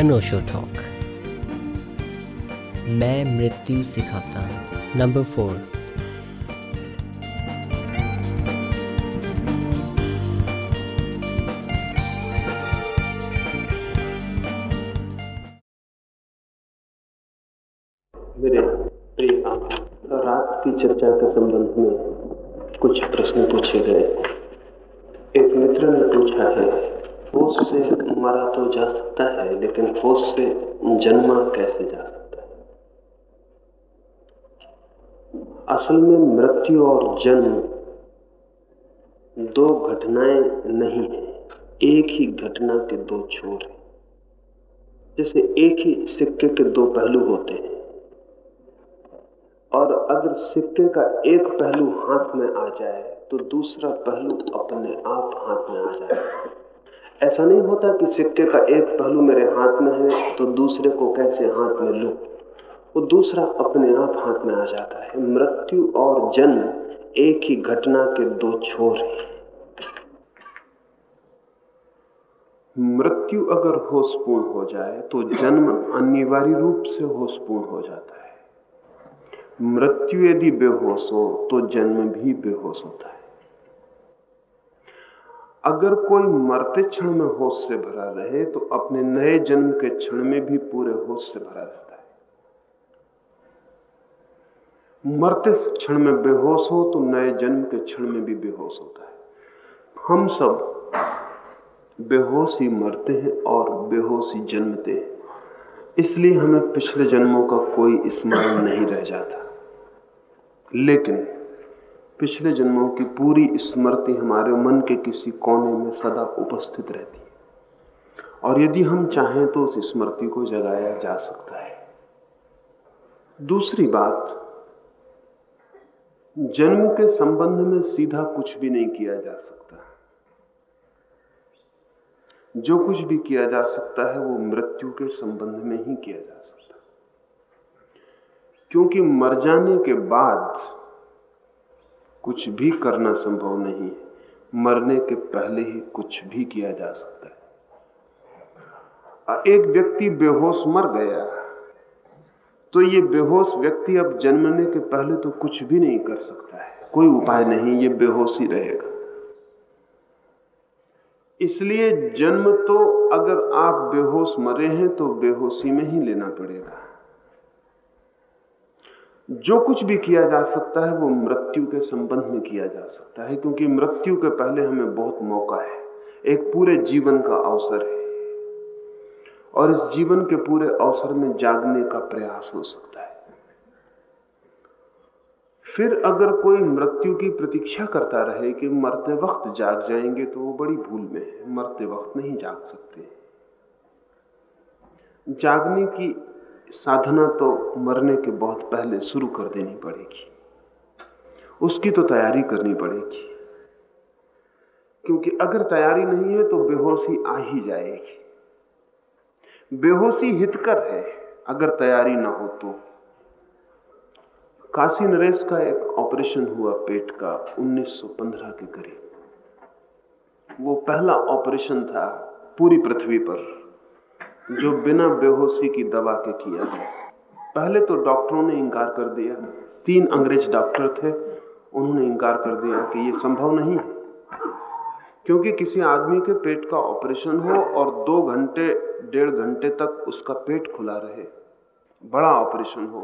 अनोशो talk मैं मृत्यु सिखाता नंबर फोर असल में मृत्यु और जन्म दो घटनाएँ नहीं है। एक ही घटना के दो छोर हैं। जैसे एक ही सिक्के के दो पहलू होते हैं। और अगर सिक्के का एक पहलू हाथ में आ जाए तो दूसरा पहलू अपने आप हाथ में आ जाए। ऐसा नहीं होता कि सिक्के का एक पहलू मेरे हाथ में है तो दूसरे को कैसे हाथ में लू? वो दूसरा अपने आप हाथ में आ जाता है। मृत्यु और जन्म एक ही घटना के दो छोर हैं। मृत्यु अगर होशपूर्ण हो जाए तो जन्म अनिवार्य रूप से होशपूर्ण हो जाता है। मृत्यु यदि बेहोश हो तो जन्म भी बेहोश होता है। अगर कोई मरते क्षण में होश से भरा रहे तो अपने नए जन्म के क्षण में भी पूरे होश से भरा रहता है। मरते क्षण में बेहोश हो तो नए जन्म के क्षण में भी बेहोश होता है। हम सब बेहोश ही मरते हैं और बेहोश ही जन्मते हैं। इसलिए हमें पिछले जन्मों का कोई स्मरण नहीं रह जाता। लेकिन पिछले जन्मों की पूरी स्मृति हमारे मन के किसी कोने में सदा उपस्थित रहती है। और यदि हम चाहें तो उस स्मृति को जगाया जा सकता है। दूसरी बात जन्म के संबंध में सीधा कुछ भी नहीं किया जा सकता। जो कुछ भी किया जा सकता है, वो मृत्यु के संबंध में ही किया जा सकता। क्योंकि मर जाने के बाद कुछ भी करना संभव नहीं है। मरने के पहले ही कुछ भी किया जा सकता है। एक व्यक्ति बेहोश मर गया। तो ये बेहोश व्यक्ति अब जन्मने के पहले तो कुछ भी नहीं कर सकता है। कोई उपाय नहीं, ये बेहोश ही रहेगा। इसलिए जन्म तो अगर आप बेहोश मरे हैं तो बेहोशी में ही लेना पड़ेगा। जो कुछ भी किया जा सकता है वो मृत्यु के संबंध में किया जा सकता है, क्योंकि मृत्यु के पहले हमें बहुत मौका है। एक पूरे जीवन का अवसर है। और इस जीवन के पूरे अवसर में जागने का प्रयास हो सकता है। फिर अगर कोई मृत्यु की प्रतीक्षा करता रहे कि मरते वक्त जाग जाएँगे तो वो बड़ी भूल में है। मरते वक्त नहीं जाग सकते। जागने की साधना तो मरने के बहुत पहले शुरू कर देनी पड़ेगी। उसकी तो तैयारी करनी पड़ेगी। क्योंकि अगर तैयारी नहीं है तो बेहोशी आ ही जाएगी। बेहोशी हितकर है, अगर तैयारी ना हो तो। काशी नरेश का एक ऑपरेशन हुआ पेट का 1915 के करीब। वो पहला ऑपरेशन था पूरी पृथ्वी पर, जो बिना बेहोशी की दवा के किया गया। पहले तो डॉक्टरों ने इंकार कर दिया, तीन अंग्रेज़ डॉक्टर थे, उन्होंने इंकार कर दिया कि यह संभव नहीं है। क्योंकि किसी आदमी के पेट का ऑपरेशन हो और दो घंटे, डेढ़ घंटे तक उसका पेट खुला रहे, बड़ा ऑपरेशन हो,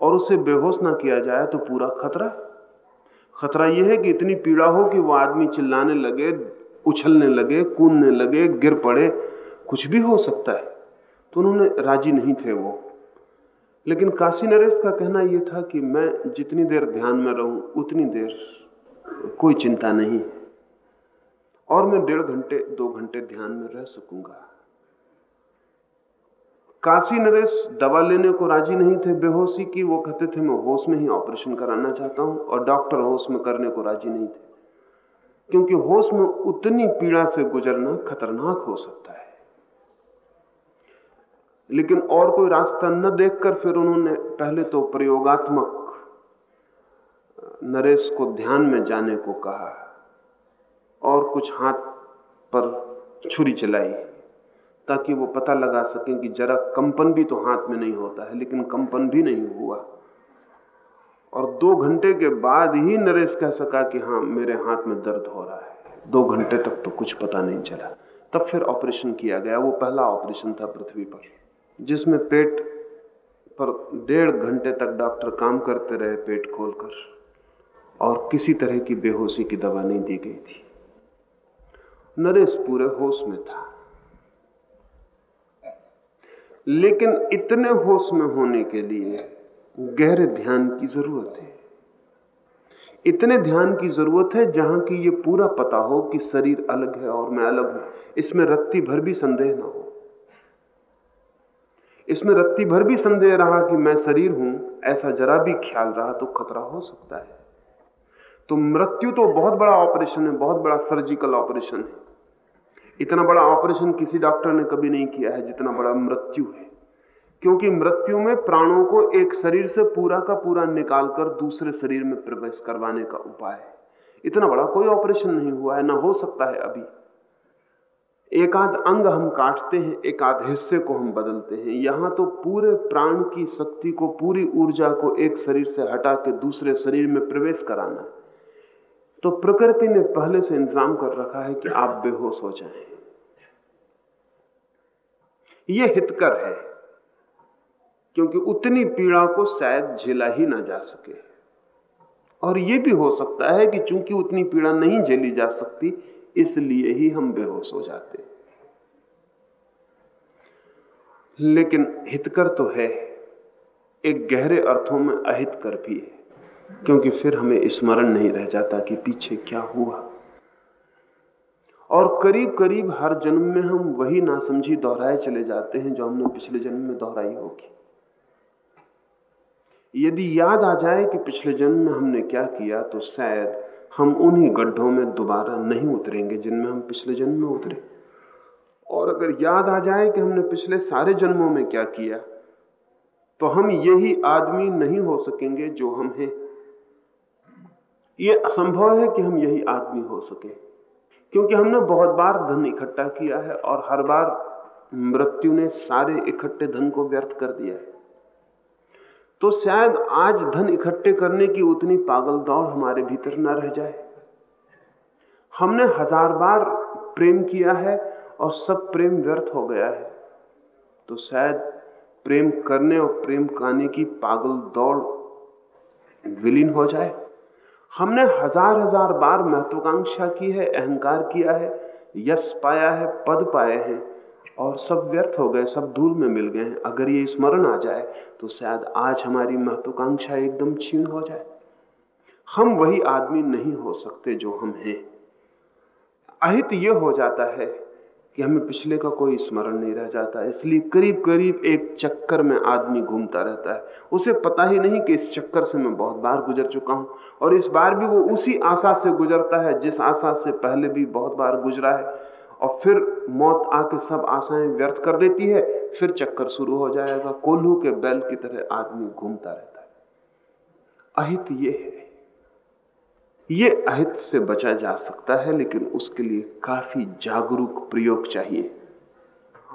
और उसे बेहोश ना किया जाए तो पूरा खतरा खतरा यह है कि इतनी पीड़ा हो कि वो आदमी चिल्लाने लगे, उछलने लगे, कूदने लगे, गिर पड़े, कुछ भी हो सकता है तो उन्होंने राज़ी नहीं थे वो। लेकिन काशी नरेश का कहना यह था कि मैं जितनी देर ध्यान में रहूँ, उतनी देर कोई चिंता नहीं और मैं डेढ़ घंटे, दो घंटे ध्यान में रह सकूँगा। काशी नरेश दवा लेने को राज़ी नहीं थे। बेहोशी की वो कहते थे, मैं होश में ही ऑपरेशन कराना चाहता हूँ और डॉक्टर होश में करने को राज़ी नहीं थे। क्योंकि होश में उतनी पीड़ा से गुजरना खतरनाक हो सकता है। लेकिन और कोई रास्ता न देखकर फिर उन्होंने पहले तो प्रयोगात्मक नरेश को ध्यान में जाने को कहा। और कुछ हाथ पर छुरी चलाई, ताकि वो पता लगा सकें कि जरा कंपन भी तो हाथ में नहीं होता है, लेकिन कंपन भी नहीं हुआ। और दो घंटे के बाद ही नरेश कह सका कि हाँ मेरे हाथ में दर्द हो रहा है। दो घंटे तक तो कुछ पता नहीं चला। तब फिर ऑपरेशन किया गया। वो पहला ऑपरेशन था पृथ्वी पर, जिसमें पेट पर डेढ़ घंटे तक डॉक्टर काम करते रहे पेट खोलकर, और किसी तरह की बेहोशी की दवा नहीं दी गई थी। नरेश पूरे होश में था। लेकिन इतने होश में होने के लिए गहरे ध्यान की ज़रूरत है। इतने ध्यान की ज़रूरत है जहाँ की ये पूरा पता हो कि शरीर अलग है और मैं अलग हूँ। इसमें रत्ती भर भी संदेह ना हो। इसमें रत्ती भर भी संदेह रहा कि मैं शरीर हूँ, ऐसा जरा भी ख्याल रहा तो खतरा हो सकता है। तो मृत्यु तो बहुत बड़ा ऑपरेशन है, बहुत बड़ा सर्जिकल ऑपरेशन है। इतना बड़ा ऑपरेशन किसी डॉक्टर ने कभी नहीं किया है जितना बड़ा मृत्यु है। क्योंकि मृत्यु में प्राणों को एक शरीर से पूरा का पूरा निकालकर दूसरे शरीर में प्रवेश करवाने का उपाय है। इतना बड़ा कोई ऑपरेशन नहीं हुआ है, ना हो सकता है अभी। एक आध अंग हम काटते हैं, एक आध हिस्से को हम बदलते हैं। यहाँ तो पूरे प्राण की शक्ति को, पूरी ऊर्जा को एक शरीर से हटा के दूसरे शरीर में प्रवेश कराना तो प्रकृति ने पहले से इंतज़ाम कर रखा है कि आप बेहोश हो जाएँ। यह हितकर है, क्योंकि उतनी पीड़ा को शायद झेला ही ना जा सके। और यह भी हो सकता है कि चूँकि उतनी पीड़ा नहीं झेली जा सकती, इसलिए ही हम बेहोश हो जाते। लेकिन हितकर तो है, एक गहरे अर्थों में अहितकर भी है। क्योंकि फिर हमें स्मरण नहीं रह जाता कि पीछे क्या हुआ। और करीब करीब हर जन्म में हम वही नासमझी दोहराए चले जाते हैं जो हमने पिछले जन्म में दोहराई होगी। यदि याद आ जाए कि पिछले जन्म में हमने क्या किया तो शायद हम उन्हीं गड्ढों में दोबारा नहीं उतरेंगे जिनमें हम पिछले जन्म में उतरे। और अगर याद आ जाए कि हमने पिछले सारे जन्मों में क्या किया तो हम यही आदमी नहीं हो सकेंगे जो हम हैं। यह असंभव है कि हम यही आदमी हो सके। क्योंकि हमने बहुत बार धन इकट्ठा किया है और हर बार मृत्यु ने सारे इकट्ठे धन को व्यर्थ कर दिया है। तो शायद आज धन इकट्ठे करने की उतनी पागल दौड़ हमारे भीतर न रह जाए। हमने हज़ार बार प्रेम किया है और सब प्रेम व्यर्थ हो गया है। तो शायद प्रेम करने और प्रेम करने की पागल दौड़ विलीन हो जाए। हमने हज़ार हज़ार बार महत्वाकांक्षा की है, अहंकार किया है, यश पाया है, पद पाए हैं और सब व्यर्थ हो गए, सब धूल में मिल गए हैं। अगर ये स्मरण आ जाए तो शायद आज हमारी महत्वाकांक्षा एकदम छीण हो जाए। हम वही आदमी नहीं हो सकते जो हम हैं। अहित ये हो जाता है कि हमें पिछले का कोई स्मरण नहीं रह जाता। इसलिए करीब करीब एक चक्कर में आदमी घूमता रहता है। उसे पता ही नहीं कि इस चक्कर से मैं बहुत बार गुजर चुका हूँ। और इस बार भी वो उसी आशा से गुजरता है, जिस आशा से पहले भी बहुत बार गुजरा है। और फिर मौत आके सब आशाएँ व्यर्थ कर देती है। फिर चक्कर शुरू हो जाएगा। कोल्हू के बैल की तरह आदमी घूमता रहता है। अहित ये है ये अहित से बचा जा सकता है, लेकिन उसके लिए काफ़ी जागरूक प्रयोग चाहिए।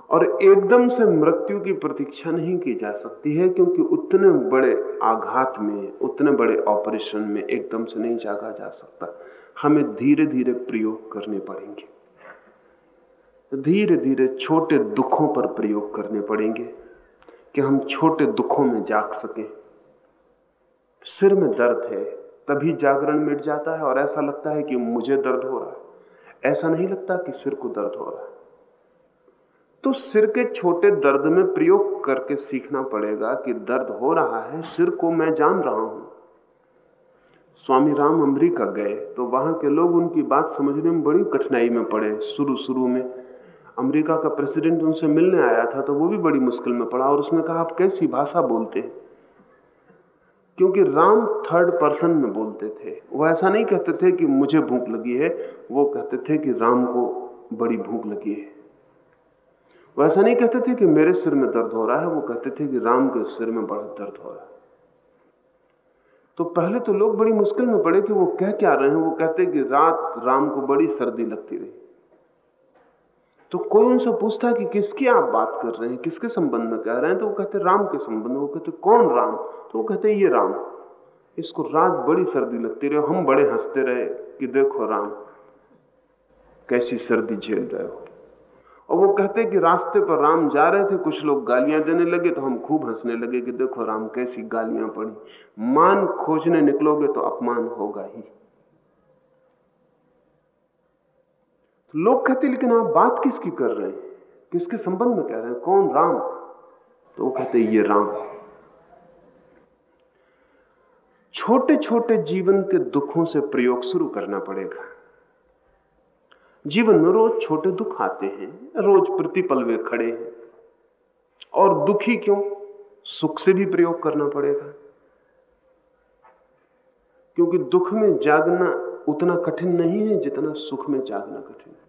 और एकदम से मृत्यु की प्रतीक्षा नहीं की जा सकती है, क्योंकि उतने बड़े आघात में, उतने बड़े ऑपरेशन में एकदम से नहीं जागा जा सकता। हमें धीरे धीरे प्रयोग करने पड़ेंगे। धीरे धीरे छोटे दुखों पर प्रयोग करने पड़ेंगे, कि हम छोटे दुखों में जाग सकें। सिर में दर्द है तभी जागरण मिट जाता है और ऐसा लगता है कि मुझे दर्द हो रहा है। ऐसा नहीं लगता कि सिर को दर्द हो रहा है। तो सिर के छोटे दर्द में प्रयोग करके सीखना पड़ेगा कि दर्द हो रहा है, सिर को मैं जान रहा हूँ। स्वामी राम अमरीका गए तो वहाँ के लोग उनकी बात समझने में बड़ी कठिनाई में पड़े। शुरू शुरू में अमेरिका का प्रेसिडेंट उनसे मिलने आया था तो वो भी बड़ी मुश्किल में पड़ा और उसने कहा, आप कैसी भाषा बोलते हैं? क्योंकि राम थर्ड पर्सन में बोलते थे। वो ऐसा नहीं कहते थे कि मुझे भूख लगी है, वो कहते थे कि राम को बड़ी भूख लगी है। वो ऐसा नहीं कहते थे कि मेरे सिर में दर्द हो रहा है, वो कहते थे कि राम के सिर में बड़ा दर्द हो रहा है। तो पहले तो लोग बड़ी मुश्किल में पड़े कि वो कह क्या रहे हैं। वो कहते कि रात राम को बड़ी सर्दी लगती रही। तो कोई उनसे पूछता कि किसकी आप बात कर रहे हैं? किसके संबंध में कह रहे हैं? तो वो कहते राम के संबंध में। कहते कौन राम? तो वो कहते ये राम। इसको रात बड़ी सर्दी लगती रही। हम बड़े हँसते रहे कि देखो राम, कैसी सर्दी झेल रहे हो। और वो कहते कि रास्ते पर राम जा रहे थे, कुछ लोग गालियाँ देने लगे तो हम खूब हंसने लगे कि देखो राम, कैसी गालियाँ पड़ी। मान खोजने निकलोगे तो अपमान होगा ही। लोग कहते लेकिन आप बात किसकी कर रहे हैं? किसके संबंध में कह रहे हैं? कौन राम? तो वो कहते ये राम। छोटे छोटे जीवन के दुखों से प्रयोग शुरू करना पड़ेगा। जीवन में रोज छोटे दुख आते हैं, रोज प्रतिपल वे खड़े हैं। और दुखी क्यों? सुख से भी प्रयोग करना पड़ेगा। क्योंकि दुख में जागना उतना कठिन नहीं है जितना सुख में जागना कठिन है।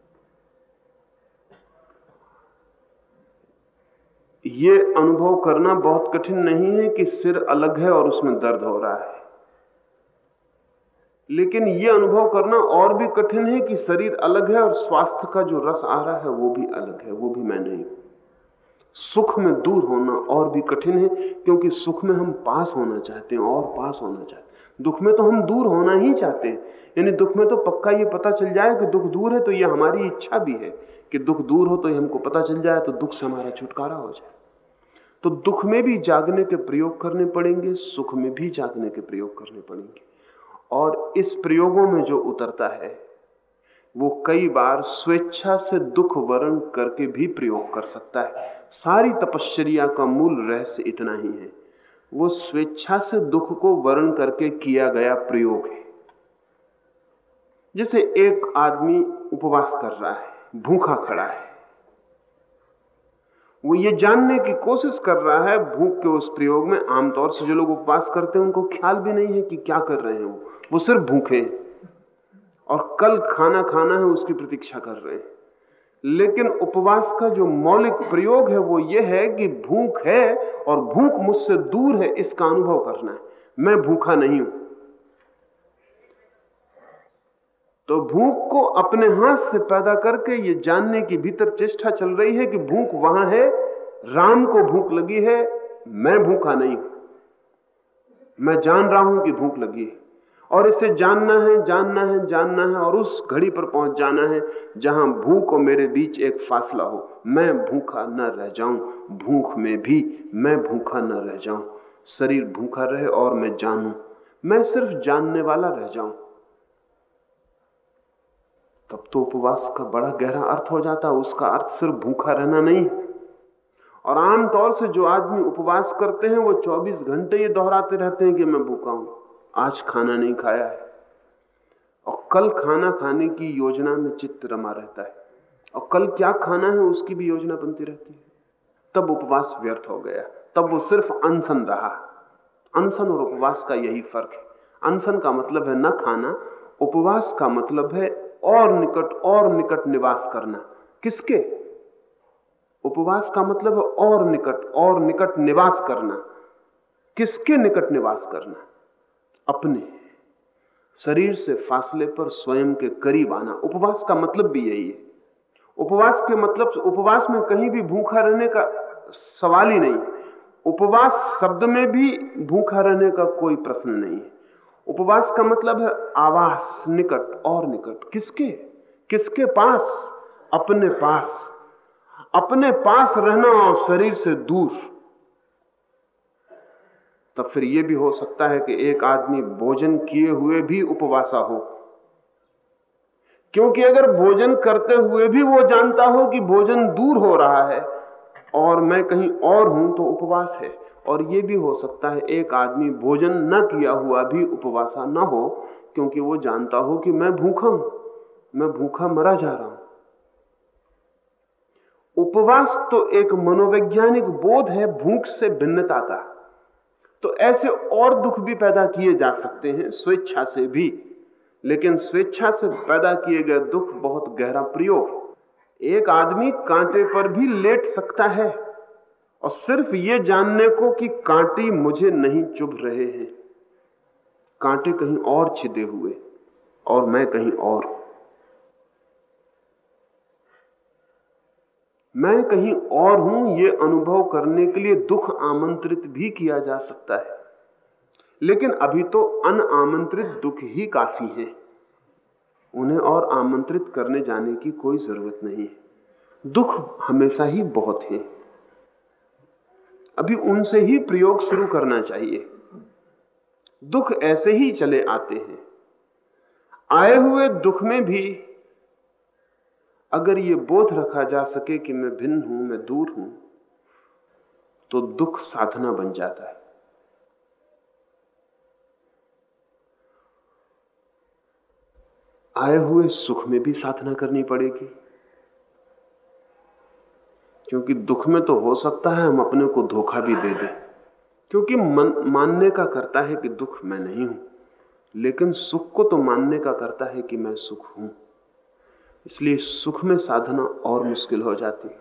ये अनुभव करना बहुत कठिन नहीं है कि सिर अलग है और उसमें दर्द हो रहा है। लेकिन यह अनुभव करना और भी कठिन है कि शरीर अलग है और स्वास्थ्य का जो रस आ रहा है वो भी अलग है, वो भी मैं नहीं सुख में दूर होना और भी कठिन है, क्योंकि सुख में हम पास होना चाहते हैं और पास होना चाहते हैं। दुख में तो हम दूर होना ही चाहते हैं। यानी दुख में तो पक्का ये पता चल जाए कि दुख दूर है तो ये हमारी इच्छा भी है कि दुख दूर हो तो हमको पता चल जाए तो दुख से हमारा छुटकारा हो जाए। तो दुख में भी जागने के प्रयोग करने पड़ेंगे, सुख में भी जागने के प्रयोग करने पड़ेंगे। और इस प्रयोगों में जो उतरता है, वो कई बार स्वेच्छा से दुख वर्ण करके भी प्रयोग कर सकता है। सारी तपश्चर्या का मूल रहस्य इतना ही है। वो स्वेच्छा से दुख को वर्ण करके किया गया प्रयोग है। जैसे एक आदमी उपवास कर रहा है, भूखा खड़ा है। वो ये जानने की कोशिश कर रहा है, भूख के उस प्रयोग में आमतौर से जो लोग उपवास करते हैं, उनको ख्याल भी नहीं है कि क्या कर रहे हैं वो। वो सिर्फ़ भूखे और कल खाना खाना है, उसकी प्रतीक्षा कर रहे हैं। लेकिन उपवास का जो मौलिक प्रयोग है, वो ये है कि भूख है, और भूख मुझसे दूर है, इसका अनुभव करना है। मैं भूखा नहीं हूँ। तो भूख को अपने हाथ से पैदा करके ये जानने की भीतर चेष्टा चल रही है कि भूख वहाँ है, राम को भूख लगी है, मैं भूखा नहीं हूँ। मैं जान रहा हूँ कि भूख लगी है। और इसे जानना है जानना है जानना है और उस घड़ी पर पहुँच जाना है जहाँ भूख और मेरे बीच एक फासला हो। मैं भूखा न रह जाऊँ, भूख में भी मैं भूखा न रह जाऊँ। शरीर भूखा रहे और मैं जानूं। मैं सिर्फ़ जानने वाला रह जाऊँ। तब तो उपवास का बड़ा गहरा अर्थ हो जाता है उसका अर्थ सिर्फ़ भूखा रहना नहीं। और आमतौर से जो आदमी उपवास करते हैं, वो 24 घंटे ये दोहराते रहते हैं कि मैं भूखा हूँ, आज खाना नहीं खाया है। और कल खाना खाने की योजना में चित्त रमा रहता है। और कल क्या खाना है, उसकी भी योजना बनती रहती है। तब उपवास व्यर्थ हो गया। तब वो सिर्फ़ अनशन रहा। अनशन और उपवास का यही फ़र्क है। अनशन का मतलब है न खाना, उपवास का मतलब है और निकट और निकट निवास करना। किसके? उपवास का मतलब है और निकट और निकट निवास करना। किसके निकट निवास करना? अपने। शरीर से फासले पर स्वयं के करीब आना। उपवास का मतलब भी यही है। उपवास के मतलब उपवास में कहीं भी भूखा रहने का सवाल ही नहीं। उपवास शब्द में भी भूखा रहने का कोई प्रश्न नहीं है। उपवास का मतलब है आवास, निकट, और निकट। किसके? किसके पास? अपने पास। अपने पास रहना और शरीर से दूर। तब फिर यह भी हो सकता है कि एक आदमी भोजन किए हुए भी उपवासा हो। क्योंकि अगर भोजन करते हुए भी वो जानता हो कि भोजन दूर हो रहा है और मैं कहीं और हूँ तो उपवास है। और यह भी हो सकता है एक आदमी भोजन न किया हुआ भी उपवासा न हो, क्योंकि वो जानता हो कि मैं भूखा हूँ, मैं भूखा मरा जा रहा हूँ। उपवास तो एक मनोवैज्ञानिक बोध है, भूख से भिन्नता का। तो ऐसे और दुख भी पैदा किए जा सकते हैं, स्वेच्छा से भी। लेकिन स्वेच्छा से पैदा किए गए दुख बहुत गहरा प्रयोग। एक आदमी कांटे पर भी लेट सकता है। और सिर्फ़ ये जानने को कि कांटे मुझे नहीं चुभ रहे हैं। कांटे कहीं और छिदे हुए और मैं कहीं और। मैं कहीं और हूँ, ये अनुभव करने के लिए दुख आमंत्रित भी किया जा सकता है। लेकिन अभी तो अन आमंत्रित दुख ही काफ़ी है। उन्हें और आमंत्रित करने जाने की कोई ज़रूरत नहीं है। दुख हमेशा ही बहुत है। अभी उनसे ही प्रयोग शुरू करना चाहिए। दुख ऐसे ही चले आते हैं। आए हुए दुख में भी अगर ये बोध रखा जा सके कि मैं भिन्न हूँ, मैं दूर हूँ तो दुख साधना बन जाता है। आए हुए सुख में भी साधना करनी पड़ेगी। क्योंकि दुख में तो हो सकता है हम अपने को धोखा भी दे दें। क्योंकि मन, मानने का करता है कि दुख मैं नहीं हूँ, लेकिन सुख को तो मानने का करता है कि मैं सुख हूँ। इसलिए सुख में साधना और मुश्किल हो जाती है।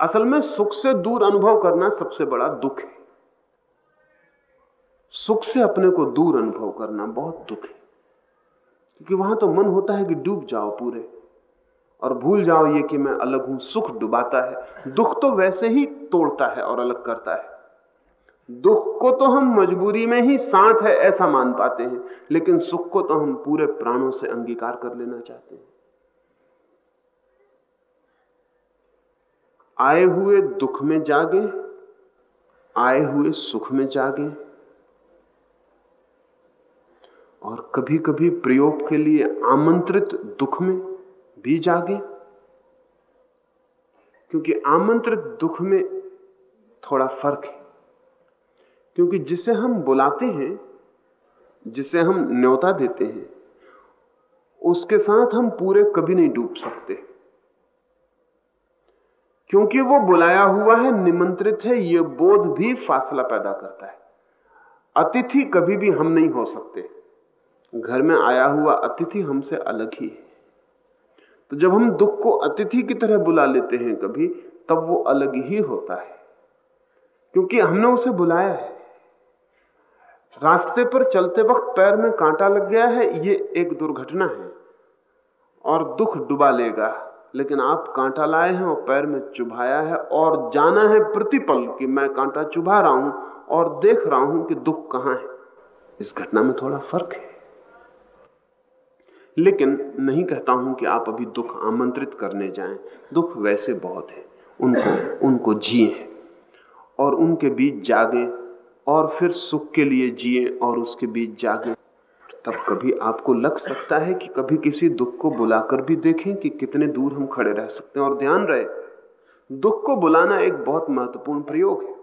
असल में सुख से दूर अनुभव करना सबसे बड़ा दुख है। सुख से अपने को दूर अनुभव करना बहुत दुख है। क्योंकि वहाँ तो मन होता है कि डूब जाओ पूरे। और भूल जाओ ये कि मैं अलग हूँ, सुख डुबाता है। दुख तो वैसे ही तोड़ता है और अलग करता है। दुख को तो हम मजबूरी में ही साथ है, ऐसा मान पाते हैं। लेकिन सुख को तो हम पूरे प्राणों से अंगीकार कर लेना चाहते हैं। आए हुए दुख में जागे, आए हुए सुख में जागे। और कभी कभी प्रयोग के लिए आमंत्रित दुख में भी जागे। क्योंकि आमंत्रित दुख में थोड़ा फ़र्क है। क्योंकि जिसे हम बुलाते हैं, जिसे हम न्योता देते हैं, उसके साथ हम पूरे कभी नहीं डूब सकते। क्योंकि वो बुलाया हुआ है, निमंत्रित है, ये बोध भी फासला पैदा करता है। अतिथि कभी भी हम नहीं हो सकते। घर में आया हुआ अतिथि हमसे अलग ही है। तो जब हम दुख को अतिथि की तरह बुला लेते हैं कभी, तब वो अलग ही होता है। क्योंकि हमने उसे बुलाया है। रास्ते पर चलते वक्त पैर में कांटा लग गया है, ये एक दुर्घटना है। और दुख डुबा लेगा, लेकिन आप कांटा लाए हैं और पैर में चुभाया है और जाना है प्रतिपल कि मैं कांटा चुभा रहा हूँ और देख रहा हूँ कि दुख कहाँ है। इस घटना में थोड़ा फ़र्क है। लेकिन नहीं कहता हूँ कि आप अभी दुख आमंत्रित करने जाएँ। दुख वैसे बहुत है। उनको उनको जिए और उनके बीच जागे और फिर सुख के लिए जिए और उसके बीच जागे। तब कभी आपको लग सकता है कि कभी किसी दुख को बुलाकर भी देखें कि कितने दूर हम खड़े रह सकते हैं। और ध्यान रहे, दुख को बुलाना एक बहुत महत्वपूर्ण प्रयोग है।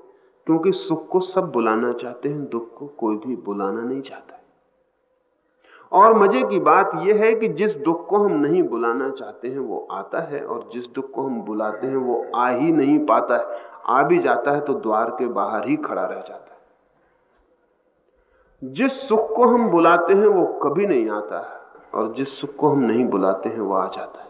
क्योंकि सुख को सब बुलाना चाहते हैं, दुख को कोई भी बुलाना नहीं चाहता और मज़े की बात यह है कि जिस दुख को हम नहीं बुलाना चाहते हैं, वो आता है और जिस दुख को हम बुलाते हैं, वो आ ही नहीं पाता है। आ भी जाता है तो द्वार के बाहर ही खड़ा रह जाता है। जिस सुख को हम बुलाते हैं, वो कभी नहीं आता है और जिस सुख को हम नहीं बुलाते हैं, वो आ जाता है।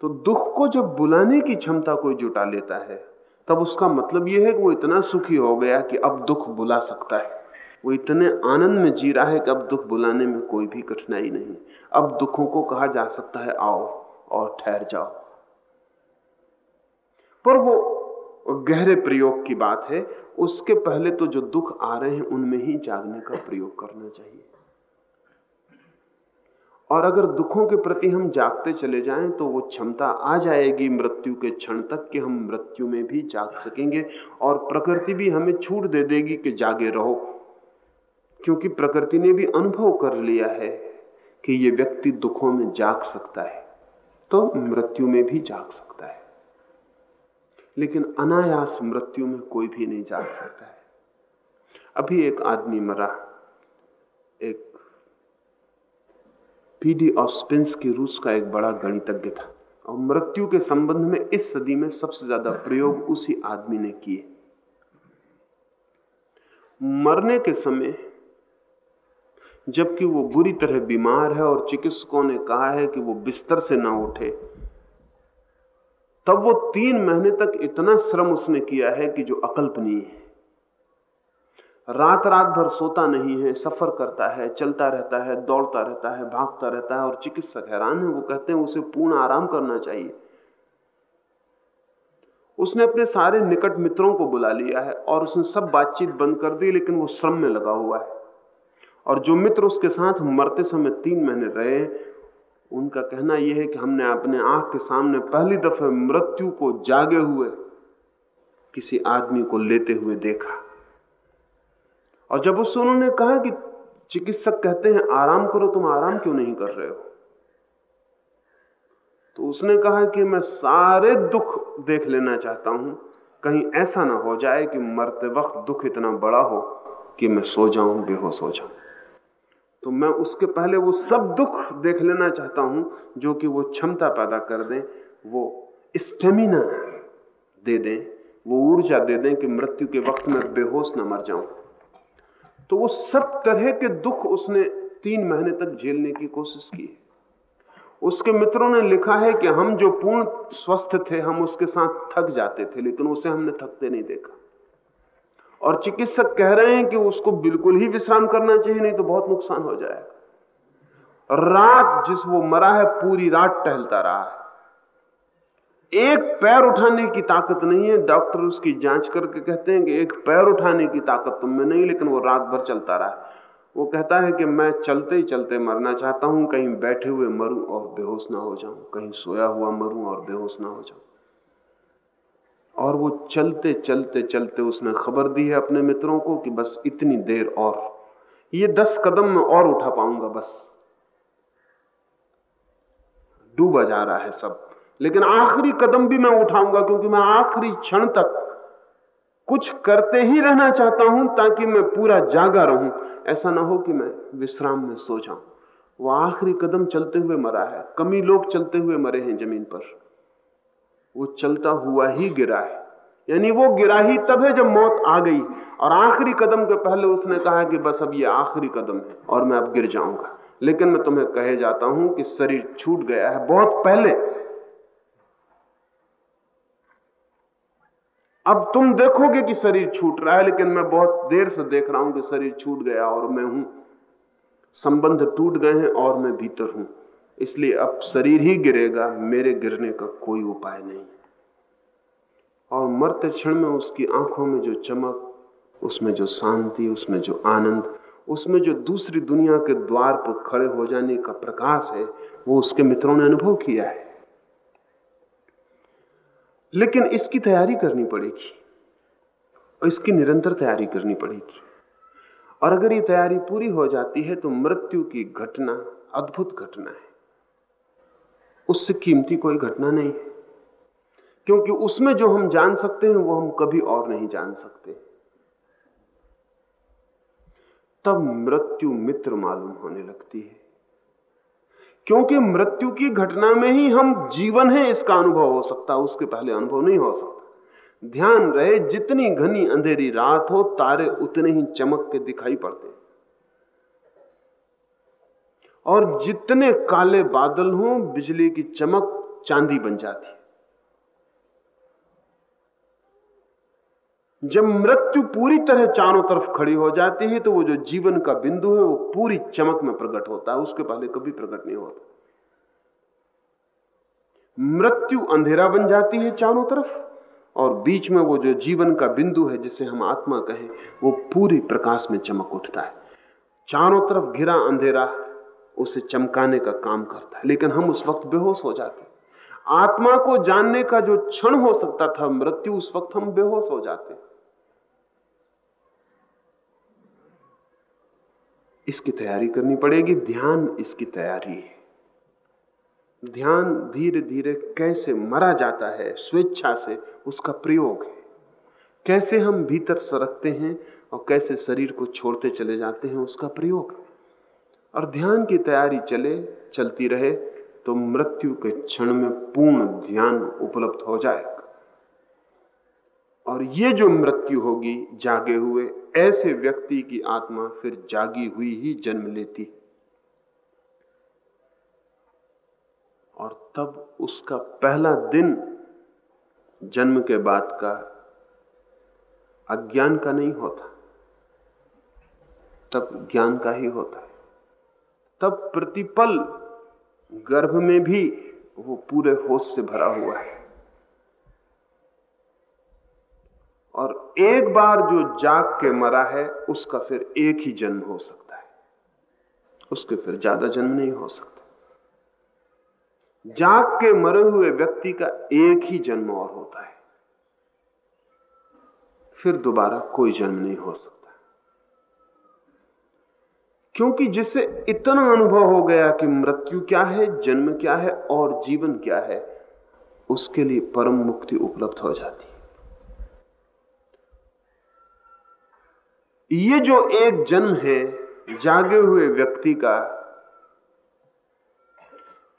तो दुख को जब बुलाने की क्षमता कोई जुटा लेता है, तब उसका मतलब यह है कि वो इतना सुखी हो गया कि अब दुख बुला सकता है। वो इतने आनंद में जी रहा है कि अब दुख बुलाने में कोई भी कठिनाई नहीं। अब दुखों को कहा जा सकता है, आओ और ठहर जाओ। पर वो गहरे प्रयोग की बात है, उसके पहले तो जो दुख आ रहे हैं, उनमें ही जागने का प्रयोग करना चाहिए। और अगर दुखों के प्रति हम जागते चले जाएँ तो वो क्षमता आ जाएगी मृत्यु के क्षण तक कि हम मृत्यु में भी जाग सकेंगे और प्रकृति भी हमें छूट दे देगी कि जागे रहो। क्योंकि प्रकृति ने भी अनुभव कर लिया है कि ये व्यक्ति दुखों में जाग सकता है तो मृत्यु में भी जाग सकता है। लेकिन अनायास मृत्यु में कोई भी नहीं जाग सकता है। अभी एक आदमी मरा, एक पीडी ऑस्पिंस की रूस का एक बड़ा गणितज्ञ था और मृत्यु के संबंध में इस सदी में सबसे ज़्यादा प्रयोग उसी आदमी ने किए। मरने के समय जबकि वो बुरी तरह बीमार है और चिकित्सकों ने कहा है कि वो बिस्तर से ना उठे। तब वो तीन महीने तक इतना श्रम उसने किया है कि जो अकल्पनीय है। रात रात भर सोता नहीं है, सफ़र करता है, चलता रहता है, दौड़ता रहता है, भागता रहता है और चिकित्सक हैरान है। वो कहते हैं, उसे पूर्ण आराम करना चाहिए। उसने अपने सारे निकट मित्रों को बुला लिया है और उसने सब बातचीत बंद कर दी, लेकिन वो श्रम में लगा हुआ है। और जो मित्र उसके साथ मरते समय तीन महीने रहे, उनका कहना यह है कि हमने अपने आँख के सामने पहली दफे मृत्यु को जागे हुए किसी आदमी को लेते हुए देखा। और जब उससे उन्होंने कहा कि चिकित्सक कहते हैं, आराम करो, तुम आराम क्यों नहीं कर रहे हो? तो उसने कहा कि मैं सारे दुख देख लेना चाहता हूँ। कहीं ऐसा ना हो जाए कि मरते वक्त दुख इतना बड़ा हो कि मैं सो जाऊँ, बेहोश हो जाऊँ। तो मैं उसके पहले वो सब दुख देख लेना चाहता हूँ, जो कि वो क्षमता पैदा कर दें, वो स्टेमिना दे दें, वो ऊर्जा दे दें कि मृत्यु के वक्त में बेहोश न मर जाऊँ। तो वो सब तरह के दुख उसने तीन महीने तक झेलने की कोशिश की। उसके मित्रों ने लिखा है कि हम जो पूर्ण स्वस्थ थे, हम उसके साथ थक जाते थे, लेकिन उसे हमने थकते नहीं देखा। और चिकित्सक कह रहे हैं कि उसको बिल्कुल ही विश्राम करना चाहिए, नहीं तो बहुत नुकसान हो जाएगा। रात जिस वो मरा है, पूरी रात टहलता रहा है। एक पैर उठाने की ताकत नहीं है, डॉक्टर उसकी जाँच करके कहते हैं कि एक पैर उठाने की ताकत तुम में नहीं, लेकिन वो रात भर चलता रहा है। वो कहता है कि मैं चलते ही चलते मरना चाहता हूँ, कहीं बैठे हुए मरूं और बेहोश ना हो जाऊँ, कहीं सोया हुआ मरूं और बेहोश ना हो जाऊँ। और वो चलते चलते चलते उसने खबर दी है अपने मित्रों को कि बस इतनी देर और। ये दस कदम में और उठा पाऊँगा बस। डूबा जा रहा है सब। लेकिन आखिरी कदम भी मैं उठाऊँगा क्योंकि मैं आखिरी क्षण तक कुछ करते ही रहना चाहता हूँ ताकि मैं पूरा जागा रहूँ। ऐसा ना हो कि मैं विश्राम में सो जाऊँ। वो आखिरी कदम चलते हुए मरा है। कमी लोग चलते हुए मरे हैं ज़मीन पर। वो चलता हुआ ही गिरा है। यानी वो गिरा ही तब है जब मौत आ गई। और आखिरी कदम के पहले उसने कहा कि बस अब ये आखिरी कदम है और मैं अब गिर जाऊँगा। लेकिन मैं तुम्हें कहे जाता हूँ कि शरीर छूट गया है बहुत पहले। अब तुम देखोगे कि शरीर छूट रहा है, लेकिन मैं बहुत देर से देख रहा हूँ कि शरीर छूट गया और मैं हूँ। संबंध टूट गए हैं और मैं भीतर हूँ। इसलिए अब शरीर ही गिरेगा, मेरे गिरने का कोई उपाय नहीं। और मरते क्षण में उसकी आँखों में जो चमक, उसमें जो शांति, उसमें जो आनंद, उसमें जो दूसरी दुनिया के द्वार पर खड़े हो जाने का प्रकाश है, वो उसके मित्रों ने अनुभव किया है। लेकिन इसकी तैयारी करनी पड़ेगी। और इसकी निरंतर तैयारी करनी पड़ेगी। और अगर ये तैयारी पूरी हो जाती है तो मृत्यु की घटना, अद्भुत घटना है। उससे कीमती कोई घटना नहीं। है क्योंकि उसमें जो हम जान सकते हैं, वो हम कभी और नहीं जान सकते। तब मृत्यु मित्र मालूम होने लगती है। क्योंकि मृत्यु की घटना में ही हम जीवन है, इसका अनुभव हो सकता, उसके पहले अनुभव नहीं हो सकता। ध्यान रहे, जितनी घनी अंधेरी रात हो, तारे उतने ही चमक के दिखाई पड़ते और जितने काले बादल हों, बिजली की चमक चांदी बन जाती जब मृत्यु पूरी तरह चारों तरफ़ खड़ी हो जाती है तो वो जो जीवन का बिंदु है, वो पूरी चमक में प्रकट होता है। उसके पहले कभी प्रकट नहीं होता। मृत्यु अंधेरा बन जाती है चारों तरफ़, और बीच में वो जो जीवन का बिंदु है, जिसे हम आत्मा कहें, वो पूरी प्रकाश में चमक उठता है। चारों तरफ़ घिरा अंधेरा उसे चमकाने का काम करता है। लेकिन हम उस वक्त बेहोश हो जाते आत्मा को जानने का जो क्षण हो सकता था, मृत्यु उस वक्त हम बेहोश हो जाते इसकी तैयारी करनी पड़ेगी, ध्यान इसकी तैयारी है। ध्यान धीरे धीरे कैसे मरा जाता है, स्वेच्छा से उसका प्रयोग है। कैसे हम भीतर सरकते हैं और कैसे शरीर को छोड़ते चले जाते हैं, उसका प्रयोग और ध्यान की तैयारी चले, चलती रहे तो मृत्यु के क्षण में पूर्ण ध्यान उपलब्ध हो जाएगा। और ये जो मृत्यु होगी, जागे हुए, ऐसे व्यक्ति की आत्मा फिर जागी हुई ही जन्म लेती। और तब उसका पहला दिन जन्म के बाद का अज्ञान का नहीं होता, तब ज्ञान का ही होता है। तब प्रतिपल गर्भ में भी वो पूरे होश से भरा हुआ है। और एक बार जो जाग के मरा है, उसका फिर एक ही जन्म हो सकता है। उसके फिर ज़्यादा जन्म नहीं हो सकता। जाग के मरे हुए व्यक्ति का एक ही जन्म और होता है। फिर दोबारा कोई जन्म नहीं हो सकता। क्योंकि जिसे इतना अनुभव हो गया कि मृत्यु क्या है, जन्म क्या है और जीवन क्या है, उसके लिए परम मुक्ति उपलब्ध हो जाती है। ये जो एक जन्म है, जागे हुए व्यक्ति का,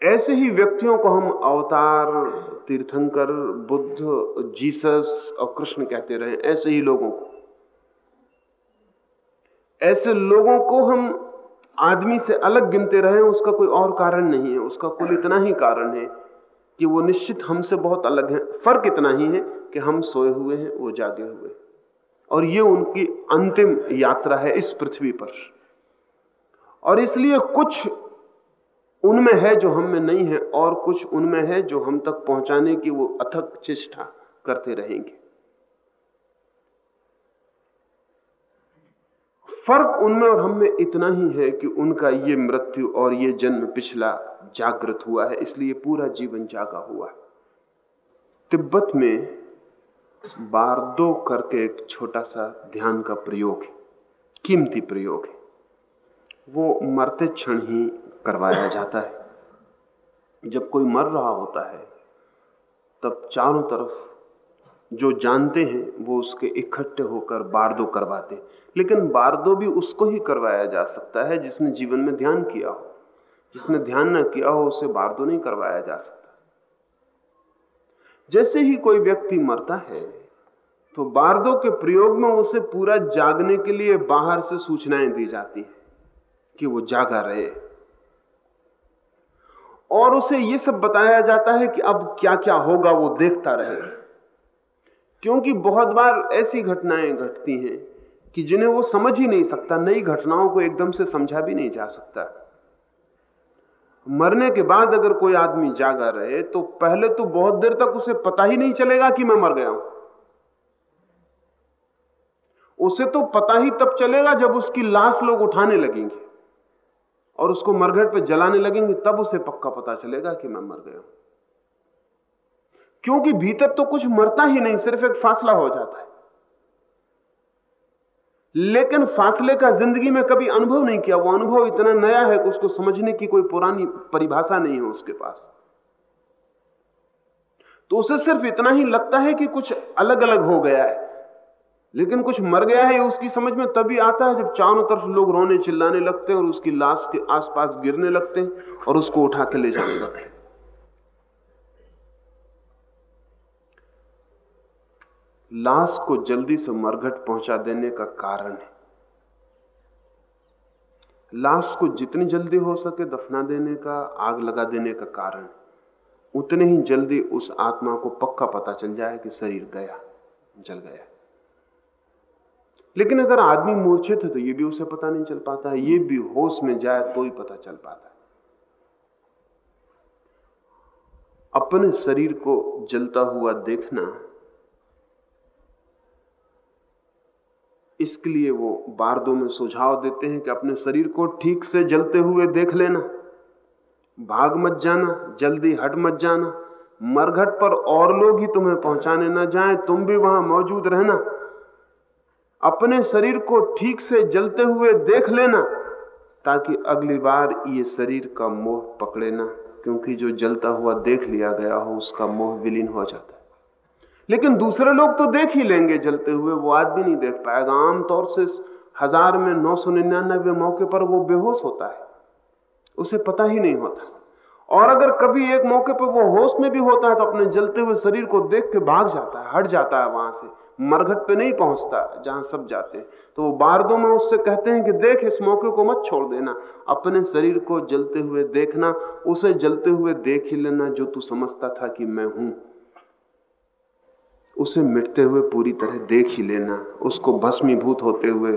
ऐसे ही व्यक्तियों को हम अवतार, तीर्थंकर, बुद्ध, जीसस और कृष्ण कहते रहे, ऐसे ही लोगों को। ऐसे लोगों को हम आदमी से अलग गिनते रहे, उसका कोई और कारण नहीं है। उसका कुल इतना ही कारण है कि वो निश्चित हमसे बहुत अलग है। फ़र्क इतना ही है कि हम सोए हुए हैं, वो जागे हुए और ये उनकी अंतिम यात्रा है इस पृथ्वी पर। और इसलिए कुछ उनमें है जो हम में नहीं है और कुछ उनमें है जो हम तक पहुँचाने की वो अथक चेष्टा करते रहेंगे। फ़र्क उनमें और हम में इतना ही है कि उनका ये मृत्यु और ये जन्म पिछला जागृत हुआ है, इसलिए पूरा जीवन जागा हुआ है। तिब्बत में बारदो करके एक छोटा सा ध्यान का प्रयोग है, कीमती प्रयोग है। वो मरते क्षण ही करवाया जाता है। जब कोई मर रहा होता है, तब चारों तरफ़ जो जानते हैं, वो उसके इकट्ठे होकर बारदो करवाते लेकिन बारदो भी उसको ही करवाया जा सकता है जिसने जीवन में ध्यान किया हो। जिसने ध्यान ना किया हो, उसे बारदो नहीं करवाया जा सकता। जैसे ही कोई व्यक्ति मरता है तो बारदो के प्रयोग में उसे पूरा जागने के लिए बाहर से सूचनाएँ दी जाती है कि वो जागा रहे। और उसे ये सब बताया जाता है कि अब क्या क्या होगा, वो देखता रहे क्योंकि बहुत बार ऐसी घटनाएँ घटती हैं कि जिन्हें वो समझ ही नहीं सकता, नई घटनाओं को एकदम से समझा भी नहीं जा सकता। मरने के बाद अगर कोई आदमी जागा रहे तो पहले तो बहुत देर तक उसे पता ही नहीं चलेगा कि मैं मर गया हूँ। उसे तो पता ही तब चलेगा जब उसकी लाश लोग उठाने लगेंगे और उसको मरघट पे जलाने लगेंगे, तब उसे पक्का पता चलेगा कि मैं मर गया हूँ। क्योंकि भीतर तो कुछ मरता ही नहीं, सिर्फ़ एक फासला हो जाता है। लेकिन फासले का ज़िंदगी में कभी अनुभव नहीं किया, वो अनुभव इतना नया है कि उसको समझने की कोई पुरानी परिभाषा नहीं है उसके पास। तो उसे सिर्फ़ इतना ही लगता है कि कुछ अलग अलग हो गया है। लेकिन कुछ मर गया है, उसकी समझ में तभी आता है जब चारों तरफ़ लोग रोने चिल्लाने लगते हैं और उसकी लाश के आसपास गिरने लगते हैं और उसको उठा के ले जाने लगते हैं। लाश को जल्दी से मरघट पहुँचा देने का कारण है। लाश को जितनी जल्दी हो सके दफना देने का, आग लगा देने का कारण उतने ही जल्दी उस आत्मा को पक्का पता चल जाए कि शरीर गया, जल गया। लेकिन अगर आदमी मूर्छित है तो ये भी उसे पता नहीं चल पाता है, ये भी होश में जाए तो ही पता चल पाता है। अपने शरीर को जलता हुआ देखना इसके लिए वो बारदों में सुझाव देते हैं कि अपने शरीर को ठीक से जलते हुए देख लेना, भाग मत जाना, जल्दी हट मत जाना, मरघट पर और लोग ही तुम्हें पहुँचाने ना जाएँ, तुम भी वहाँ मौजूद रहना। अपने शरीर को ठीक से जलते हुए देख लेना, ताकि अगली बार ये शरीर का मोह पकड़े ना, क्योंकि जो जलता हुआ देख लिया गया हो, उसका मोह विलीन हो जाता है। लेकिन दूसरे लोग तो देख ही लेंगे जलते हुए, वो आदमी नहीं देख पाएगा। आमतौर से हज़ार में नौ सौ निन्यानबे मौके पर वो बेहोश होता है। उसे पता ही नहीं होता। और अगर कभी एक मौके पर वो होश में भी होता है तो अपने जलते हुए शरीर को देख के भाग जाता है, हट जाता है वहाँ से। मरघट पे नहीं पहुँचता, जहाँ सब जाते हैं। तो वो बारदों में उससे कहते हैं कि देख, इस मौके को मत छोड़ देना। अपने शरीर को जलते हुए देखना, उसे जलते हुए देख ही लेना जो तू समझता था कि मैं हूँ। उसे मिटते हुए पूरी तरह देख ही लेना, उसको भस्मीभूत होते हुए,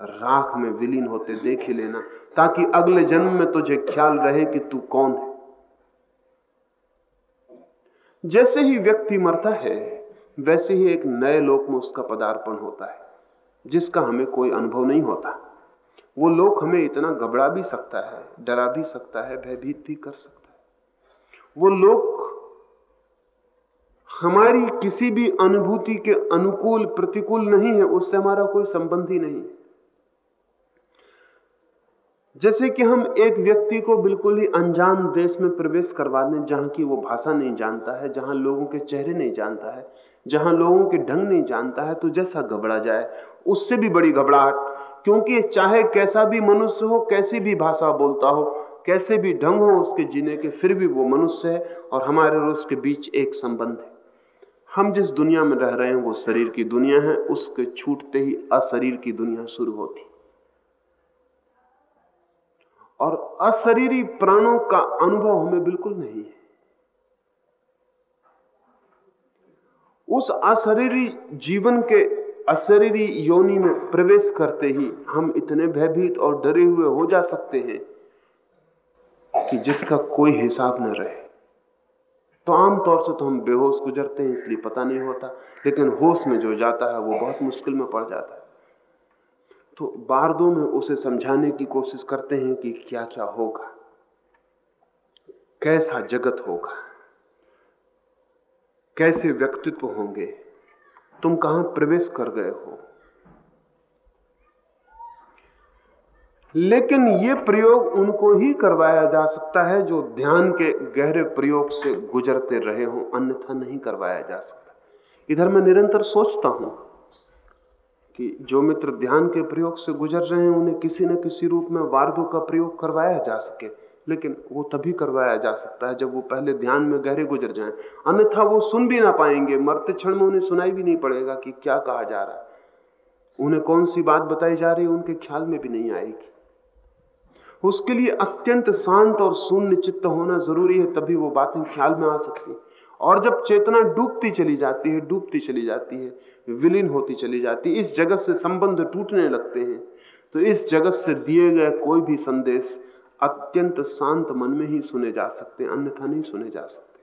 राख में विलीन होते देख ही लेना, ताकि अगले जन्म में तुझे ख्याल रहे कि तू कौन है। जैसे ही व्यक्ति मरता है, वैसे ही एक नए लोक में उसका पदार्पण होता है, जिसका हमें कोई अनुभव नहीं होता। वो लोक हमें इतना घबरा भी सकता है, डरा भी सकता है, भयभीत भी कर सकता है। वो लोक हमारी किसी भी अनुभूति के अनुकूल, प्रतिकूल नहीं है, उससे हमारा कोई संबंध ही नहीं जैसे कि हम एक व्यक्ति को बिल्कुल ही अनजान देश में प्रवेश करवा दें, जहाँ की वो भाषा नहीं जानता है, जहाँ लोगों के चेहरे नहीं जानता है, जहाँ लोगों के ढंग नहीं जानता है तो जैसा घबरा जाए, उससे भी बड़ी घबराहट। क्योंकि चाहे कैसा भी मनुष्य हो, कैसी भी भाषा बोलता हो, कैसे भी ढंग हो, उसके जीने के फिर भी वो मनुष्य है, और हमारे और उसके बीच एक संबंध है। हम जिस दुनिया में रह रहे हैं, वो शरीर की दुनिया है, उसके छूटते ही अशरीर की दुनिया शुरू होती। और अशरीरी प्राणों का अनुभव हमें बिल्कुल नहीं है। उस अशरीरी जीवन के अशरीरी योनि में प्रवेश करते ही हम इतने भयभीत और डरे हुए हो जा सकते हैं कि जिसका कोई हिसाब न रहे। तो आमतौर से तो हम बेहोश गुजरते हैं, इसलिए पता नहीं होता। लेकिन होश में जो जाता है, वो बहुत मुश्किल में पड़ जाता है। तो बारदों में उसे समझाने की कोशिश करते हैं कि क्या क्या होगा। कैसा जगत होगा? कैसे व्यक्तित्व होंगे? तुम कहाँ प्रवेश कर गए हो? लेकिन ये प्रयोग उनको ही करवाया जा सकता है जो ध्यान के गहरे प्रयोग से गुजरते रहे हो, अन्यथा नहीं करवाया जा सकता। इधर मैं निरंतर सोचता हूँ कि जो मित्र ध्यान के प्रयोग से गुजर रहे हैं, उन्हें किसी न किसी रूप में वार्धों का प्रयोग करवाया जा सके, लेकिन वो तभी करवाया जा सकता है जब वो पहले ध्यान में गहरे गुजर जाएँ। अन्यथा वो सुन भी ना पाएँगे, मरते क्षण में उन्हें सुनाई भी नहीं पड़ेगा कि क्या कहा जा रहा है। उन्हें कौन सी बात बताई जा रही है, उनके ख्याल में भी नहीं आएगी। उसके लिए अत्यंत शांत और शून्य चित्त होना ज़रूरी है, तभी वो बातें ख्याल में आ सकती है। और जब चेतना डूबती चली जाती है, डूबती चली जाती है, विलीन होती चली जाती है, इस जगत से संबंध टूटने लगते हैं तो इस जगत से दिए गए कोई भी संदेश अत्यंत शांत मन में ही सुने जा सकते हैं, अन्यथा नहीं सुने जा सकते।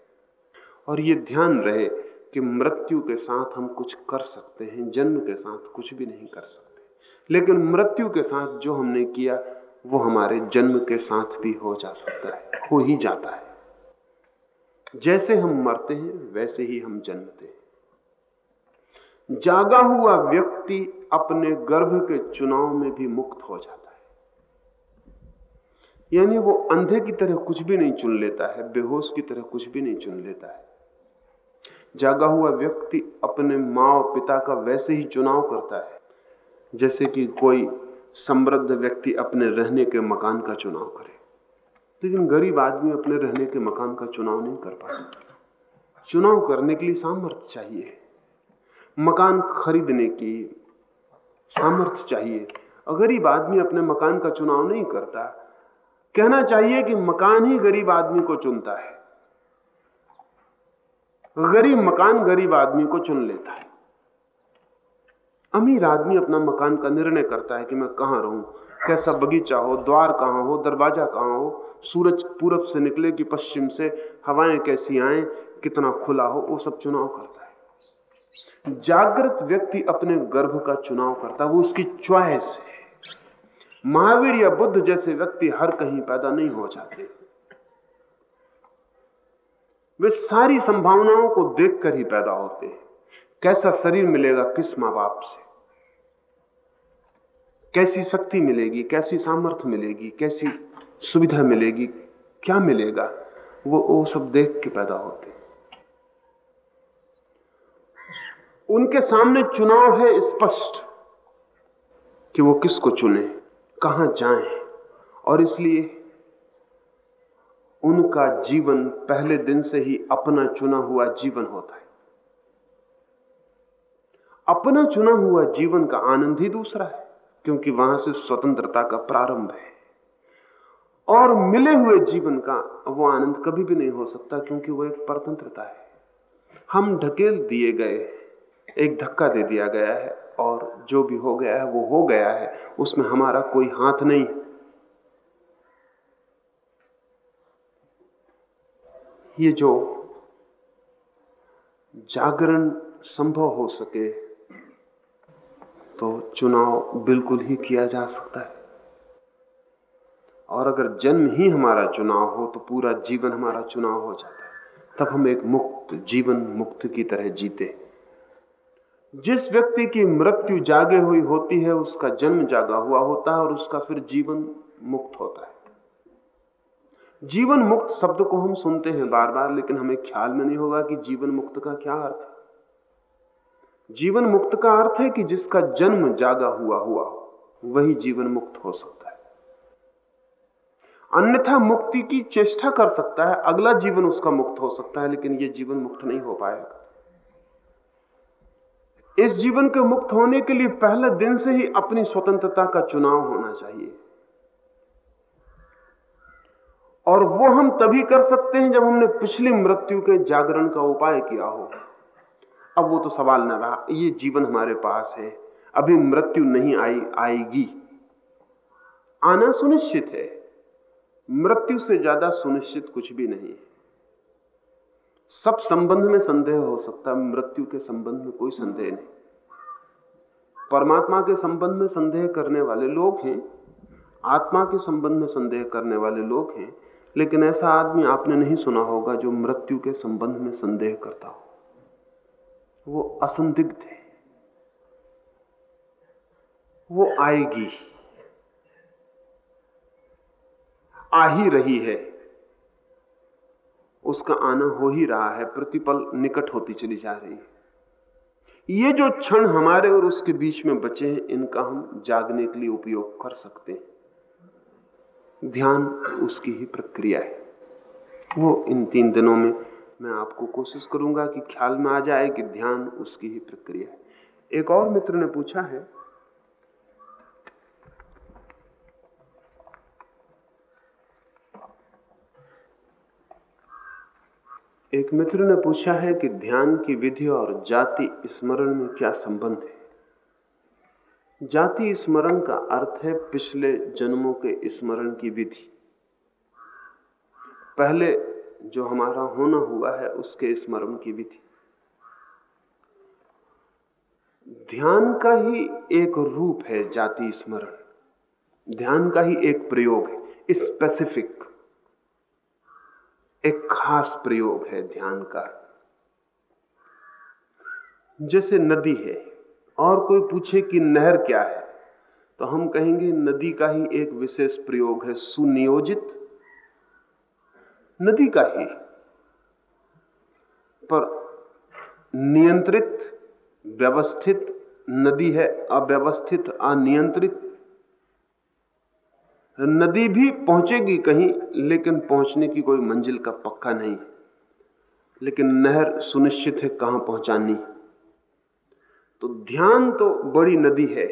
और ये ध्यान रहे कि मृत्यु के साथ हम कुछ कर सकते हैं, जन्म के साथ कुछ भी नहीं कर सकते। लेकिन मृत्यु के साथ जो हमने किया वो हमारे जन्म के साथ भी हो जा सकता है, हो ही जाता है। जैसे हम मरते हैं, वैसे ही हम जन्मते हैं। जागा हुआ व्यक्ति अपने गर्भ के चुनाव में भी मुक्त हो जाता है। यानी वो अंधे की तरह कुछ भी नहीं चुन लेता है, बेहोश की तरह कुछ भी नहीं चुन लेता है। जागा हुआ व्यक्ति अपने माँ और पिता का वैसे ही चुनाव करता है, जैसे कि कोई समृद्ध व्यक्ति अपने रहने के मकान का चुनाव करे। लेकिन गरीब आदमी अपने रहने के मकान का चुनाव नहीं कर पाता। चुनाव करने के लिए सामर्थ्य चाहिए। मकान खरीदने की सामर्थ्य चाहिए। गरीब आदमी अपने मकान का चुनाव नहीं करता। कहना चाहिए कि मकान ही गरीब आदमी को चुनता है। गरीब मकान गरीब आदमी को चुन लेता है। अमीर आदमी अपना मकान का निर्णय करता है कि मैं कहाँ रहूँ। कैसा बगीचा हो, द्वार कहाँ हो, दरवाज़ा कहाँ हो, सूरज पूरब से निकले कि पश्चिम से, हवाएँ कैसी आए, कितना खुला हो, वो सब चुनाव करता है। जागृत व्यक्ति अपने गर्भ का चुनाव करता है, वो उसकी च्वाइस है। महावीर या बुद्ध जैसे व्यक्ति हर कहीं पैदा नहीं हो जाते। वे सारी संभावनाओं को देखकर ही पैदा होते हैं। कैसा शरीर मिलेगा किस माँ बाप से? कैसी शक्ति मिलेगी, कैसी सामर्थ्य मिलेगी, कैसी सुविधा मिलेगी, क्या मिलेगा, वो वो सब देख के पैदा होते उनके सामने चुनाव है स्पष्ट कि वो किसको चुने, कहाँ जाएँ, और इसलिए उनका जीवन पहले दिन से ही अपना चुना हुआ जीवन होता है। अपना चुना हुआ जीवन का आनंद ही दूसरा है। क्योंकि वहाँ से स्वतंत्रता का प्रारंभ है। और मिले हुए जीवन का वो आनंद कभी भी नहीं हो सकता क्योंकि वो एक परतंत्रता है। हम ढकेल दिए गए, एक धक्का दे दिया गया है और जो भी हो गया है वो हो गया है, उसमें हमारा कोई हाथ नहीं। ये जो जागरण संभव हो सके तो चुनाव बिल्कुल ही किया जा सकता है। और अगर जन्म ही हमारा चुनाव हो तो पूरा जीवन हमारा चुनाव हो जाता है। तब हम एक मुक्त, जीवन मुक्त की तरह जीते। जिस व्यक्ति की मृत्यु जागे हुई होती है, उसका जन्म जागा हुआ होता है और उसका फिर जीवन मुक्त होता है। जीवन मुक्त शब्द को हम सुनते हैं बार बार लेकिन हमें ख्याल में नहीं होगा कि जीवन मुक्त का क्या अर्थ है। जीवन मुक्त का अर्थ है कि जिसका जन्म जागा हुआ हुआ वही जीवन मुक्त हो सकता है। अन्यथा मुक्ति की चेष्टा कर सकता है, अगला जीवन उसका मुक्त हो सकता है, लेकिन यह जीवन मुक्त नहीं हो पाएगा। इस जीवन के मुक्त होने के लिए पहले दिन से ही अपनी स्वतंत्रता का चुनाव होना चाहिए। और वो हम तभी कर सकते हैं जब हमने पिछली मृत्यु के जागरण का उपाय किया हो। अब वो तो सवाल न रहा, ये जीवन हमारे पास है, अभी मृत्यु नहीं आई, आएगी। आना सुनिश्चित है, मृत्यु से ज़्यादा सुनिश्चित कुछ भी नहीं है। सब संबंध में संदेह हो सकता है, मृत्यु के संबंध में कोई संदेह नहीं। परमात्मा के संबंध में संदेह करने वाले लोग हैं, आत्मा के संबंध में संदेह करने वाले लोग हैं, लेकिन ऐसा आदमी आपने नहीं सुना होगा जो मृत्यु के संबंध में संदेह करता हो। वो असंदिग्ध है। वो आएगी आ ही रही है। उसका आना हो ही रहा है। प्रतिपल निकट होती चली जा रही है। ये जो क्षण हमारे और उसके बीच में बचे हैं, इनका हम जागने के लिए उपयोग कर सकते हैं। ध्यान उसकी ही प्रक्रिया है। वो इन तीन दिनों में मैं आपको कोशिश करूँगा कि ख्याल में आ जाए कि ध्यान उसकी ही प्रक्रिया है। एक और मित्र ने पूछा है, एक मित्र ने पूछा है कि ध्यान की विधि और जाति स्मरण में क्या संबंध है? जाति स्मरण का अर्थ है पिछले जन्मों के स्मरण की विधि। पहले जो हमारा होना हुआ है उसके स्मरण की विधि। ध्यान का ही एक रूप है जाति स्मरण। ध्यान का ही एक प्रयोग है स्पेसिफिक एक खास प्रयोग है ध्यान का। जैसे नदी है, और कोई पूछे कि नहर क्या है तो हम कहेंगे नदी का ही एक विशेष प्रयोग है सुनियोजित नदी का ही, पर नियंत्रित, व्यवस्थित नदी है, अव्यवस्थित, अनियंत्रित। नदी भी पहुंचेगी कहीं, लेकिन पहुँचने की कोई मंजिल का पक्का नहीं। लेकिन नहर सुनिश्चित है कहाँ पहुंचानी। तो ध्यान तो बड़ी नदी है,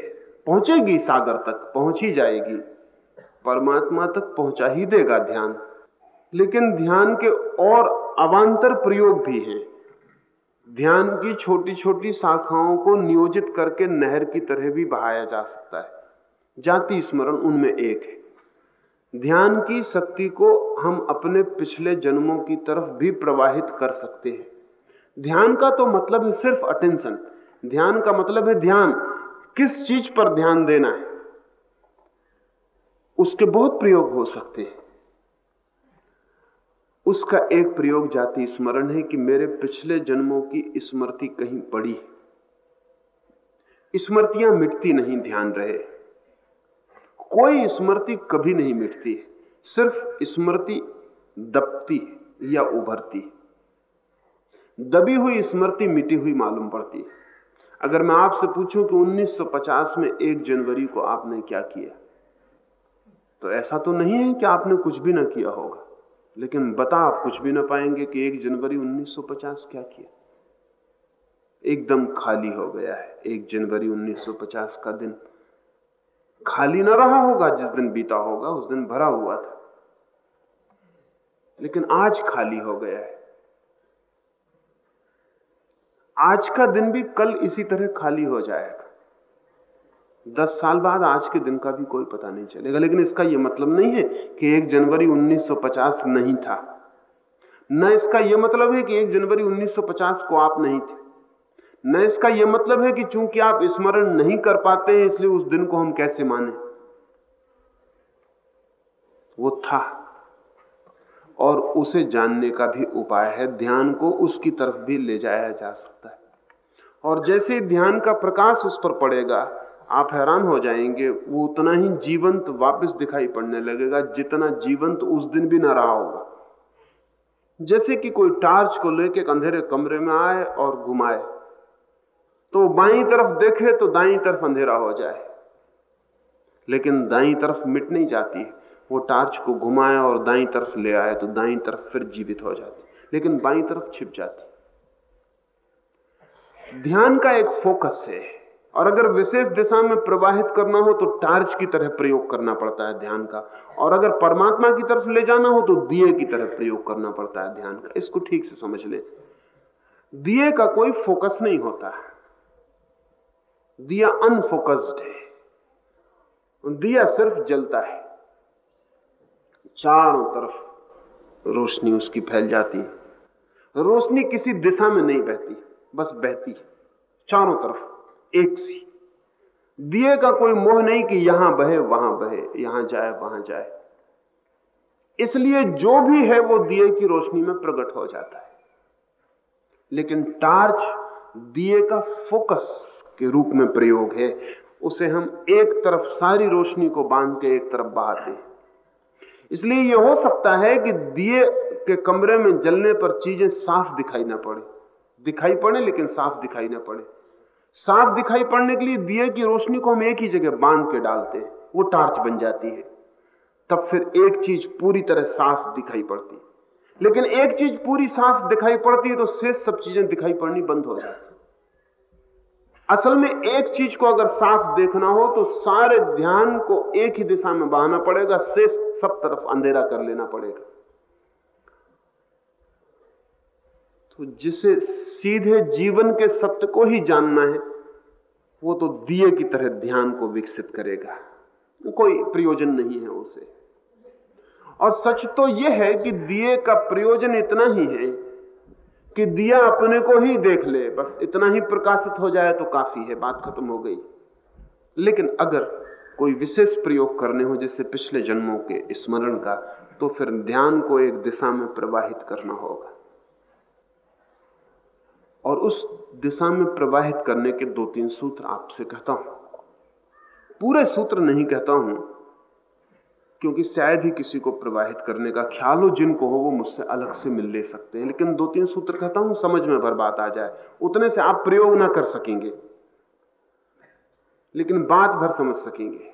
पहुंचेगी सागर तक, पहुँच ही जाएगी। परमात्मा तक पहुँचा ही देगा ध्यान। लेकिन ध्यान के और अवान्तर प्रयोग भी हैं। ध्यान की छोटी छोटी शाखाओं को नियोजित करके नहर की तरह भी बहाया जा सकता है। जाति स्मरण उनमें एक है। ध्यान की शक्ति को हम अपने पिछले जन्मों की तरफ़ भी प्रवाहित कर सकते हैं। ध्यान का तो मतलब है सिर्फ़ अटेंशन ध्यान का मतलब है ध्यान। किस चीज़ पर ध्यान देना है? उसके बहुत प्रयोग हो सकते हैं। उसका एक प्रयोग जाति स्मरण है कि मेरे पिछले जन्मों की स्मृति कहीं पड़ी स्मृतियाँ मिटती नहीं, ध्यान रहे। कोई स्मृति कभी नहीं मिटती सिर्फ़ स्मृति दबती या उभरती दबी हुई स्मृति मिटी हुई मालूम पड़ती अगर मैं आपसे पूछूँ कि 1950 में एक जनवरी को आपने क्या किया? तो ऐसा तो नहीं है कि आपने कुछ भी ना किया होगा। लेकिन बता आप कुछ भी ना पाएँगे कि एक जनवरी 1950 क्या किया। एकदम खाली हो गया है, एक जनवरी 1950 का दिन। खाली ना रहा होगा, जिस दिन बीता होगा, उस दिन भरा हुआ था। लेकिन आज खाली हो गया है। आज का दिन भी कल इसी तरह खाली हो जाएगा। दस साल बाद आज के दिन का भी कोई पता नहीं चलेगा। लेकिन इसका यह मतलब नहीं है कि एक जनवरी 1950 नहीं था। न इसका यह मतलब है कि एक जनवरी 1950 को आप नहीं थे। न इसका यह मतलब है कि चूँकि आप स्मरण नहीं कर पाते हैं, इसलिए उस दिन को हम कैसे माने? वो था। और उसे जानने का भी उपाय है। ध्यान को उसकी तरफ़ भी ले जाया जा सकता है। और जैसे ध्यान का प्रकाश उस पर पड़ेगा आप हैरान हो जाएँगे, वो उतना ही जीवंत वापस दिखाई पड़ने लगेगा जितना जीवंत उस दिन भी ना रहा होगा। जैसे कि कोई टार्च को लेके अंधेरे कमरे में आए और घुमाए तो बाई तरफ़ देखे तो दाई तरफ़ अंधेरा हो जाए। लेकिन दाई तरफ़ मिट नहीं जाती वो टार्च को घुमाए और दाई तरफ़ ले आए तो दाई तरफ़ फिर जीवित हो जाती लेकिन बाई तरफ़ छिप जाती ध्यान का एक फोकस है। और अगर विशेष दिशा में प्रवाहित करना हो तो टार्च की तरह प्रयोग करना पड़ता है ध्यान का। और अगर परमात्मा की तरफ़ ले जाना हो तो दिए की तरह प्रयोग करना पड़ता है ध्यान का। इसको ठीक से समझ ले। दिए का कोई फोकस नहीं होता है। दिया अनफोकस्ड है। दिया सिर्फ़ जलता है। चारों तरफ़ रोशनी उसकी फैल जाती है। रोशनी किसी दिशा में नहीं बहती, बस बहती है। चारों तरफ़। एक सी। दिए का कोई मोह नहीं कि यहाँ बहे, वहाँ बहे, यहाँ जाए, वहाँ जाए। इसलिए जो भी है वो दिए की रोशनी में प्रकट हो जाता है। लेकिन टार्च दिए का फोकस के रूप में प्रयोग है, उसे हम एक तरफ़ सारी रोशनी को बाँध के एक तरफ़ बहाते हैं। इसलिए यह हो सकता है कि दिए के कमरे में जलने पर चीज़ें साफ़ दिखाई ना पड़े। दिखाई पड़े लेकिन साफ़ दिखाई ना पड़े। साफ़ दिखाई पड़ने के लिए दिए की रोशनी को हम एक ही जगह बाँध के डालते हैं, वो टार्च बन जाती है। तब फिर एक चीज़ पूरी तरह साफ़ दिखाई पड़ती लेकिन एक चीज़ पूरी साफ़ दिखाई पड़ती है तो शेष सब चीज़ें दिखाई पड़नी बंद हो जाती असल में एक चीज़ को अगर साफ़ देखना हो तो सारे ध्यान को एक ही दिशा में बहाना पड़ेगा, शेष सब तरफ़ अंधेरा कर लेना पड़ेगा। तो जिसे सीधे जीवन के सत्य को ही जानना है, वो तो दिए की तरह ध्यान को विकसित करेगा। कोई प्रयोजन नहीं है उसे। और सच तो यह है कि दिए का प्रयोजन इतना ही है कि दिया अपने को ही देख ले। बस इतना ही प्रकाशित हो जाए तो काफ़ी है, बात खत्म हो गई। लेकिन अगर कोई विशेष प्रयोग करने हो, जैसे पिछले जन्मों के स्मरण का तो फिर ध्यान को एक दिशा में प्रवाहित करना होगा। और उस दिशा में प्रवाहित करने के दो तीन सूत्र आपसे कहता हूँ। पूरे सूत्र नहीं कहता हूँ, क्योंकि शायद ही किसी को प्रवाहित करने का ख्याल हो, जिनको हो, वो मुझसे अलग से मिल ले सकते हैं। लेकिन दो तीन सूत्र कहता हूँ, समझ में भर बात आ जाए। उतने से आप प्रयोग ना कर सकेंगे, लेकिन बात भर समझ सकेंगे।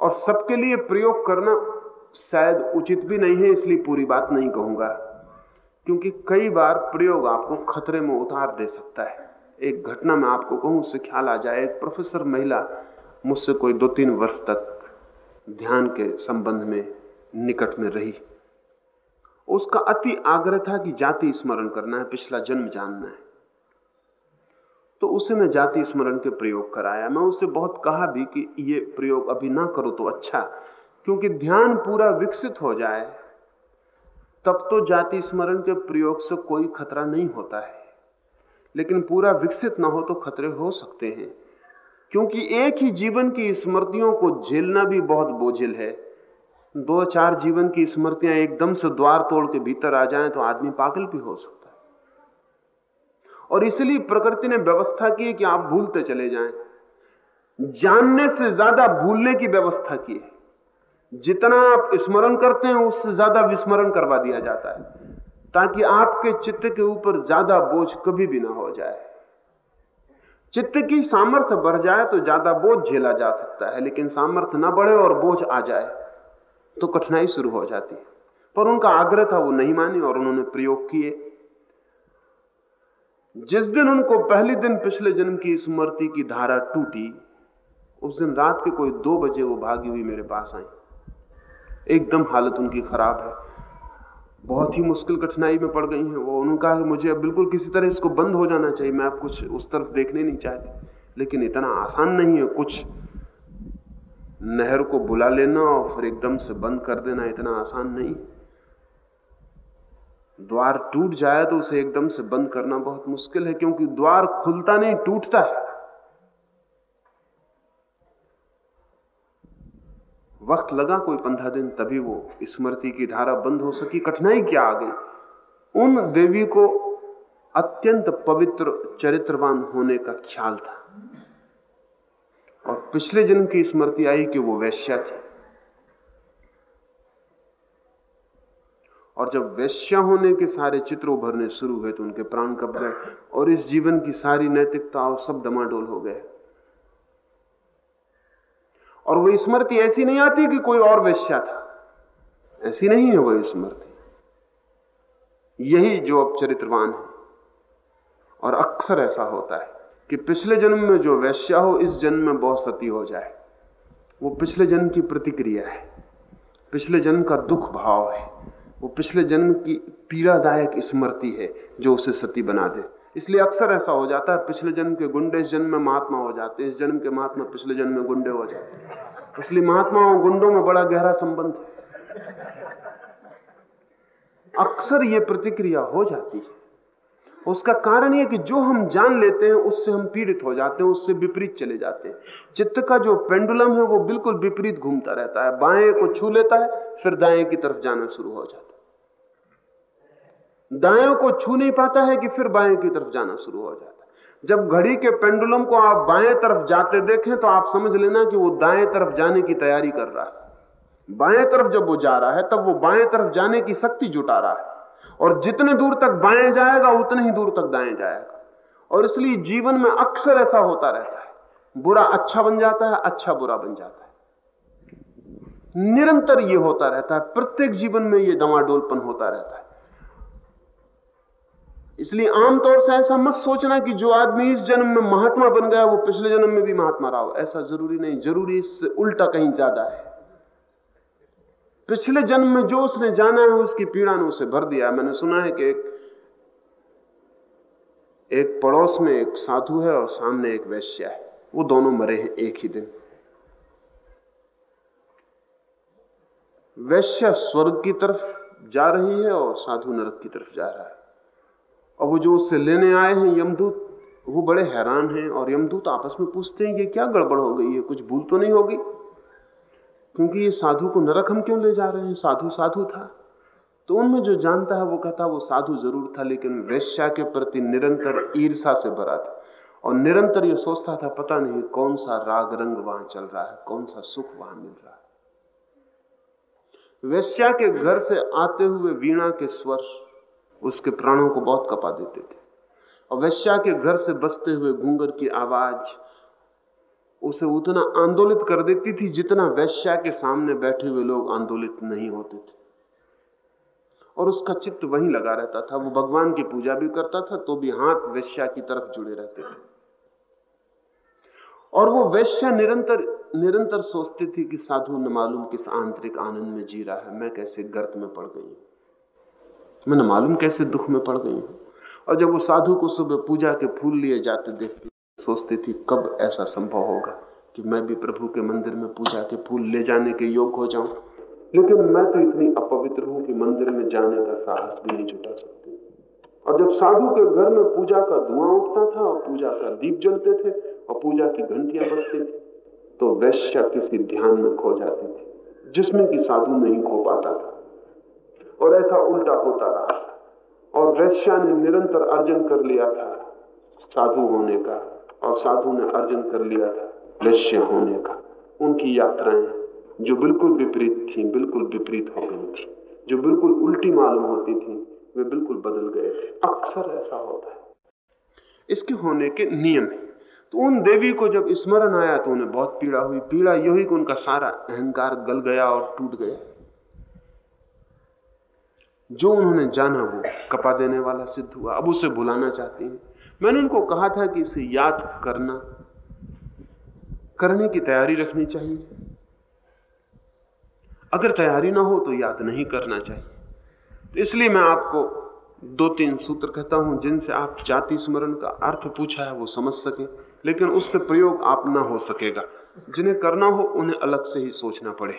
और सबके लिए प्रयोग करना शायद उचित भी नहीं है, इसलिए पूरी बात नहीं कहूँगा। क्योंकि कई बार प्रयोग आपको खतरे में उतार दे सकता है। एक घटना में आपको कहूँ, उससे ख्याल आ जाए, एक प्रोफेसर महिला मुझसे कोई दो तीन वर्ष तक ध्यान के संबंध में निकट में रही। उसका अति आग्रह था कि जाति स्मरण करना है, पिछला जन्म जानना है। तो उसे मैं जाति स्मरण के प्रयोग कराया। मैं उसे बहुत कहा भी कि ये प्रयोग अभी ना करो तो अच्छा क्योंकि ध्यान पूरा विकसित हो जाए तब तो जाति स्मरण के प्रयोग से कोई खतरा नहीं होता है। लेकिन पूरा विकसित ना हो तो खतरे हो सकते हैं। क्योंकि एक ही जीवन की स्मृतियों को झेलना भी बहुत बोझिल है। दो चार जीवन की स्मृतियाँ एकदम से द्वार तोड़ के भीतर आ जाएँ तो आदमी पागल भी हो सकता है। और इसलिए प्रकृति ने व्यवस्था की है कि आप भूलते चले जाएँ। जानने से ज़्यादा भूलने की व्यवस्था की है। जितना आप स्मरण करते हैं, उससे ज़्यादा विस्मरण करवा दिया जाता है, ताकि आपके चित्त के ऊपर ज़्यादा बोझ कभी भी ना हो जाए। चित्त की सामर्थ्य बढ़ जाए तो ज़्यादा बोझ झेला जा सकता है, लेकिन सामर्थ्य ना बढ़े और बोझ आ जाए तो कठिनाई शुरू हो जाती है। पर उनका आग्रह था, वो नहीं माने और उन्होंने प्रयोग किए। जिस दिन उनको पहले दिन पिछले जन्म की स्मृति की धारा टूटी, उस दिन रात के कोई दो बजे वो भागी हुई मेरे पास आई। एकदम हालत उनकी खराब है। बहुत ही मुश्किल कठिनाई में पड़ गई हैं। वो उन्होंने कहा मुझे अब बिल्कुल किसी तरह इसको बंद हो जाना चाहिए। मैं अब कुछ उस तरफ़ देखने नहीं चाहती। लेकिन इतना आसान नहीं है कुछ। नहर को बुला लेना और फिर एकदम से बंद कर देना इतना आसान नहीं। द्वार टूट जाए तो उसे एकदम से बंद करना बहुत मुश्किल है, क्योंकि द्वार खुलता नहीं, टूटता है। वक्त लगा कोई पंद्रह दिन, तभी वो स्मृति की धारा बंद हो सकी। कठिनाई क्या आ गई? उन देवी को अत्यंत पवित्र, चरित्रवान होने का ख्याल था। और पिछले जन्म की स्मृति आई कि वो वैश्या थी। और जब वैश्या होने के सारे चित्र उभरने शुरू हुए तो उनके प्राण कब गए? और इस जीवन की सारी नैतिकता और सब डमाडोल हो गए। और वो स्मृति ऐसी नहीं आती कि कोई और वैश्या था। ऐसी नहीं है वो स्मृति। यही जो अब चरित्रवान है। और अक्सर ऐसा होता है कि पिछले जन्म में जो वैश्या हो, इस जन्म में बहुत सती हो जाए। वो पिछले जन्म की प्रतिक्रिया है। पिछले जन्म का दुख भाव है। वो पिछले जन्म की पीड़ादायक स्मृति है जो उसे सती बना दे। इसलिए अक्सर ऐसा हो जाता है, पिछले जन्म के गुंडे इस जन्म में महात्मा हो जाते हैं, इस जन्म के महात्मा पिछले जन्म में गुंडे हो जाते हैं। इसलिए महात्मा और गुंडों में बड़ा गहरा संबंध है। अक्सर ये प्रतिक्रिया हो जाती है। उसका कारण यह कि जो हम जान लेते हैं, उससे हम पीड़ित हो जाते हैं, उससे विपरीत चले जाते हैं। चित्त का जो पेंडुलम है, वो बिल्कुल विपरीत घूमता रहता है। बाएँ को छू लेता है, फिर दाएँ की तरफ़ जाना शुरू हो जाता है। दाएँ को छू नहीं पाता है कि फिर बाएँ की तरफ़ जाना शुरू हो जाता है। जब घड़ी के पेंडुलम को आप बाएँ तरफ़ जाते देखें तो आप समझ लेना कि वो दाएँ तरफ़ जाने की तैयारी कर रहा है। बाएँ तरफ़ जब वो जा रहा है, तब वो बाएँ तरफ़ जाने की शक्ति जुटा रहा है। और जितने दूर तक बाएँ जाएगा, उतने ही दूर तक दाएँ जाएगा। और इसलिए जीवन में अक्सर ऐसा होता रहता है। बुरा अच्छा बन जाता है अच्छा बुरा बन जाता है। निरंतर यह होता रहता है। प्रत्येक जीवन में यह दमाडोलपन होता रहता है। इसलिए आमतौर से ऐसा मत सोचना कि जो आदमी इस जन्म में महात्मा बन गया, वो पिछले जन्म में भी महात्मा रहा हो। ऐसा ज़रूरी नहीं। ज़रूरी इससे उल्टा कहीं ज़्यादा है। पिछले जन्म में जो उसने जाना है, उसकी पीड़ा ने उसे भर दिया मैंने सुना है कि एक एक पड़ोस में एक साधु है और सामने एक वैश्या है। वो दोनों मरे हैं एक ही दिन। वैश्य स्वर्ग की तरफ़ जा रही है और साधु नरक की तरफ़ जा रहा है। और वो जो उससे लेने आए हैं यमदूत, वो बड़े हैरान हैं और यमदूत आपस में पूछते हैं, ये क्या गड़बड़ हो गई? है कुछ भूल तो नहीं होगी? क्योंकि ये साधु को नरक हम क्यों ले जा रहे हैं? साधु साधु था। तो उनमें जो जानता है, वो कहता वो साधु ज़रूर था, लेकिन वैश्या के प्रति निरंतर ईर्षा से भरा था और निरंतर ये सोचता था, पता नहीं कौन सा राग रंग वहाँ चल रहा है, कौन सा सुख वहाँ मिल रहा है। वैश्या के घर से आते हुए वीणा के स्वर उसके प्राणों को बहुत कपा देते थे। और वैश्या के घर से बसते हुए घूंगर की आवाज़ उसे उतना आंदोलित कर देती थी जितना वैश्या के सामने बैठे हुए लोग आंदोलित नहीं होते थे। और उसका चित्त वहीं लगा रहता था। वो भगवान की पूजा भी करता था तो भी हाथ वैश्या की तरफ़ जुड़े रहते थे। और वो वैश्या निरंतर निरंतर सोचती थी कि साधु न मालूम किस आंतरिक आनंद में जी रहा है, मैं कैसे गर्त में पड़ गई मैं न मालूम कैसे दुख में पड़ गई हूँ। और जब वो साधु को सुबह पूजा के फूल लिए जाते देखती सोचती थी, कब ऐसा संभव होगा कि मैं भी प्रभु के मंदिर में पूजा के फूल ले जाने के योग हो जाऊँ? लेकिन मैं तो इतनी अपवित्र हूँ कि मंदिर में जाने का साहस भी नहीं जुटा सकती। और जब साधु के घर में पूजा का धुआँ उठता था और पूजा का दीप जलते थे और पूजा की घंटियाँ बजती थी तो वैश्य किसी ध्यान में खो जाती थी, जिसमें कि साधु नहीं खो पाता था। और ऐसा उल्टा होता रहा। और वैश्या ने निरंतर अर्जन कर लिया था साधु होने का, और साधु ने अर्जन कर लिया था वैश्य होने का। उनकी यात्राएँ जो बिल्कुल विपरीत थी, बिल्कुल विपरीत हो गई थी, जो बिल्कुल उल्टी मालूम होती थी, वे बिल्कुल बदल गए थे। अक्सर ऐसा होता है। इसके होने के नियम है। तो उन देवी को जब स्मरण आया तो उन्हें बहुत पीड़ा हुई। पीड़ा यही कि उनका सारा अहंकार गल गया और टूट गया। जो उन्होंने जाना वो कपा देने वाला सिद्ध हुआ। अब उसे भुलाना चाहती हैं। मैंने उनको कहा था कि इसे याद करना, करने की तैयारी रखनी चाहिए। अगर तैयारी ना हो तो याद नहीं करना चाहिए। तो इसलिए मैं आपको दो तीन सूत्र कहता हूँ, जिनसे आप जाति स्मरण का अर्थ पूछा है, वो समझ सके। लेकिन उससे प्रयोग आप ना हो सकेगा। जिन्हें करना हो, उन्हें अलग से ही सोचना पड़े।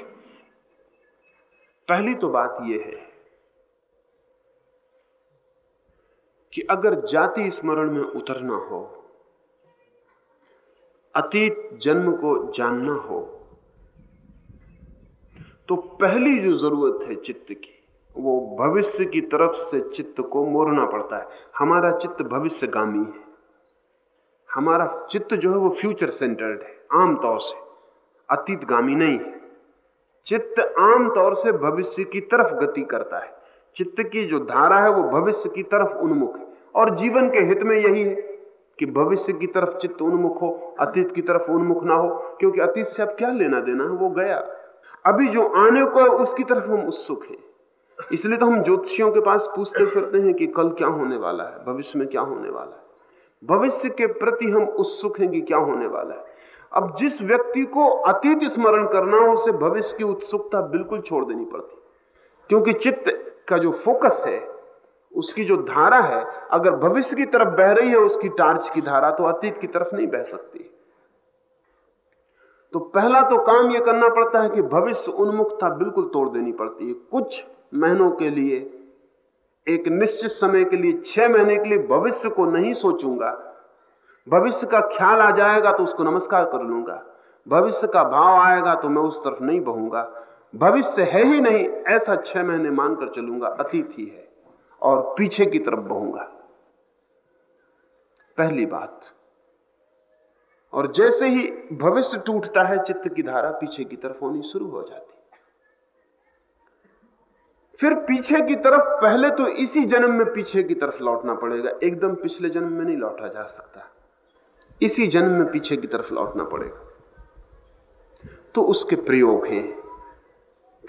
पहली तो बात यह है कि अगर जाति स्मरण में उतरना हो, अतीत जन्म को जानना हो तो पहली जो ज़रूरत है चित्त की, वो भविष्य की तरफ़ से चित्त को मोड़ना पड़ता है। हमारा चित्त भविष्यगामी है। हमारा चित्त जो है वो फ्यूचर सेंटर्ड है आमतौर से। अतीतगामी नहीं है। चित्त आमतौर से भविष्य की तरफ़ गति करता है। चित्त की जो धारा है वो भविष्य की तरफ़ उन्मुख है। और जीवन के हित में यही है कि भविष्य की तरफ़ चित्त उन्मुख हो, अतीत की तरफ़ उन्मुख ना हो, क्योंकि अतीत से अब क्या लेना देना है? वो गया। अभी जो आने को है, उसकी तरफ़ हम उत्सुक हैं। इसलिए तो हम ज्योतिषियों के पास पूछते फिरते हैं कि कल क्या होने वाला है, भविष्य में क्या होने वाला है। भविष्य के प्रति हम उत्सुक हैं कि क्या होने वाला है। अब जिस व्यक्ति को अतीत स्मरण करना हो, उसे भविष्य की उत्सुकता बिल्कुल छोड़ देनी पड़ती। क्योंकि चित्त का जो फोकस है, उसकी जो धारा है, अगर भविष्य की तरफ़ बह रही है, उसकी टार्च की धारा तो अतीत की तरफ़ नहीं बह सकती। तो पहला तो काम यह करना पड़ता है कि भविष्य उन्मुखता बिल्कुल तोड़ देनी पड़ती है। कुछ महीनों के लिए, एक निश्चित समय के लिए, छह महीने के लिए भविष्य को नहीं सोचूँगा। भविष्य का ख्याल आ जाएगा तो उसको नमस्कार कर लूँगा। भविष्य का भाव आएगा तो मैं उस तरफ़ नहीं बहूँगा। भविष्य है ही नहीं, ऐसा छह महीने मानकर चलूँगा अतीत ही है और पीछे की तरफ़ बहूँगा। पहली बात, और जैसे ही भविष्य टूटता है, चित्त की धारा पीछे की तरफ़ होनी शुरू हो जाती। फिर पीछे की तरफ़, पहले तो इसी जन्म में पीछे की तरफ़ लौटना पड़ेगा, एकदम पिछले जन्म में नहीं लौटा जा सकता। इसी जन्म में पीछे की तरफ़ लौटना पड़ेगा। तो उसके प्रयोग हैं।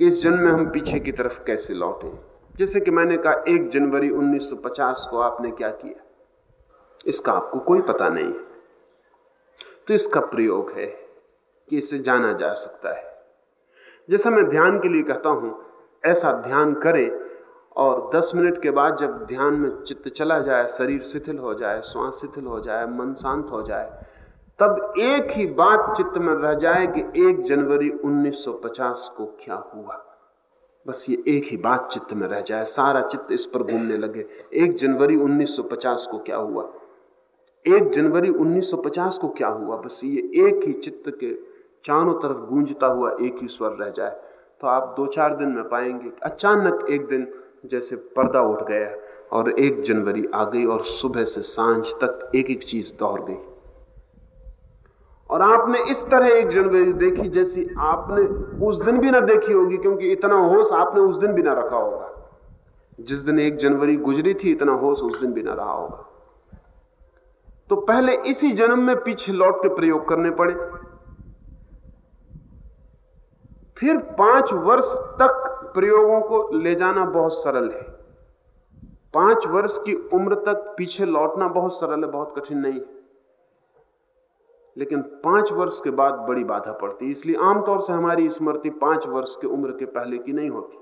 कि इस जन्म में हम पीछे की तरफ़ कैसे लौटें? जैसे कि मैंने कहा, एक जनवरी 1950 को आपने क्या किया? इसका आपको कोई पता नहीं तो इसका प्रयोग है कि इसे जाना जा सकता है। जैसा मैं ध्यान के लिए कहता हूँ, ऐसा ध्यान करें और 10 मिनट के बाद जब ध्यान में चित्त चला जाए, शरीर शिथिल हो जाए, श्वास शिथिल हो जाए, मन शांत हो जाए तब एक ही बात चित्त में रह जाए कि 1 जनवरी 1950 को क्या हुआ। बस ये एक ही बात चित्त में रह जाए, सारा चित्त इस पर घूमने लगे। 1 जनवरी 1950 को क्या हुआ? 1 जनवरी 1950 को क्या हुआ? बस ये एक ही चित्त के चारों तरफ़ गूंजता हुआ एक ही स्वर रह जाए। तो आप दो चार दिन में पाएँगे अचानक एक दिन जैसे पर्दा उठ गया और एक जनवरी आ गई और सुबह से साँझ तक एक एक चीज़ दौड़ गई। और आपने इस तरह एक जनवरी देखी जैसी आपने उस दिन भी ना देखी होगी, क्योंकि इतना होश आपने उस दिन भी ना रखा होगा। जिस दिन एक जनवरी गुजरी थी, इतना होश उस दिन भी ना रहा होगा। तो पहले इसी जन्म में पीछे लौट के प्रयोग करने पड़े। फिर पाँच वर्ष तक प्रयोगों को ले जाना बहुत सरल है। पाँच वर्ष की उम्र तक पीछे लौटना बहुत सरल है, बहुत कठिन नहीं है। लेकिन पाँच वर्ष के बाद बड़ी बाधा पड़ती है। इसलिए आमतौर से हमारी स्मृति पाँच वर्ष की उम्र के पहले की नहीं होती।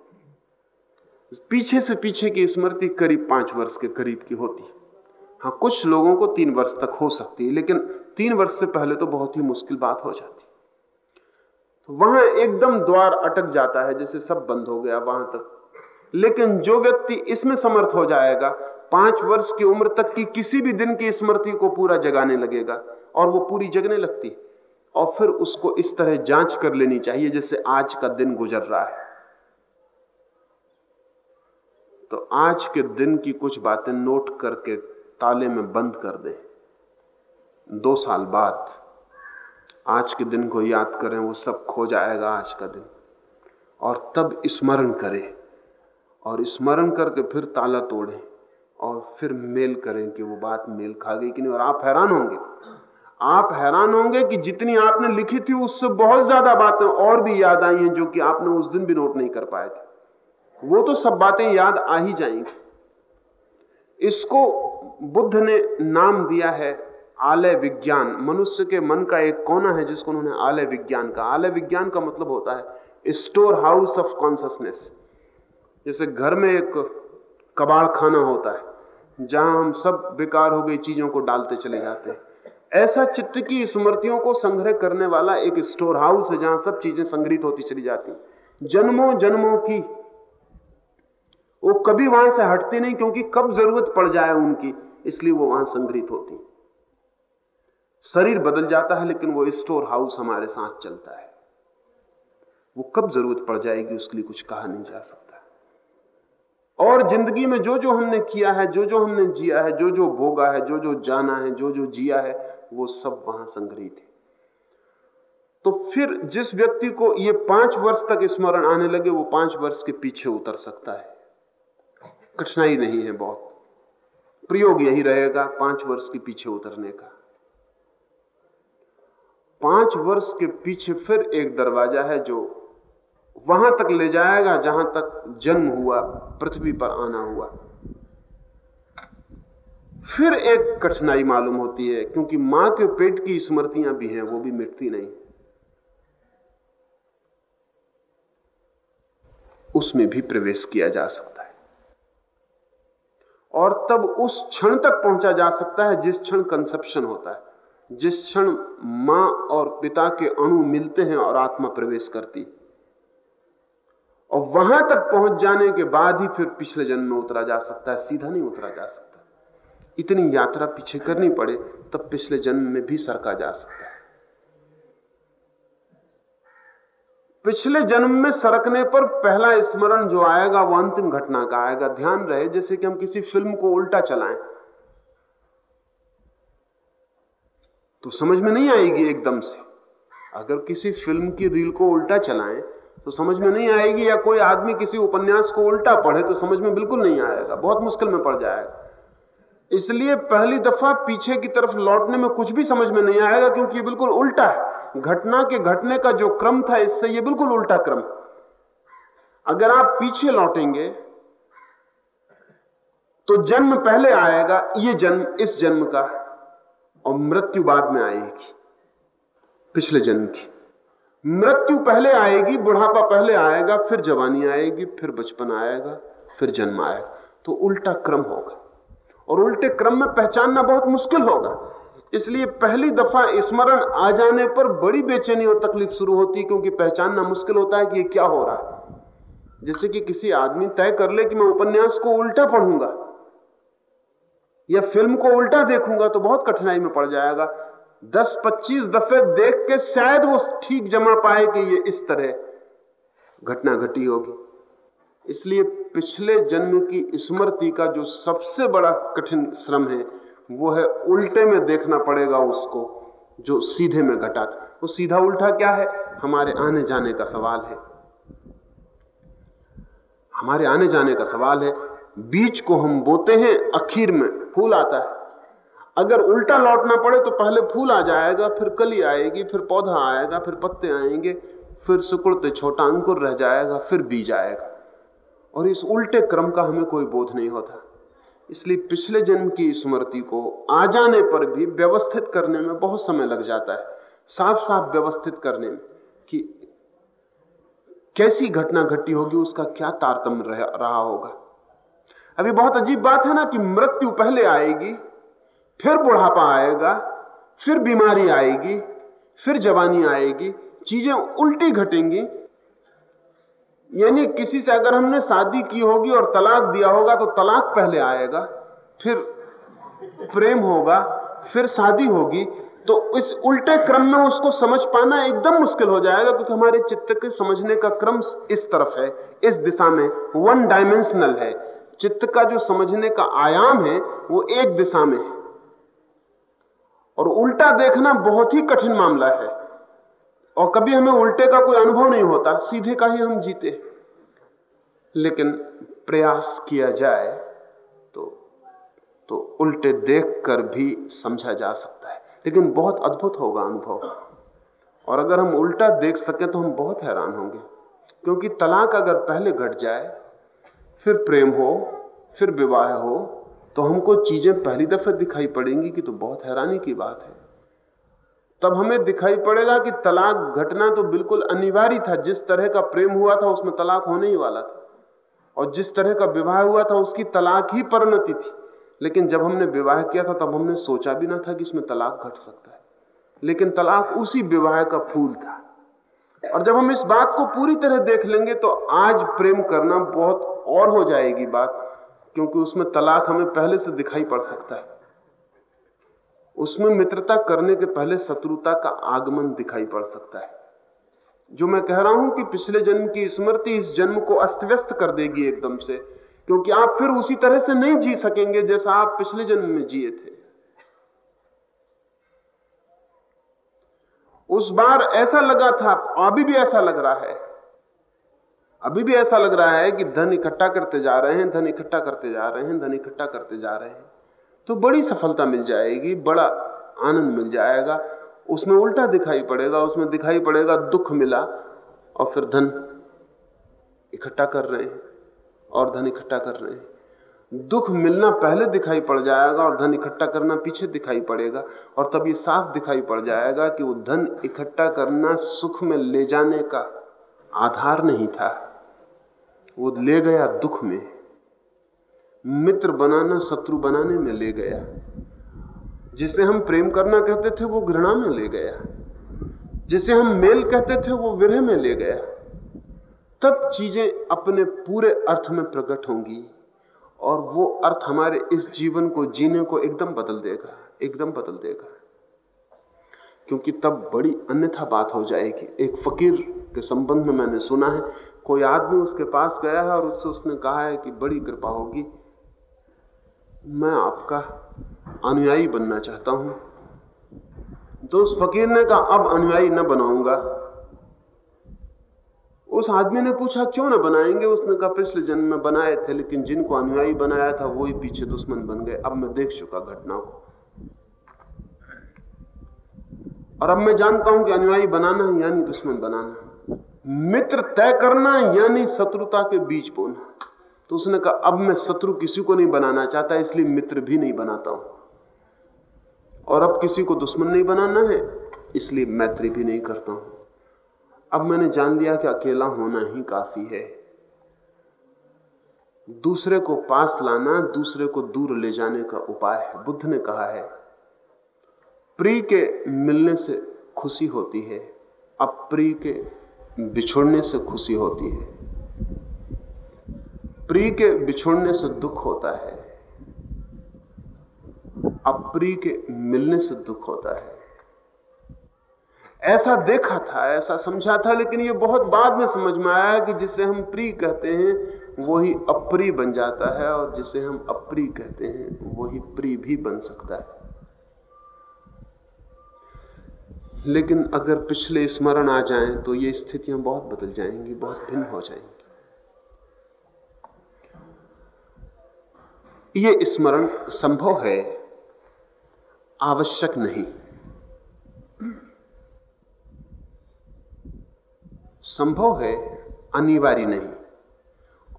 पीछे से पीछे की स्मृति करीब पाँच वर्ष के करीब की होती है। हाँ कुछ लोगों को तीन वर्ष तक हो सकती है, लेकिन तीन वर्ष से पहले तो बहुत ही मुश्किल बात हो जाती वहाँ एकदम द्वार अटक जाता है, जैसे सब बंद हो गया वहाँ तक। लेकिन जो व्यक्ति इसमें समर्थ हो जाएगा, पाँच वर्ष की उम्र तक की किसी भी दिन की स्मृति को पूरा जगाने लगेगा। और वो पूरी जगने लगती। और फिर उसको इस तरह जाँच कर लेनी चाहिए, जैसे आज का दिन गुजर रहा है। तो आज के दिन की कुछ बातें नोट करके ताले में बंद कर दे। दो साल बाद आज के दिन को याद करें, वो सब खो जाएगा आज का दिन। और तब स्मरण करें। और स्मरण करके फिर ताला तोड़ें। और फिर मेल करें कि वो बात मेल खा गई कि नहीं, और आप हैरान होंगे। आप हैरान होंगे कि जितनी आपने लिखी थी, उससे बहुत ज़्यादा बातें और भी याद आई हैं जो कि आपने उस दिन भी नोट नहीं कर पाए थे। वो तो सब बातें याद आ ही जाएँगी। इसको बुद्ध ने नाम दिया है आलय विज्ञान। मनुष्य के मन का एक कोना है जिसको उन्होंने आलय विज्ञान का आलय विज्ञान का मतलब होता है स्टोर हाउस ऑफ़ कॉन्सियसनेस जैसे घर में एक कबाड़ खाना होता है, जहाँ हम सब बेकार हो गई चीज़ों को डालते चले जाते हैं। ऐसा चित्त की स्मृतियों को संग्रह करने वाला एक स्टोर हाउस है जहाँ सब चीज़ें संग्रहित होती चली जाती। जन्मों जन्मों की। वो कभी वहाँ से हटती नहीं क्योंकि कब ज़रूरत पड़ जाए उनकी, इसलिए वो वहाँ संग्रहित होती। शरीर बदल जाता है, लेकिन वो स्टोर हाउस हमारे साथ चलता है। वो कब ज़रूरत पड़ जाएगी, उसके लिए कुछ कहा नहीं जा सकता। और ज़िंदगी में जो जो हमने किया है, जो जो हमने जिया है, जो जो भोगा है, जो जो जाना है, जो जो जिया है वो सब वहाँ संग्रहित है। तो फिर जिस व्यक्ति को ये पाँच वर्ष तक स्मरण आने लगे, वो पाँच वर्ष के पीछे उतर सकता है। कठिनाई नहीं है बहुत। प्रयोग यही रहेगा, पाँच वर्ष के पीछे उतरने का। पाँच वर्ष के पीछे फिर एक दरवाज़ा है जो वहाँ तक ले जाएगा, जहाँ तक जन्म हुआ, पृथ्वी पर आना हुआ। फिर एक कठिनाई मालूम होती है, क्योंकि माँ के पेट की स्मृतियाँ भी हैं, वो भी मिटती नहीं। उसमें भी प्रवेश किया जा सकता है। और तब उस क्षण तक पहुँचा जा सकता है, जिस क्षण कंसेप्शन होता है। जिस क्षण माँ और पिता के अणु मिलते हैं और आत्मा प्रवेश करती और वहाँ तक पहुँच जाने के बाद ही फिर पिछले जन्म में उतरा जा सकता है, सीधा नहीं उतरा जा सकता। इतनी यात्रा पीछे करनी पड़े, तब पिछले जन्म में भी सरका जा सकता है। पिछले जन्म में सरकने पर पहला स्मरण जो आएगा, वो अंतिम घटना का आएगा। ध्यान रहे, जैसे कि हम किसी फ़िल्म को उल्टा चलाएँ तो समझ में नहीं आएगी एकदम से। अगर किसी फ़िल्म की रील को उल्टा चलाएँ तो समझ में नहीं आएगी, या कोई आदमी किसी उपन्यास को उल्टा पढ़े तो समझ में बिल्कुल नहीं आएगा। बहुत मुश्किल में पड़ जाएगा। इसलिए पहली दफ़ा पीछे की तरफ़ लौटने में कुछ भी समझ में नहीं आएगा, क्योंकि ये बिल्कुल उल्टा है। घटना के घटने का जो क्रम था, इससे ये बिल्कुल उल्टा क्रम। अगर आप पीछे लौटेंगे तो जन्म पहले आएगा, ये जन्म इस जन्म का और मृत्यु बाद में आएगी, पिछले जन्म की। मृत्यु पहले आएगी, बुढ़ापा पहले आएगा, फिर जवानी आएगी, फिर बचपन आएगा, फिर जन्म आएगा। तो उल्टा क्रम होगा। और उल्टे क्रम में पहचानना बहुत मुश्किल होगा। इसलिए पहली दफ़ा स्मरण आ जाने पर बड़ी बेचैनी और तकलीफ़ शुरू होती है, क्योंकि पहचानना मुश्किल होता है कि ये क्या हो रहा है। जैसे कि किसी आदमी तय कर ले कि मैं उपन्यास को उल्टा पढ़ूँगा या फ़िल्म को उल्टा देखूँगा तो बहुत कठिनाई में पड़ जाएगा। दस पच्चीस दफे देख के शायद वो ठीक जमा पाए कि ये इस तरह घटना घटी होगी। इसलिए पिछले जन्म की स्मृति का जो सबसे बड़ा कठिन श्रम है, वो है उल्टे में देखना पड़ेगा उसको, जो सीधे में घटा था। वो सीधा उल्टा क्या है? हमारे आने जाने का सवाल है। हमारे आने जाने का सवाल है, बीज को हम बोते हैं, अखीर में फूल आता है। अगर उल्टा लौटना पड़े तो पहले फूल आ जाएगा, फिर कली आएगी, फिर पौधा आएगा, फिर पत्ते आएँगे, फिर सुकुड़ते छोटा अंकुर रह जाएगा, फिर बीज आएगा। और इस उल्टे क्रम का हमें कोई बोध नहीं होता। इसलिए पिछले जन्म की स्मृति को आ जाने पर भी व्यवस्थित करने में बहुत समय लग जाता है। साफ़ साफ़ व्यवस्थित करने में कि कैसी घटना घटी होगी, उसका क्या तारतम्य रहा होगा। अभी बहुत अजीब बात है ना कि मृत्यु पहले आएगी, फिर बुढ़ापा आएगा, फिर बीमारी आएगी, फिर जवानी आएगी, चीज़ें उल्टी घटेंगी यानी किसी से अगर हमने शादी की होगी और तलाक दिया होगा तो तलाक पहले आएगा, फिर प्रेम होगा, फिर शादी होगी तो इस उल्टे क्रम में उसको समझ पाना एकदम मुश्किल हो जाएगा, क्योंकि हमारे चित्त के समझने का क्रम इस तरफ़ है, इस दिशा में वन डायमेंशनल है। चित्त का जो समझने का आयाम है, वो एक दिशा में है। और उल्टा देखना बहुत ही कठिन मामला है। और कभी हमें उल्टे का कोई अनुभव नहीं होता, सीधे का ही हम जीते। लेकिन प्रयास किया जाए तो तो उल्टे देखकर भी समझा जा सकता है। लेकिन बहुत अद्भुत होगा अनुभव। और अगर हम उल्टा देख सके तो हम बहुत हैरान होंगे। क्योंकि तलाक अगर पहले घट जाए, फिर प्रेम हो, फिर विवाह हो तो हमको चीज़ें पहली दफे दिखाई पड़ेंगी कि तो बहुत हैरानी की बात है। तब हमें दिखाई पड़ेगा कि तलाक घटना तो बिल्कुल अनिवार्य था। जिस तरह का प्रेम हुआ था, उसमें तलाक होने ही वाला था। और जिस तरह का विवाह हुआ था, उसकी तलाक ही परिणति थी। लेकिन जब हमने विवाह किया था, तब हमने सोचा भी ना था कि इसमें तलाक घट सकता है। लेकिन तलाक उसी विवाह का फूल था। और जब हम इस बात को पूरी तरह देख लेंगे तो आज प्रेम करना बहुत और हो जाएगी बात, क्योंकि उसमें तलाक हमें पहले से दिखाई पड़ सकता है। उसमें मित्रता करने के पहले शत्रुता का आगमन दिखाई पड़ सकता है। जो मैं कह रहा हूँ कि पिछले जन्म की स्मृति इस जन्म को अस्त व्यस्त कर देगी एकदम से, क्योंकि आप फिर उसी तरह से नहीं जी सकेंगे जैसा आप पिछले जन्म में जिए थे। उस बार ऐसा लगा था, अभी भी ऐसा लग रहा है। अभी भी ऐसा लग रहा है कि धन इकट्ठा करते जा रहे हैं, धन इकट्ठा करते जा रहे हैं, धन इकट्ठा करते जा रहे हैं। तो बड़ी सफलता मिल जाएगी, बड़ा आनंद मिल जाएगा। उसमें उल्टा दिखाई पड़ेगा, उसमें दिखाई पड़ेगा, दुख मिला और फिर धन इकट्ठा कर रहे हैं और धन इकट्ठा कर रहे हैं। दुख मिलना पहले दिखाई पड़ जाएगा और धन इकट्ठा करना पीछे दिखाई पड़ेगा और तब ये साफ़ दिखाई पड़ जाएगा कि वो धन इकट्ठा करना सुख में ले जाने का आधार नहीं था। वो ले गया दुख में। मित्र बनाना, शत्रु बनाने में ले गया। जिसे हम प्रेम करना कहते थे, वो घृणा में ले गया। जिसे हम मेल कहते थे, वो विरह में ले गया। तब चीज़ें अपने पूरे अर्थ में प्रकट होंगी और वो अर्थ हमारे इस जीवन को, जीने को एकदम बदल देगा, एकदम बदल देगा। क्योंकि तब बड़ी अन्यथा बात हो जाएगी। एक फकीर के संबंध में मैंने सुना है, कोई आदमी उसके पास गया है और उससे उसने कहा है कि बड़ी कृपा होगी। मैं आपका अनुयायी बनना चाहता हूँ। तो उस फकीर ने कहा, अब अनुयायी न बनाऊँगा। उस आदमी ने पूछा, क्यों ना बनाएँगे? उसने कहा, पिछले जन्म में बनाए थे, लेकिन जिनको अनुयायी बनाया था, वो ही पीछे दुश्मन बन गए। अब मैं देख चुका घटना को। और अब मैं जानता हूँ कि अनुयायी बनाना यानी दुश्मन बनाना। मित्र तय करना यानी शत्रुता के बीज बोना तो उसने कहा, अब मैं शत्रु किसी को नहीं बनाना चाहता, इसलिए मित्र भी नहीं बनाता हूँ। और अब किसी को दुश्मन नहीं बनाना है, इसलिए मैत्री भी नहीं करता हूँ। अब मैंने जान लिया कि अकेला होना ही काफ़ी है। दूसरे को पास लाना, दूसरे को दूर ले जाने का उपाय है। बुद्ध ने कहा है, प्री के मिलने से खुशी होती है अप्रिय के बिछोड़ने से खुशी होती है। प्रिय के बिछोड़ने से दुख होता है, अप्री के मिलने से दुख होता है। ऐसा देखा था, ऐसा समझा था, लेकिन ये बहुत बाद में समझ में आया कि जिसे हम प्री कहते हैं, वही अप्री बन जाता है, और जिसे हम अप्री कहते हैं, वही प्री भी बन सकता है। लेकिन अगर पिछले स्मरण आ जाएँ तो ये स्थितियाँ बहुत बदल जाएँगी, बहुत भिन्न हो जाएँगी। ये स्मरण संभव है? आवश्यक नहीं। संभव है, अनिवार्य नहीं।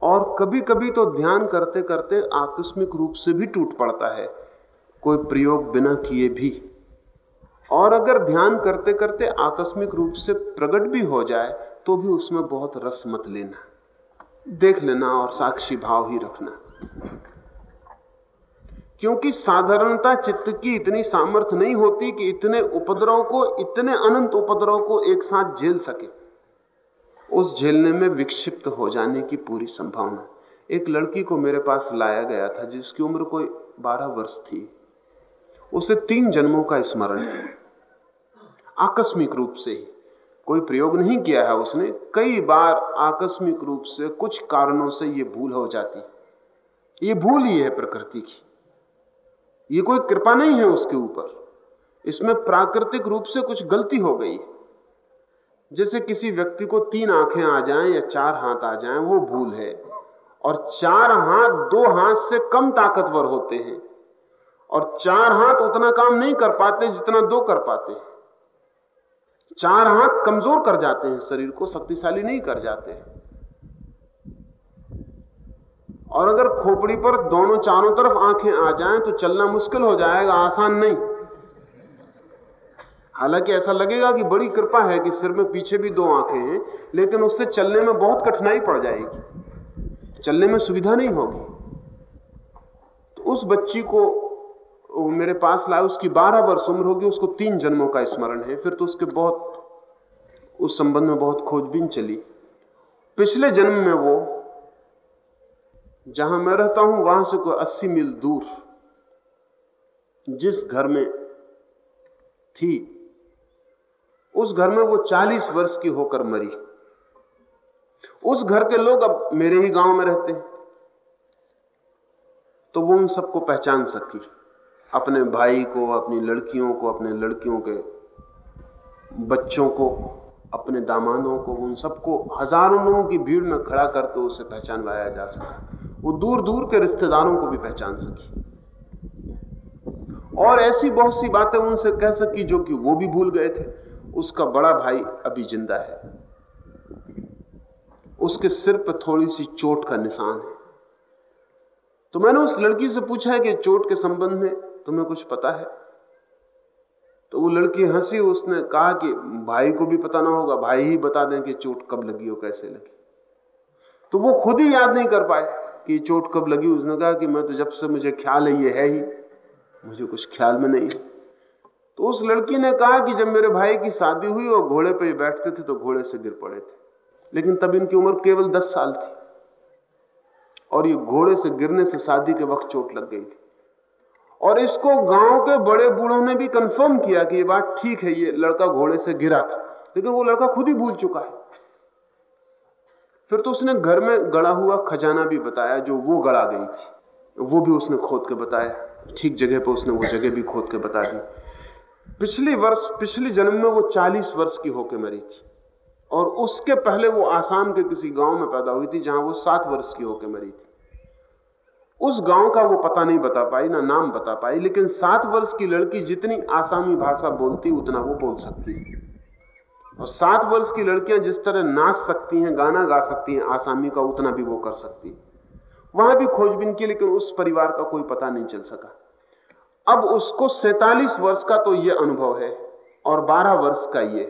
और कभी कभी तो ध्यान करते करते आकस्मिक रूप से भी टूट पड़ता है। कोई प्रयोग बिना किए भी। और अगर ध्यान करते करते आकस्मिक रूप से प्रकट भी हो जाए तो भी उसमें बहुत रस मत लेना। देख लेना और साक्षी भाव ही रखना। क्योंकि साधारणता चित्त की इतनी सामर्थ्य नहीं होती कि इतने उपद्रव को, इतने अनंत उपद्रव को एक साथ झेल सके। उस झेलने में विक्षिप्त हो जाने की पूरी संभावना। एक लड़की को मेरे पास लाया गया था, जिसकी उम्र कोई बारह वर्ष थी। उसे तीन जन्मों का स्मरण है। आकस्मिक रूप से ही। कोई प्रयोग नहीं किया है उसने। कई बार आकस्मिक रूप से कुछ कारणों से यह भूल हो जाती। ये भूल ही है प्रकृति की। ये कोई कृपा नहीं है उसके ऊपर। इसमें प्राकृतिक रूप से कुछ गलती हो गई जैसे किसी व्यक्ति को तीन आँखें आ जाएँ या चार हाथ आ जाएँ, वो भूल है। और चार हाथ दो हाथ से कम ताकतवर होते हैं। और चार हाथ उतना काम नहीं कर पाते जितना दो कर पाते हैं। चार हाथ कमज़ोर कर जाते हैं, शरीर को शक्तिशाली नहीं कर जाते हैं। और अगर खोपड़ी पर दोनों चारों तरफ़ आँखें आ जाएँ तो चलना मुश्किल हो जाएगा, आसान नहीं। हालाँकि ऐसा लगेगा कि बड़ी कृपा है कि सिर में पीछे भी दो आँखें हैं, लेकिन उससे चलने में बहुत कठिनाई पड़ जाएगी। चलने में सुविधा नहीं होगी। तो उस बच्ची को मेरे पास लाए, उसकी बारह वर्ष उम्र होगी, उसको तीन जन्मों का स्मरण है। फिर तो उसके बहुत, उस संबंध में बहुत खोजबीन चली। पिछले जन्म में वो जहाँ मैं रहता हूँ, वहाँ से कोई अस्सी मील दूर जिस घर में थी, उस घर में वो चालीस वर्ष की होकर मरी। उस घर के लोग अब मेरे ही गाँव में रहते हैं। तो वो उन सबको पहचान सकी। अपने भाई को, अपनी लड़कियों को, अपने लड़कियों के बच्चों को, अपने दामादों को, उन सबको हज़ारों लोगों की भीड़ में खड़ा करके उसे पहचानवाया जा सका। वो दूर दूर के रिश्तेदारों को भी पहचान सकी। और ऐसी बहुत सी बातें उनसे कह सकी जो कि वो भी भूल गए थे। उसका बड़ा भाई अभी ज़िंदा है। उसके सिर पर थोड़ी सी चोट का निशान है। तो मैंने उस लड़की से पूछा है कि चोट के संबंध में तुम्हें कुछ पता है? तो वो लड़की हँसी, उसने कहा कि भाई को भी पता ना होगा, भाई ही बता दें कि चोट कब लगी हो कैसे लगी। तो वो खुद ही याद नहीं कर पाए। कि चोट कब लगी? उसने कहा कि मैं तो जब से मुझे ख्याल है, ये है ही। मुझे कुछ ख्याल में नहीं। तो उस लड़की ने कहा कि जब मेरे भाई की शादी हुई और घोड़े पे बैठते थे तो घोड़े से गिर पड़े थे। लेकिन तब इनकी उम्र केवल दस साल थी। और ये घोड़े से गिरने से शादी के वक्त चोट लग गई थी। और इसको गाँव के बड़े बूढ़ों ने भी कंफर्म किया कि ये बात ठीक है, ये लड़का घोड़े से गिरा था। लेकिन वो लड़का खुद ही भूल चुका है। फिर तो उसने घर में गड़ा हुआ खजाना भी बताया, जो वो गड़ा गई थी। वो भी उसने खोद के बताया। ठीक जगह पर उसने वो जगह भी खोद के बता दी। पिछली वर्ष, पिछली जन्म में वो चालीस वर्ष की होके मरी थी। और उसके पहले वो आसाम के किसी गाँव में पैदा हुई थी, जहाँ वो सात वर्ष की होके मरी थी। उस गाँव का वो पता नहीं बता पाई, ना नाम बता पाई, लेकिन सात वर्ष की लड़की जितनी आसामी भाषा बोलती, उतना वो बोल सकती। है और सात वर्ष की लड़कियाँ जिस तरह नाच सकती हैं, गाना गा सकती हैं, आसामी का उतना भी वो कर सकती वहाँ भी खोजबीन की, लेकिन उस परिवार का कोई पता नहीं चल सका। अब उसको सैतालीस वर्ष का तो ये अनुभव है, और बारह वर्ष का ये।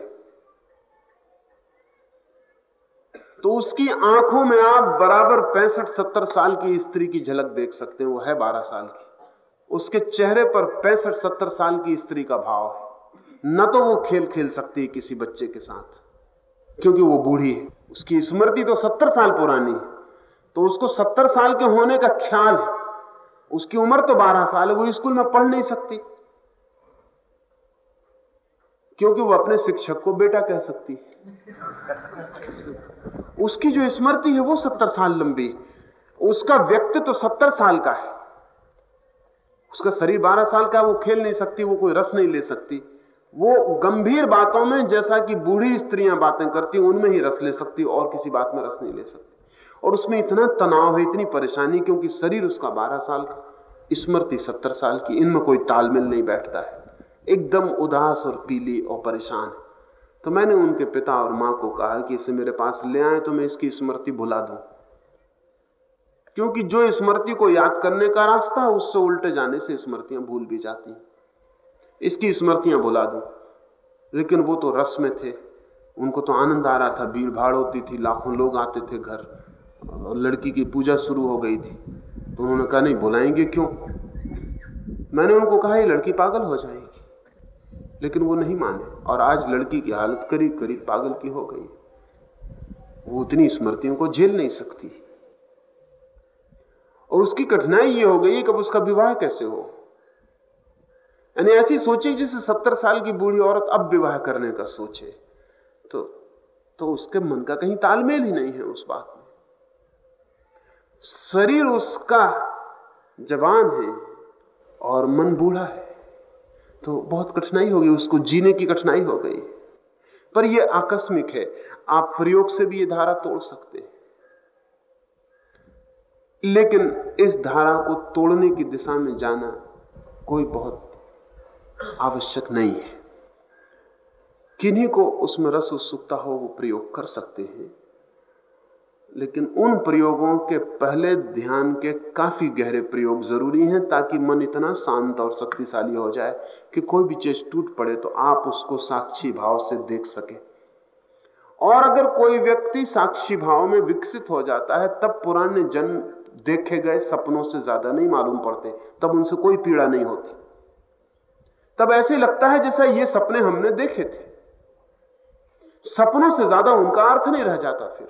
तो उसकी आँखों में आप बराबर पैंसठ, सत्तर साल की स्त्री की झलक देख सकते हैं, वो है बारह साल की। उसके चेहरे पर पैंसठ, सत्तर साल की स्त्री का भाव है। न तो वो खेल खेल सकती है किसी बच्चे के साथ, क्योंकि वो बूढ़ी है। उसकी स्मृति तो सत्तर साल पुरानी है। तो उसको सत्तर साल के होने का ख्याल है। उसकी उम्र तो बारह साल है, वो स्कूल में पढ़ नहीं सकती। क्योंकि वो अपने शिक्षक को बेटा कह सकती है। उसकी जो स्मृति है वो सत्तर साल लंबी उसका व्यक्ति तो सत्तर साल का है। उसका शरीर बारह साल का है, वो खेल नहीं सकती, वो कोई रस नहीं ले सकती। वो गंभीर बातों में, जैसा कि बूढ़ी स्त्रियाँ बातें करती उनमें ही रस ले सकती और किसी बात में रस नहीं ले सकती। और उसमें इतना तनाव है, इतनी परेशानी, क्योंकि शरीर उसका बारह साल का, स्मृति सत्तर साल की, इनमें कोई तालमेल नहीं बैठता है। एकदम उदास और पीली और परेशान तो मैंने उनके पिता और माँ को कहा कि इसे मेरे पास ले आए तो मैं इसकी स्मृति भुला दूँ। क्योंकि जो स्मृति को याद करने का रास्ता है उससे उल्टे जाने से स्मृतियाँ भूल भी जाती हैं। इसकी स्मृतियाँ बुला दूँ। लेकिन वो तो रस में थे। उनको तो आनंद आ रहा था। भीड़ भाड़ होती थी। लाखों लोग आते थे घर। और लड़की की पूजा शुरू हो गई थी। तो उन्होंने कहा, नहीं, बुलाएँगे क्यों? मैंने उनको कहा, ये लड़की पागल हो जाएगी। लेकिन वो नहीं माने। और आज लड़की की हालत करीब करीब पागल की हो गई वो उतनी स्मृतियों को झेल नहीं सकती। और उसकी कठिनाई ये हो गई कि अब उसका विवाह कैसे हो। यानी ऐसी सोची जिसे सत्तर साल की बूढ़ी औरत अब विवाह करने का सोचे तो तो उसके मन का कहीं तालमेल ही नहीं है उस बात में। शरीर उसका जवान है और मन बूढ़ा है तो बहुत कठिनाई होगी, उसको जीने की कठिनाई हो गई। पर यह आकस्मिक है, आप प्रयोग से भी ये धारा तोड़ सकते हैं। लेकिन इस धारा को तोड़ने की दिशा में जाना कोई बहुत आवश्यक नहीं है। किन्हीं को उसमें रस उत्सुकता हो, वो प्रयोग कर सकते हैं। लेकिन उन प्रयोगों के पहले ध्यान के काफ़ी गहरे प्रयोग ज़रूरी हैं, ताकि मन इतना शांत और शक्तिशाली हो जाए कि कोई भी चीज़ टूट पड़े तो आप उसको साक्षी भाव से देख सके। और अगर कोई व्यक्ति साक्षी भाव में विकसित हो जाता है, तब पुराने जन्म देखे गए सपनों से ज़्यादा नहीं मालूम पड़ते, तब उनसे कोई पीड़ा नहीं होती। तब ऐसे लगता है जैसा ये सपने हमने देखे थे। सपनों से ज़्यादा उनका अर्थ नहीं रह जाता फिर।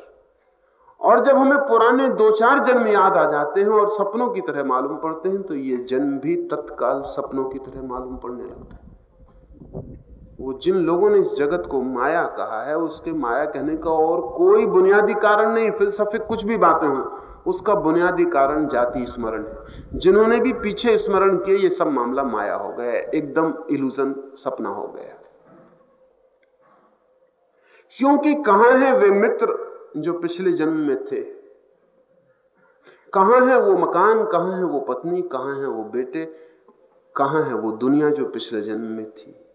और जब हमें पुराने दो चार जन्म याद आ जाते हैं और सपनों की तरह मालूम पड़ते हैं तो ये जन्म भी तत्काल सपनों की तरह मालूम पड़ने लगता है। वो जिन लोगों ने इस जगत को माया कहा है, उसके माया कहने का और कोई बुनियादी कारण नहीं, फिलसफिक कुछ भी बातें हों। उसका बुनियादी कारण जाति स्मरण है। जिन्होंने भी पीछे स्मरण किए, ये सब मामला माया हो गया एकदम इल्यूजन सपना हो गया क्योंकि कहाँ है वे मित्र जो पिछले जन्म में थे? कहाँ है वो मकान? कहाँ है वो पत्नी? कहाँ है वो बेटे? कहाँ है वो दुनिया जो पिछले जन्म में थी?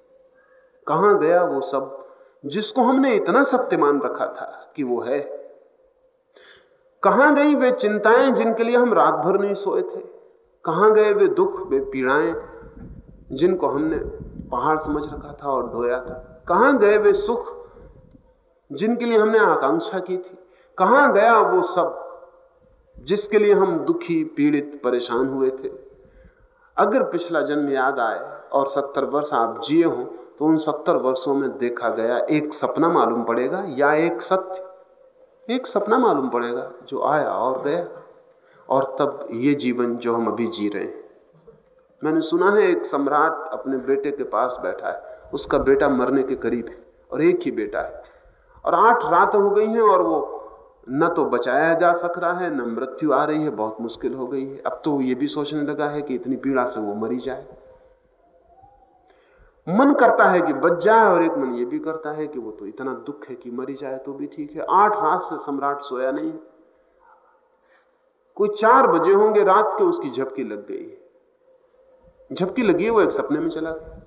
कहाँ गया वो सब? जिसको हमने इतना सत्य मान रखा था कि वो है? कहाँ गई वे चिंताएँ जिनके लिए हम रात भर नहीं सोए थे? कहाँ गए वे दुख, वे पीड़ाएँ जिनको हमने पहाड़ समझ रखा था और ढोया था? कहाँ गए वे सुख जिनके लिए हमने आकांक्षा की थी? कहाँ गया वो सब जिसके लिए हम दुखी, पीड़ित, परेशान हुए थे? अगर पिछला जन्म याद आए और सत्तर वर्ष आप जिए हो तो उन सत्तर वर्षों में देखा गया एक सपना मालूम पड़ेगा या एक सत्य? एक सपना मालूम पड़ेगा जो आया और गया। और तब ये जीवन जो हम अभी जी रहे हैं। मैंने सुना है एक सम्राट अपने बेटे के पास बैठा है। उसका बेटा मरने के करीब है और एक ही बेटा है। और आठ रात हो गई हैं और वो न तो बचाया जा सक रहा है, न मृत्यु आ रही है, बहुत मुश्किल हो गई है। अब तो ये भी सोचने लगा है कि इतनी पीड़ा से वो मरी जाए। मन करता है कि बच जाए और एक मन ये भी करता है कि वो तो इतना दुख है कि मरी जाए तो भी ठीक है। आठ रात से सम्राट सोया नहीं। कोई चार बजे होंगे, रात के उसकी झपकी लग गई। झपकी लगी, वो एक सपने में चला गया।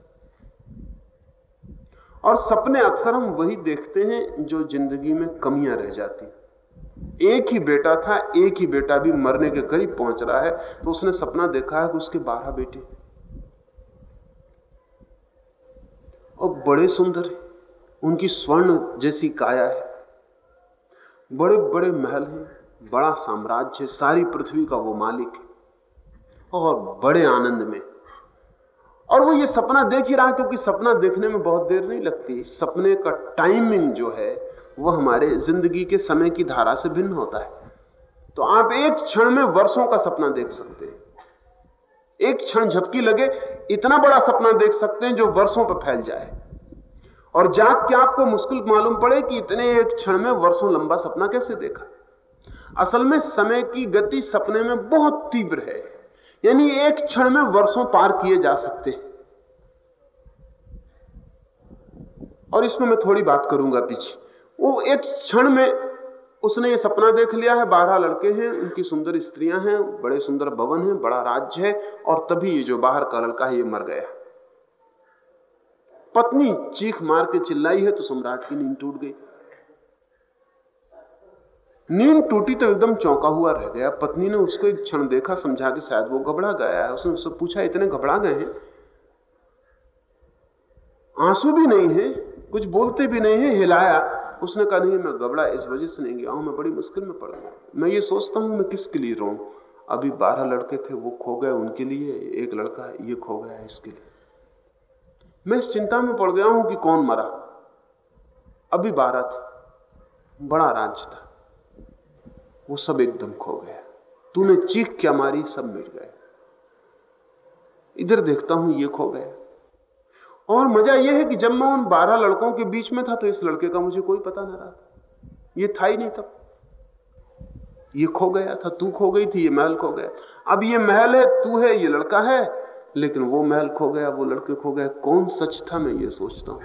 और सपने अक्सर हम वही देखते हैं जो ज़िंदगी में कमियाँ रह जाती। एक ही बेटा था, एक ही बेटा भी मरने के करीब पहुँच रहा है तो उसने सपना देखा है कि उसके बारह बेटे। और बड़े सुंदर उनकी स्वर्ण जैसी काया है। बड़े बड़े महल हैं। बड़ा साम्राज्य है। सारी पृथ्वी का वो मालिक है। और बड़े आनंद में। और वो ये सपना देख ही रहा क्योंकि सपना देखने में बहुत देर नहीं लगती। सपने का टाइमिंग जो है, वो हमारे ज़िंदगी के समय की धारा से भिन्न होता है। तो आप एक क्षण में वर्षों का सपना देख सकते हैं। एक क्षण झपकी लगे, इतना बड़ा सपना देख सकते हैं जो वर्षों पर फैल जाए। और जाग के आपको मुश्किल मालूम पड़े कि इतने एक क्षण में वर्षों लंबा सपना कैसे देखा? असल में समय की गति सपने में बहुत तीव्र है। यानी एक क्षण में वर्षों पार किए जा सकते हैं। और इसमें मैं थोड़ी बात करूँगा पीछे। वो एक क्षण में उसने ये सपना देख लिया है, बारह लड़के हैं, उनकी सुंदर स्त्रियाँ हैं, बड़े सुंदर भवन हैं, बड़ा राज्य है, और तभी ये जो बाहर का लड़का है, ये मर गया। पत्नी चीख मार के चिल्लाई है तो सम्राट की नींद टूट गई। नींद टूटी तो एकदम चौंका हुआ रह गया। पत्नी ने उसको एक क्षण देखा, समझा कि शायद वो घबरा गया है। उसने उससे पूछा, इतने घबरा गए हैं? आँसू भी नहीं है, कुछ बोलते भी नहीं है, हिलाया उसने कहा, नहीं, मैं घबरा, इस वजह से नहीं गया हूँ, मैं बड़ी मुश्किल में पड़ गया मैं ये सोचता हूँ, मैं किसके लिए रो अभी बारह लड़के थे, वो खो गए उनके लिए, एक लड़का ये खो गया इसके लिए। मैं इस चिंता में पड़ गया हूँ कि कौन मरा। अभी बारह थे, बड़ा राज्य था, वो सब एकदम खो गया। तूने चीख क्या मारी, सब मिट गए। इधर देखता हूँ, ये खो गया। और मज़ा यह है कि जब मैं उन बारह लड़कों के बीच में था तो इस लड़के का मुझे कोई पता ना रहा ये था ही नहीं तब। ये खो गया था, तू खो गई थी, ये महल खो गया। अब ये महल है, तू है, ये लड़का है, लेकिन वो महल खो गया, वो लड़के खो गए। कौन सच था, मैं ये सोचता हूँ।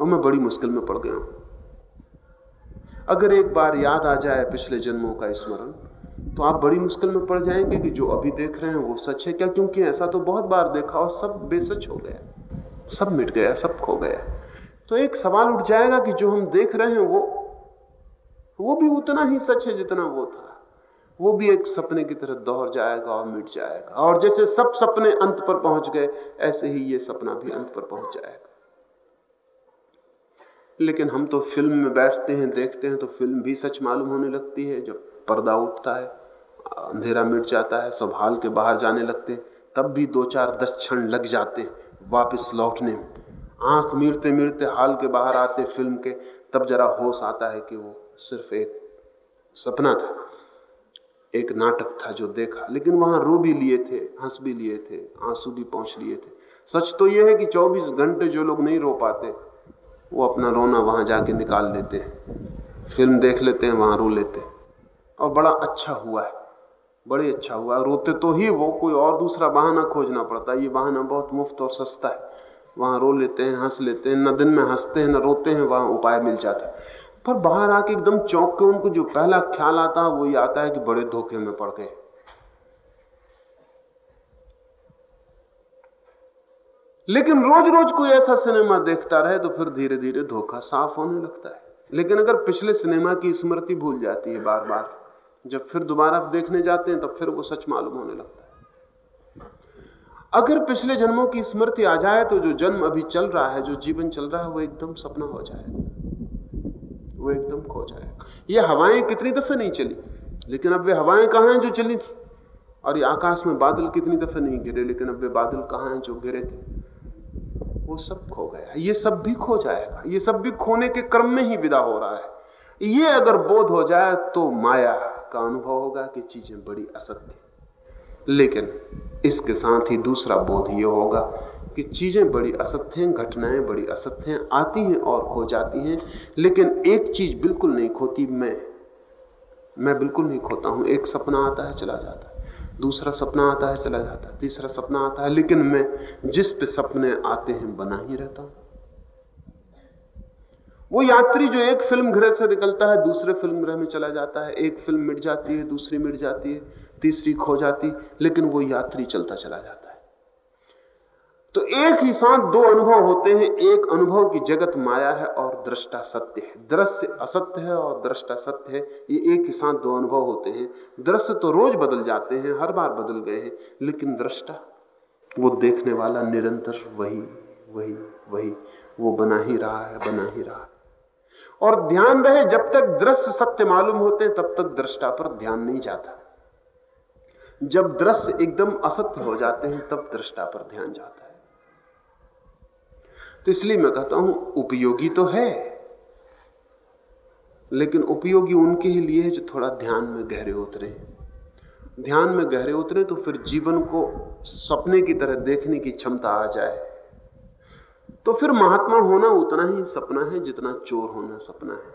और मैं बड़ी मुश्किल में पड़ गया हूँ। अगर एक बार याद आ जाए पिछले जन्मों का स्मरण तो आप बड़ी मुश्किल में पड़ जाएँगे कि जो अभी देख रहे हैं वो सच है क्या? क्योंकि ऐसा तो बहुत बार देखा और सब बेसच हो गया। सब मिट गया, सब खो गया। तो एक सवाल उठ जाएगा कि जो हम देख रहे हैं वो वो भी उतना ही सच है जितना वो था। वो भी एक सपने की तरह दोहर जाएगा और मिट जाएगा। और जैसे सब सपने अंत पर पहुँच गए, ऐसे ही ये सपना भी अंत पर पहुँच जाएगा। लेकिन हम तो फ़िल्म में बैठते हैं, देखते हैं तो फ़िल्म भी सच मालूम होने लगती है। जब पर्दा उठता है, अंधेरा मिट जाता है, सब हाल के बाहर जाने लगते हैं, तब भी दो चार दस क्षण लग जाते वापस लौटने। में आँख मीरते मीरते हाल के बाहर आते फ़िल्म के, तब जरा होश आता है कि वो सिर्फ़ एक सपना था, एक नाटक था जो देखा। लेकिन वहाँ रो भी लिए थे, हंस भी लिए थे, आँसू भी पहुँच लिए थे। सच तो यह है कि 24 घंटे जो लोग नहीं रो पाते, वो अपना रोना वहाँ जाके निकाल लेते हैं। फ़िल्म देख लेते हैं, वहाँ रो लेते हैं। और बड़ा अच्छा हुआ है। बड़े अच्छा हुआ। रोते तो ही वो कोई और दूसरा बहाना खोजना पड़ता है। ये बहाना बहुत मुफ़्त और सस्ता है। वहाँ रो लेते हैं, हंस लेते हैं, न दिन में हँसते हैं, न रोते हैं, वहाँ उपाय मिल जाता है। पर बाहर आके एकदम चौंक के उनको जो पहला ख्याल आता है वो ये आता है कि बड़े धोखे में पड़ गए। लेकिन रोज रोज कोई ऐसा सिनेमा देखता रहे तो फिर धीरे धीरे धोखा साफ़ होने लगता है। लेकिन अगर पिछले सिनेमा की स्मृति भूल जाती है बार बार जब फिर दोबारा देखने जाते हैं, तब फिर वो सच मालूम होने लगता है। अगर पिछले जन्मों की स्मृति आ जाए तो जो जन्म अभी चल रहा है, जो जीवन चल रहा है, वो एकदम सपना हो जाए। वो एकदम खो जाएगा ये हवाएँ कितनी दफे नहीं चली, लेकिन अब वे हवाएँ कहाँ हैं जो चली थी? और ये आकाश में बादल कितनी दफे नहीं गिरे, लेकिन अब वे बादल कहाँ हैं जो गिरे थे? वो सब खो गया ये सब भी खो जाएगा। ये सब भी खोने के क्रम में ही विदा हो रहा है। ये अगर बोध हो जाए तो माया का अनुभव होगा कि चीज़ें बड़ी असत्य लेकिन इसके साथ ही दूसरा बोध यह होगा कि चीज़ें बड़ी असत्य हैं, घटनाएँ बड़ी असत्य हैं, आती हैं और खो जाती हैं, लेकिन एक चीज़ बिल्कुल नहीं खोती मैं। मैं बिल्कुल नहीं खोता हूँ। एक सपना आता है, चला जाता है। दूसरा सपना आता है, चला जाता है। तीसरा सपना आता है, लेकिन मैं जिस पे सपने आते हैं, बना ही रहता हूँ। वो यात्री जो एक फ़िल्म गृह से निकलता है, दूसरे फ़िल्म गृह में चला जाता है। एक फ़िल्म मिट जाती है, दूसरी मिट जाती है, तीसरी खो जाती, लेकिन वो यात्री चलता चला जाता है। तो एक ही साथ दो अनुभव होते हैं। एक अनुभव की जगत माया है और दृष्टा सत्य है। दृश्य असत्य है और दृष्टा सत्य है। ये एक ही साथ दो अनुभव होते हैं। दृश्य तो रोज बदल जाते हैं, हर बार बदल गए हैं, लेकिन दृष्टा, वो देखने वाला निरंतर वही वही वही, वो बना ही रहा है, बना ही रहा है। और ध्यान रहे, जब तक दृश्य सत्य मालूम होते हैं तब तक दृष्टा पर ध्यान नहीं जाता। जब दृश्य एकदम असत्य हो जाते हैं, तब दृष्टा पर ध्यान जाता है। तो इसलिए मैं कहता हूँ, उपयोगी तो है, लेकिन उपयोगी उनके ही लिए जो थोड़ा ध्यान में गहरे उतरे। ध्यान में गहरे उतरे तो फिर जीवन को सपने की तरह देखने की क्षमता आ जाए। तो फिर महात्मा होना उतना ही सपना है जितना चोर होना सपना है।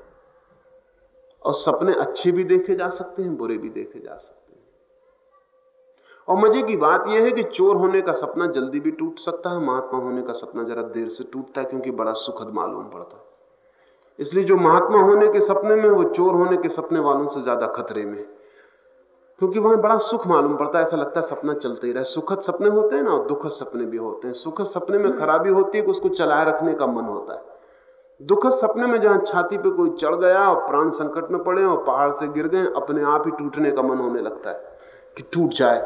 और सपने अच्छे भी देखे जा सकते हैं, बुरे भी देखे जा सकते हैं। और मज़े की बात यह है कि चोर होने का सपना जल्दी भी टूट सकता है, महात्मा होने का सपना जरा देर से टूटता है क्योंकि बड़ा सुखद मालूम पड़ता है। इसलिए जो महात्मा होने के सपने में वो चोर होने के सपने वालों से ज़्यादा खतरे में क्योंकि वहाँ बड़ा सुख मालूम पड़ता है ऐसा लगता है सपना चलते ही रहे। सुखद सपने होते हैं ना और दुखद सपने भी होते हैं। सुखद सपने में खराबी होती है कि उसको चलाए रखने का मन होता है। दुखद सपने में जहाँ छाती पे कोई चढ़ गया और प्राण संकट में पड़े और पहाड़ से गिर गए अपने आप ही टूटने का मन होने लगता है कि टूट जाए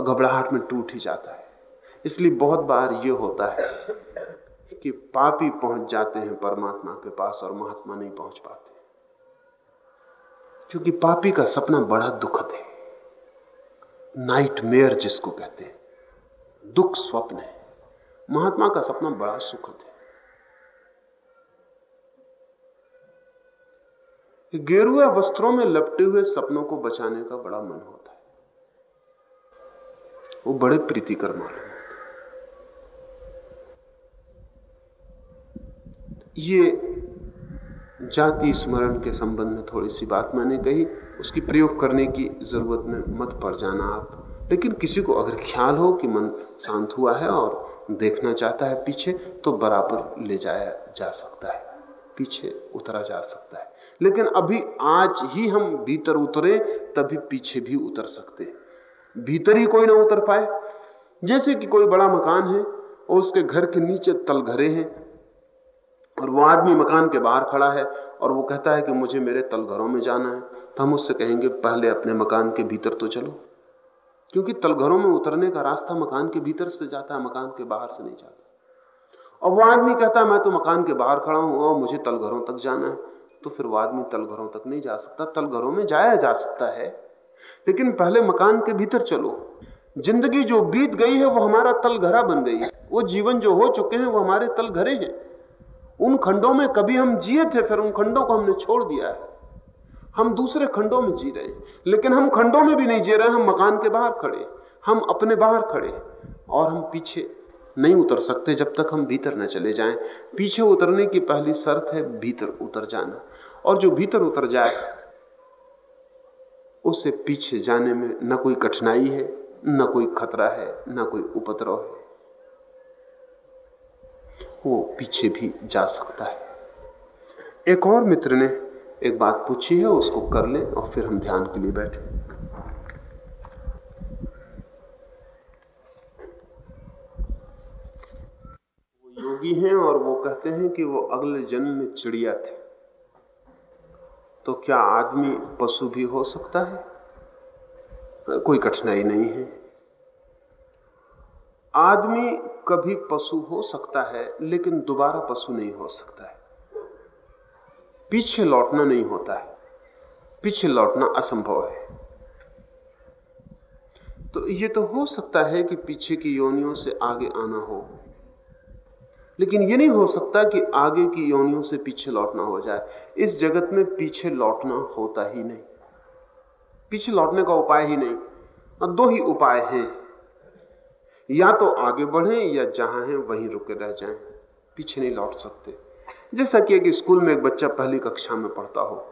घबराहट में टूट ही जाता है। इसलिए बहुत बार ये होता है कि पापी पहुँच जाते हैं परमात्मा के पास और महात्मा नहीं पहुँच पाते। क्योंकि पापी का सपना बड़ा दुखद है। नाइट मेयर जिसको कहते हैं। दुख स्वप्न है। महात्मा का सपना बड़ा सुखद है। गेरुआ वस्त्रों में लपटे हुए सपनों को बचाने का बड़ा मन होता है। वो बड़े प्रीतिकर मालूम ये जाति स्मरण के संबंध में थोड़ी सी बात मैंने कही। उसकी प्रयोग करने की ज़रूरत में मत पड़ जाना आप। लेकिन किसी को अगर ख्याल हो कि मन शांत हुआ है और देखना चाहता है पीछे तो बराबर ले जाया जा सकता है। पीछे उतरा जा सकता है। लेकिन अभी आज ही हम भीतर उतरे, तभी पीछे भी उतर सकते हैं। भीतर ही कोई ना उतर पाए। जैसे कि कोई बड़ा मकान है और उसके घर के नीचे तलघरे हैं और वो आदमी मकान के बाहर खड़ा है और वो कहता है कि मुझे मेरे तलघरों में जाना है। तो हम उससे कहेंगे, पहले अपने मकान के भीतर तो चलो। क्योंकि तलघरों में उतरने का रास्ता मकान के भीतर से जाता है, मकान के बाहर से नहीं जाता। और वो आदमी कहता है, मैं तो मकान के बाहर खड़ा हूँ और मुझे तलघरों तक जाना है। तो फिर वो आदमी तलघरों तक नहीं जा सकता। तलघरों में जाया जा सकता है, लेकिन पहले मकान के भीतर चलो। ज़िंदगी जो बीत गई है, वो हमारा तल घरा बन गई है। वो जीवन जो हो चुके हैं, वो हमारे तल घरे हैं। उन खंडों में कभी हम जिए थे, फिर उन खंडों को हमने छोड़ दिया है। हम दूसरे खंडों में जी रहे हैं। लेकिन हम खंडों में भी नहीं जी रहे, हम मकान के बाहर खड़े हम अपने बाहर खड़े और हम पीछे नहीं उतर सकते जब तक हम भीतर न चले जाएँ। पीछे उतरने की पहली शर्त है भीतर उतर जाना। और जो भीतर उतर जाए, उसे पीछे जाने में न कोई कठिनाई है, न कोई खतरा है, न कोई उपद्रव है। वो पीछे भी जा सकता है। एक और मित्र ने एक बात पूछी है उसको कर लें और फिर हम ध्यान के लिए बैठे। वो योगी हैं और वो कहते हैं कि वो अगले जन्म में चिड़िया थे। तो क्या आदमी पशु भी हो सकता है? कोई कठिनाई नहीं है। आदमी कभी पशु हो सकता है, लेकिन दोबारा पशु नहीं हो सकता है। पीछे लौटना नहीं होता है। पीछे लौटना असंभव है। तो ये तो हो सकता है कि पीछे की योनियों से आगे आना हो। लेकिन ये नहीं हो सकता कि आगे की योनियों से पीछे लौटना हो जाए। इस जगत में पीछे लौटना होता ही नहीं। पीछे लौटने का उपाय ही नहीं। दो ही उपाय हैं। या तो आगे बढ़ें या जहाँ हैं, वहीं रुके रह जाएँ। पीछे नहीं लौट सकते। जैसा कि एक स्कूल में एक बच्चा पहली कक्षा में पढ़ता हो,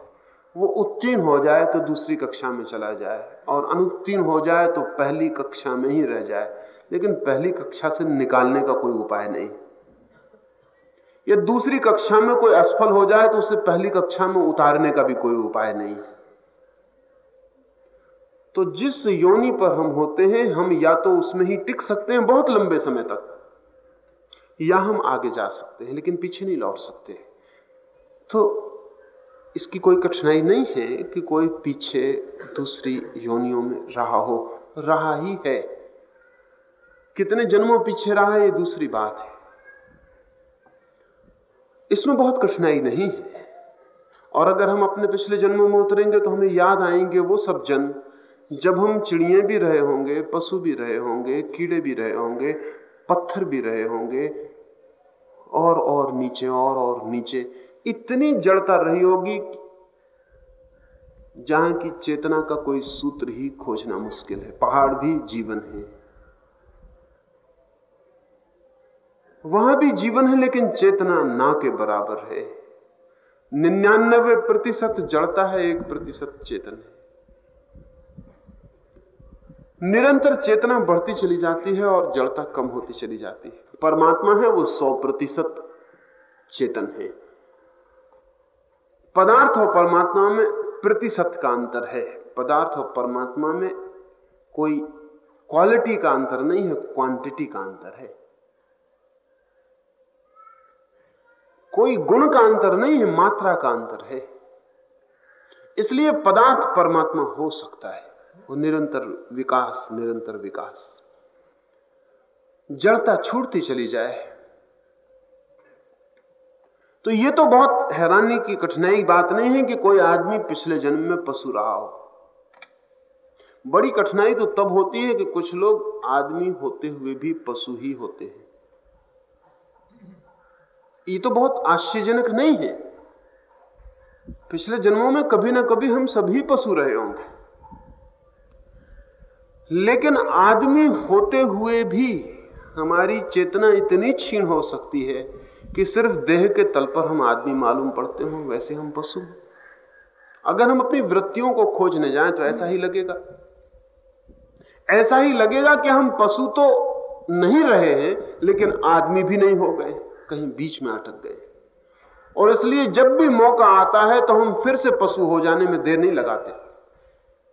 वो उत्तीर्ण हो जाए तो दूसरी कक्षा में चला जाए और अनुत्तीर्ण हो जाए तो पहली कक्षा में ही रह जाए। लेकिन पहली कक्षा से निकालने का कोई उपाय नहीं। या दूसरी कक्षा में कोई असफल हो जाए तो उसे पहली कक्षा में उतारने का भी कोई उपाय नहीं। तो जिस योनि पर हम होते हैं, हम या तो उसमें ही टिक सकते हैं बहुत लंबे समय तक, या हम आगे जा सकते हैं, लेकिन पीछे नहीं लौट सकते। तो इसकी कोई कठिनाई नहीं है कि कोई पीछे दूसरी योनियों में रहा हो। रहा ही है। कितने जन्मों पीछे रहा है, ये दूसरी बात है। इसमें बहुत कठिनाई नहीं है। और अगर हम अपने पिछले जन्मों में उतरेंगे तो हमें याद आएँगे वो सब जन्म। जब हम चिड़िए भी रहे होंगे, पशु भी रहे होंगे, कीड़े भी रहे होंगे, पत्थर भी रहे होंगे, और और नीचे, और और नीचे, इतनी जड़ता रही होगी जहाँ की चेतना का कोई सूत्र ही खोजना मुश्किल है। पहाड़ भी जीवन है। वहाँ भी जीवन है, लेकिन चेतना ना के बराबर है। निन्यानबे प्रतिशत जड़ता है, एक प्रतिशत चेतन है। निरंतर चेतना बढ़ती चली जाती है और जड़ता कम होती चली जाती है। परमात्मा है, वो सौ प्रतिशत चेतन है। पदार्थ और परमात्मा में प्रतिशत का अंतर है। पदार्थ और परमात्मा में कोई क्वालिटी का अंतर नहीं है क्वांटिटी का अंतर है। कोई गुण का अंतर नहीं है, मात्रा का अंतर है। इसलिए पदार्थ परमात्मा हो सकता है। वो निरंतर विकास निरंतर विकास। जड़ता छूटती चली जाए। तो ये तो बहुत हैरानी की कठिनाई बात नहीं है कि कोई आदमी पिछले जन्म में पशु रहा हो। बड़ी कठिनाई तो तब होती है कि कुछ लोग आदमी होते हुए भी पशु ही होते हैं। ये तो बहुत आश्चर्यजनक नहीं है। पिछले जन्मों में कभी ना कभी हम सभी पशु रहे होंगे। लेकिन आदमी होते हुए भी हमारी चेतना इतनी क्षीण हो सकती है कि सिर्फ़ देह के तल पर हम आदमी मालूम पड़ते हो, वैसे हम पशु अगर हम अपनी वृत्तियों को खोजने जाएँ तो ऐसा ही लगेगा। ऐसा ही लगेगा कि हम पशु तो नहीं रहे हैं, लेकिन आदमी भी नहीं हो गए, कहीं बीच में अटक गए। और इसलिए जब भी मौका आता है तो हम फिर से पशु हो जाने में देर नहीं लगाते।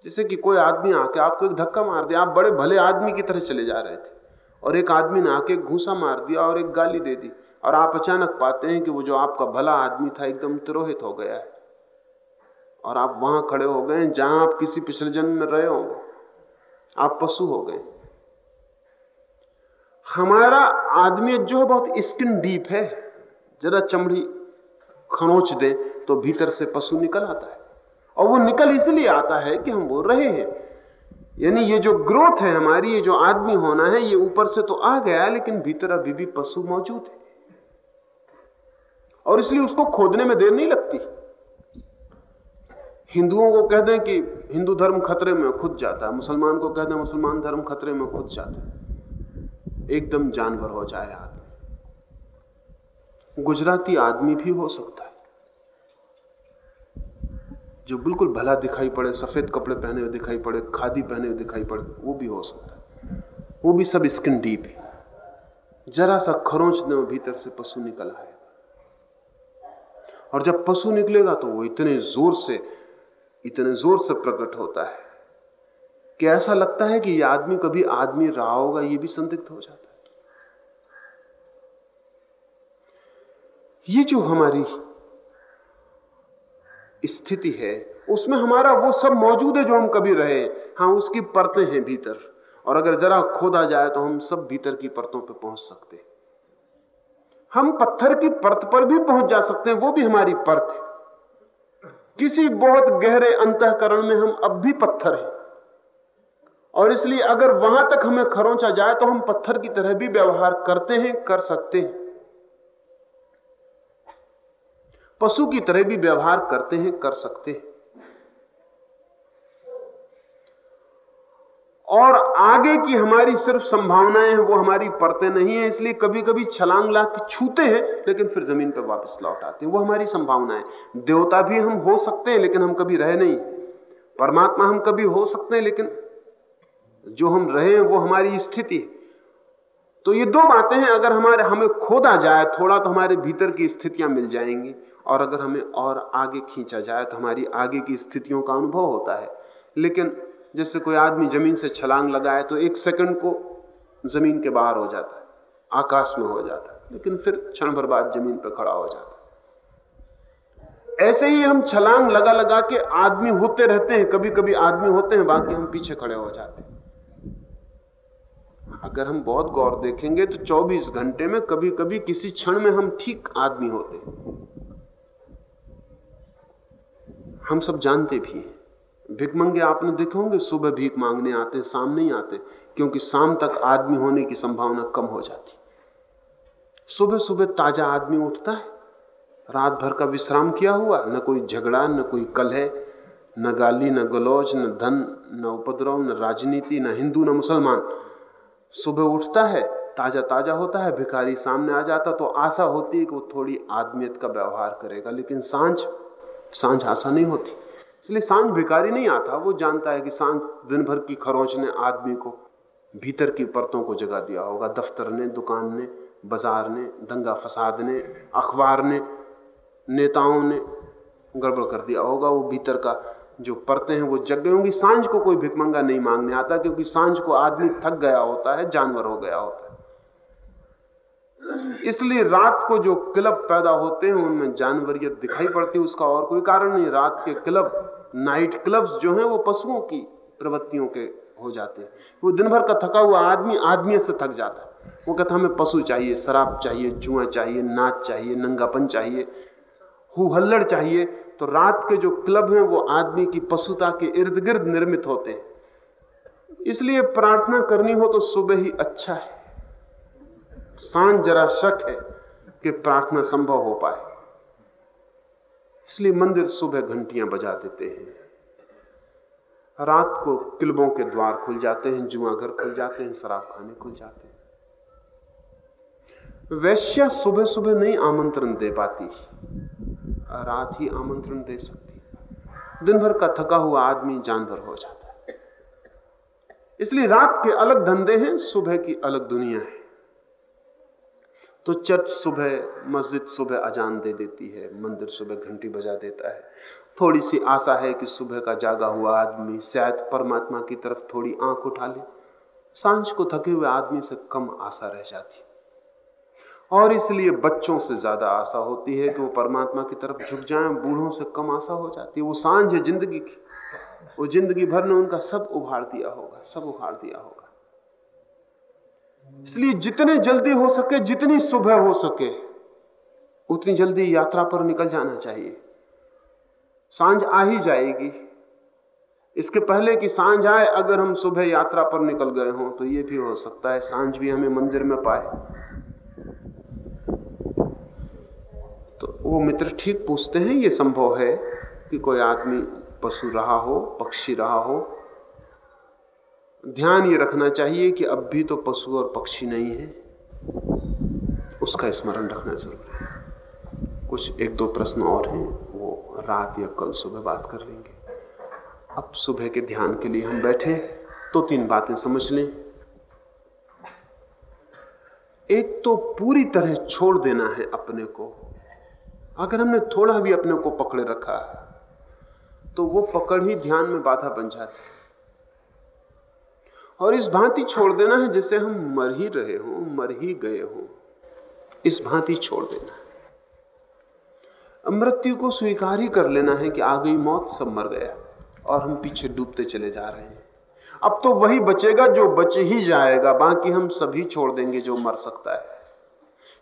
जैसे कि कोई आदमी आके आपको एक धक्का मार दिया, आप बड़े भले आदमी की तरह चले जा रहे थे, और एक आदमी ने आके घूसा मार दिया और एक गाली दे दी, और आप अचानक पाते हैं कि वो जो आपका भला आदमी था एकदम तिरोहित हो गया है। और आप वहाँ खड़े हो गए जहाँ आप किसी पिछले जन्म में रहे होंगे। आप पशु हो गए। हमारा आदमी जो है बहुत स्किन डीप है। जरा चमड़ी खनोच दे तो भीतर से पशु निकल आता है। और वो निकल इसलिए आता है कि हम बोल रहे हैं। यानी ये जो ग्रोथ है हमारी, ये जो आदमी होना है, ये ऊपर से तो आ गया, लेकिन भीतर अभी भी पशु मौजूद है। और इसलिए उसको खोदने में देर नहीं लगती। हिंदुओं को कह दें कि हिंदू धर्म खतरे में खुद जाता है, मुसलमान को कह दें मुसलमान धर्म खतरे में खुद जाता है। एकदम जानवर हो जाए आदमी। गुजराती आदमी भी हो सकता है। जो बिल्कुल भला दिखाई पड़े, सफ़ेद कपड़े पहने हुए दिखाई पड़े, खादी पहने हुए दिखाई पड़े, वो भी हो सकता है। वो भी सब स्किन डीप है। जरा सा खरोंच दे भीतर से पशु निकल आए और जब पशु निकलेगा तो वो इतने ज़ोर से, इतने ज़ोर से प्रकट होता है कि ऐसा लगता है कि ये आदमी कभी आदमी रहा होगा, ये भी संदिग्ध हो जाता है। ये जो हमारी स्थिति है, उसमें हमारा वो सब मौजूद है जो हम कभी रहे। हाँ उसकी परतें हैं भीतर। और अगर जरा खोदा जाए तो हम सब भीतर की परतों पर पहुँच सकते हम पत्थर की परत पर भी पहुँच जा सकते हैं, वो भी हमारी परत है। किसी बहुत गहरे अंतकरण में हम अब भी पत्थर हैं। और इसलिए अगर वहाँ तक हमें खरोंचा जाए तो हम पत्थर की तरह भी व्यवहार करते हैं, कर सकते हैं। पशु की तरह भी व्यवहार करते हैं, कर सकते हैं। और आगे की हमारी सिर्फ़ संभावनाएँ हैं, वो हमारी परतें नहीं है, इसलिए कभी कभी छलांग ला के छूते हैं, लेकिन फिर ज़मीन पर वापस लौट आते हैं। वो हमारी संभावनाएँ देवता भी हम हो सकते हैं, लेकिन हम कभी रहे नहीं। परमात्मा हम कभी हो सकते हैं, लेकिन जो हम रहे हैं, वो हमारी स्थिति है। तो ये दो बातें हैं, अगर हमारे, हमें खोदा जाए, थोड़ा तो हमारे भीतर की स्थितियाँ मिल जाएँगी। और अगर हमें और आगे खींचा जाए तो हमारी आगे की स्थितियों का अनुभव होता है। लेकिन जैसे कोई आदमी ज़मीन से छलांग लगाए तो एक सेकंड को ज़मीन के बाहर हो जाता है, आकाश में हो जाता है, लेकिन फिर क्षण भर बाद ज़मीन पर खड़ा हो जाता है। ऐसे ही हम छलांग लगा लगा के आदमी होते रहते हैं कभी कभी आदमी होते हैं, बाकी हम पीछे खड़े हो जाते हैं। अगर हम बहुत गौर देखेंगे तो 24 घंटे में कभी कभी किसी क्षण में हम ठीक आदमी होते हैं। हम सब जानते भी हैं। भिकमंगे आपने देखे होंगे, सुबह भीख मांगने आते, शाम नहीं आते, क्योंकि शाम तक आदमी होने की संभावना कम हो जाती। सुबह सुबह ताज़ा आदमी उठता है। रात भर का विश्राम किया हुआ न कोई झगड़ा, न कोई कलह, न गाली, न गलौज, न धन, न उपद्रव, न राजनीति, न हिंदू, न मुसलमान। सुबह उठता है ताज़ा ताज़ा होता है, भिखारी सामने आ जाता तो आशा होती है कि वो थोड़ी आदमियत का व्यवहार करेगा। लेकिन साँझ साँझ आशा नहीं होती। इसलिए साँझ भिकारी नहीं आता, वो जानता है कि साँझ दिन भर की खरोच ने आदमी को भीतर की परतों को जगा दिया होगा। दफ्तर ने, दुकान ने, बाज़ार ने, दंगा फसाद ने, अखबार ने, नेताओं ने गड़बड़ कर दिया होगा। वो भीतर का जो परतें हैं, वो जग गई होंगी। साँझ को कोई भिकमंगा नहीं मांगने आता, क्योंकि साँझ को आदमी थक गया होता है, जानवर हो गया होता है। इसलिए रात को जो क्लब पैदा होते हैं, उनमें जानवरियत दिखाई पड़ती है, उसका और कोई कारण नहीं। रात के क्लब नाइट क्लब्स जो हैं, वो पशुओं की प्रवृत्तियों के हो जाते हैं। वो दिन भर का थका हुआ आदमी आदमी से थक जाता है। वो कहता हमें पशु चाहिए, शराब चाहिए, जुआ चाहिए, नाच चाहिए, नंगापन चाहिए हु हल्लड़ चाहिए। तो रात के जो क्लब हैं, वो आदमी की पशुता के इर्द गिर्द निर्मित होते हैं। इसलिए प्रार्थना करनी हो तो सुबह ही अच्छा है। साँझ जरा शक है कि प्रार्थना संभव हो पाए। इसलिए मंदिर सुबह घंटियाँ बजा देते हैं। रात को क्लबों के द्वार खुल जाते हैं जुआ घर खुल जाते हैं, शराब खाने खुल जाते हैं। वैश्या सुबह सुबह नहीं आमंत्रण दे पाती, रात ही आमंत्रण दे सकती। दिन भर का थका हुआ आदमी जानवर हो जाता है। इसलिए रात के अलग धंधे हैं, सुबह की अलग दुनिया है। तो चर्च सुबह, मस्जिद सुबह अजान दे देती है, मंदिर सुबह घंटी बजा देता है। थोड़ी सी आशा है कि सुबह का जागा हुआ आदमी शायद परमात्मा की तरफ़ थोड़ी आँख उठा ले। साँझ को थके हुए आदमी से कम आशा रह जाती। और इसलिए बच्चों से ज़्यादा आशा होती है कि वो परमात्मा की तरफ़ झुक जाएँ, बूढ़ों से कम आशा हो जाती है। वो साँझ है ज़िंदगी की। वो ज़िंदगी भर ने उनका सब उभार दिया होगा, सब उभार दिया होगा। इसलिए जितने जल्दी हो सके, जितनी सुबह हो सके, उतनी जल्दी यात्रा पर निकल जाना चाहिए। साँझ आ ही जाएगी। इसके पहले कि साँझ आए, अगर हम सुबह यात्रा पर निकल गए हों तो यह भी हो सकता है, साँझ भी हमें मंदिर में पाए। तो वो मित्र ठीक पूछते हैं, ये संभव है कि कोई आदमी, पशु रहा हो, पक्षी रहा हो ध्यान ये रखना चाहिए कि अब भी तो पशु और पक्षी नहीं है। उसका स्मरण रखना ज़रूरी है। कुछ एक दो प्रश्न और हैं, वो रात या कल सुबह बात कर लेंगे। अब सुबह के ध्यान के लिए हम बैठे तो तीन बातें समझ लें। एक तो पूरी तरह छोड़ देना है अपने को। अगर हमने थोड़ा भी अपने को पकड़े रखा तो वो पकड़ ही ध्यान में बाधा बन जाती है। और इस भांति छोड़ देना है जैसे हम मर ही रहे हो, मर ही गए हो। इस भांति छोड़ देना है। मृत्यु को स्वीकार ही कर लेना है कि आ गई मौत, सब मर गया और हम पीछे डूबते चले जा रहे हैं। अब तो वही बचेगा जो बच ही जाएगा, बाकी हम सभी छोड़ देंगे जो मर सकता है।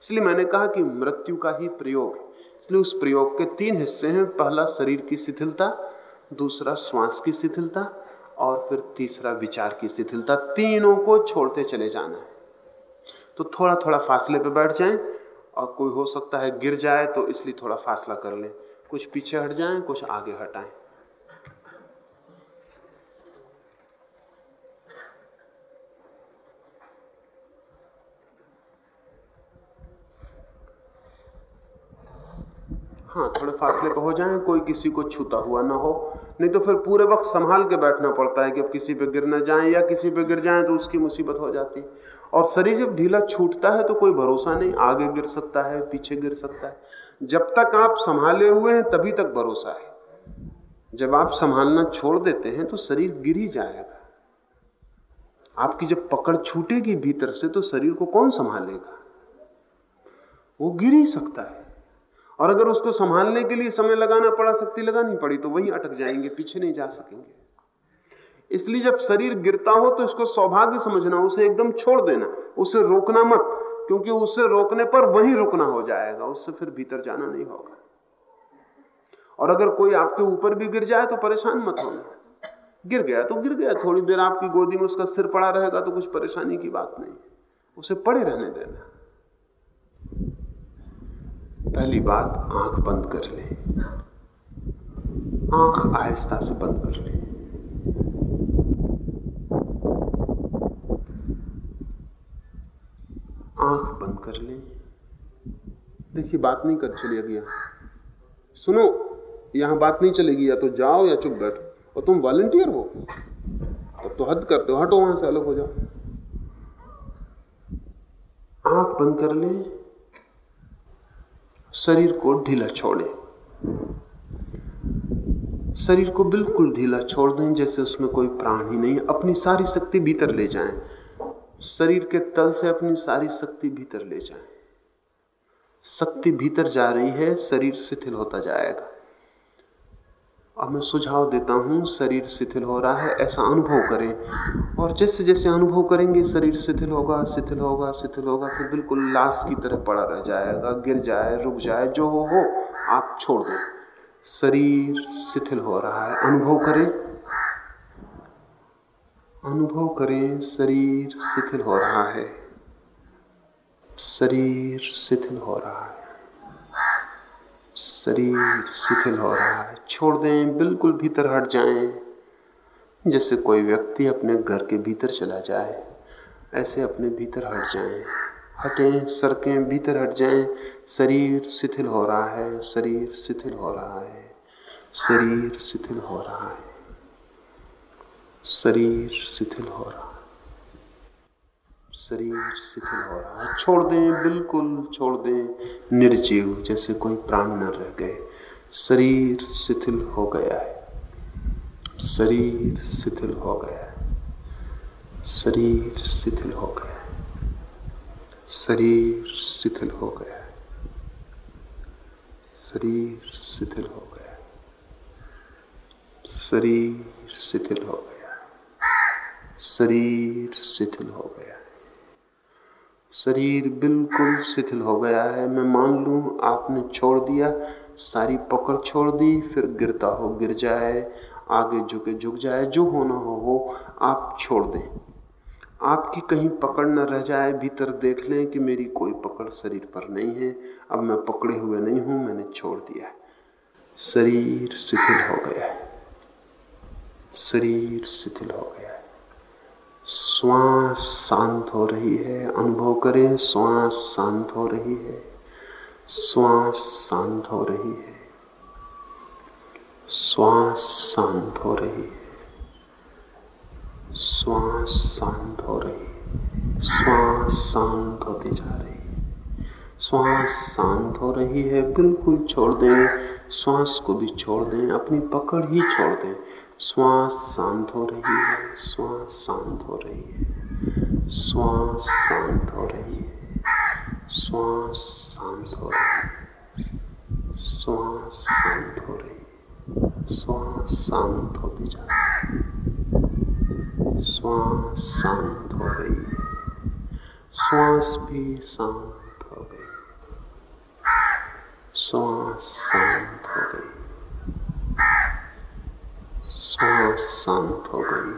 इसलिए मैंने कहा कि मृत्यु का ही प्रयोग, इसलिए उस प्रयोग के तीन हिस्से हैं। पहला, शरीर की शिथिलता, दूसरा, श्वास की शिथिलता और फिर तीसरा विचार की शिथिलता तीनों को छोड़ते चले जाना है। तो थोड़ा थोड़ा फासले पे बैठ जाएँ और कोई हो सकता है गिर जाए तो इसलिए थोड़ा फासला कर लें। कुछ पीछे हट जाएँ, कुछ आगे हटाएँ। हाँ थोड़े फासले पर हो जाएँ, कोई किसी को छूता हुआ ना हो। नहीं तो फिर पूरे वक्त संभाल के बैठना पड़ता है कि अब किसी पे गिर ना जाए या किसी पे गिर जाए तो उसकी मुसीबत हो जाती है। और शरीर जब ढीला छूटता है तो कोई भरोसा नहीं, आगे गिर सकता है, पीछे गिर सकता है। जब तक आप संभाले हुए हैं, तभी तक भरोसा है। जब आप संभालना छोड़ देते हैं तो शरीर गिर ही जाएगा। आपकी जब पकड़ छूटेगी भीतर से तो शरीर को कौन संभालेगा? वो गिर ही सकता है। और अगर उसको संभालने के लिए समय लगाना पड़ा, शक्ति लगानी पड़ी तो वहीं अटक जाएँगे, पीछे नहीं जा सकेंगे। इसलिए जब शरीर गिरता हो तो इसको सौभाग्य समझना, उसे एकदम छोड़ देना, उसे रोकना मत, क्योंकि उसे रोकने पर वही रुकना हो जाएगा, उससे फिर भीतर जाना नहीं होगा। और अगर कोई आपके ऊपर भी गिर जाए तो परेशान मत होना। गिर गया तो गिर गया, थोड़ी देर आपकी गोदी में उसका सिर पड़ा रहेगा तो कुछ परेशानी की बात नहीं। उसे पड़े रहने देना। पहली बात, आँख बंद कर ले। आँख आहिस्ता से बंद कर ले। आँख बंद कर ले। देखिए, बात नहीं कर चली अभी यहाँ सुनो, यहाँ बात नहीं चलेगी, या तो जाओ या चुप बैठो। और तुम वॉलेंटियर हो। तब तो हद करते हो। हटो वहाँ से, अलग हो जाओ। आँख बंद कर ले। शरीर को ढीला छोड़े। शरीर को बिल्कुल ढीला छोड़ दें, जैसे उसमें कोई प्राण ही। नहीं अपनी सारी शक्ति भीतर ले जाएँ। शरीर के तल से अपनी सारी शक्ति भीतर ले जाएँ। शक्ति भीतर जा रही है, शरीर शिथिल होता जाएगा। अब मैं सुझाव देता हूँ, शरीर शिथिल हो रहा है, ऐसा अनुभव करें। और जैसे जैसे अनुभव करेंगे, शरीर शिथिल होगा शिथिल होगा शिथिल होगा, फिर बिल्कुल लाश की तरह पड़ा रह जाएगा, गिर जाए, रुक जाए, जो हो हो, आप छोड़ दें। शरीर शिथिल हो रहा है। अनुभव करें। अनुभव करें, शरीर शिथिल हो रहा है। शरीर शिथिल हो रहा है। शरीर शिथिल हो रहा है। छोड़ दें, बिल्कुल भीतर हट जाएँ। जैसे कोई व्यक्ति अपने घर के भीतर चला जाए, ऐसे अपने भीतर हट जाएँ। हटें सड़कें भीतर हट जाएँ। शरीर शिथिल हो रहा है, शरीर शिथिल हो रहा है, शरीर शिथिल हो रहा है, शरीर शिथिल हो रहा है। शरीर शिथिल हो रहा है। छोड़ दें, बिल्कुल छोड़ दें। निर्जीव, जैसे कोई प्राण न रह गए। शरीर शिथिल हो गया है। शरीर शिथिल हो गया है। शरीर शिथिल हो गया है। शरीर शिथिल हो गया है। शरीर शिथिल हो गया शरीर शिथिल हो गया शरीर शिथिल हो गया शरीर बिल्कुल शिथिल हो गया है। मैं मान लू, आपने छोड़ दिया, सारी पकड़ छोड़ दी, फिर गिरता हो, गिर जाए, आगे झुके, झुक जाए, जो होना हो, वो आप छोड़ दें। आपकी कहीं पकड़ न रह जाए, भीतर देख लें कि मेरी कोई पकड़ शरीर पर नहीं है। अब मैं पकड़े हुए नहीं हूँ, मैंने छोड़ दिया है। शरीर शिथिल हो गया है। शरीर शिथिल हो गया श्वास शांत हो रही है। अनुभव करें, श्वास शांत हो रही है। श्वास शांत हो रही है। श्वास शांत हो रही है। श्वास शांत हो रही है। श्वास शांत होती जा रही है। श्वास शांत हो रही है, बिल्कुल छोड़ दें। श्वास को भी छोड़ दें, अपनी पकड़ ही छोड़ दें। श्वास शांत हो रही है श्वास शांत हो रही है श्वास शांत हो रही है श्वास शांत हो रही है श्वास शांत हो रही है श्वास शांत होती जा रही है श्वास शांत हो रही है, श्वास भी शांत हो गई श्वास शांत हो गई। शांत हो गई।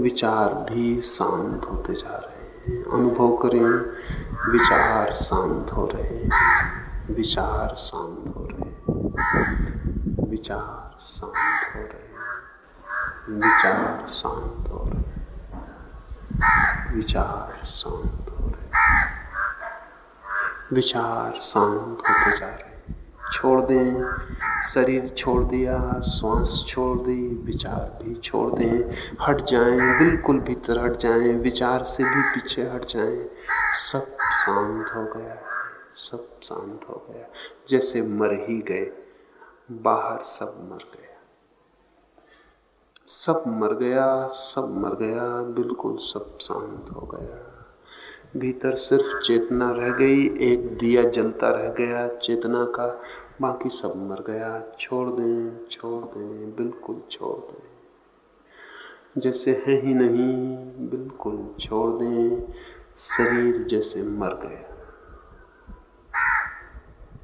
विचार भी शांत होते जा रहे हैं। अनुभव करें, विचार शांत हो रहे हैं। विचार शांत हो रहे हैं। विचार शांत हो रहे हैं। विचार शांत हो रहे हैं। विचार शांत हो रहे हैं। विचार शांत होते जा रहे छोड़ दें, शरीर छोड़ दिया, श्वास छोड़ दी, विचार भी छोड़ दें। हट जाएँ, बिल्कुल भीतर हट जाएँ, विचार से भी पीछे हट जाएँ। सब शांत हो गया सब शांत हो गया जैसे मर ही गए, बाहर सब मर गया। सब मर गया, सब मर गया, बिल्कुल सब शांत हो गया। भीतर सिर्फ़ चेतना रह गई, एक दिया जलता रह गया, चेतना का बाकी सब मर गया। छोड़ दें छोड़ दें, बिल्कुल छोड़ दें। जैसे है ही नहीं, बिल्कुल छोड़ दें। शरीर जैसे मर गया।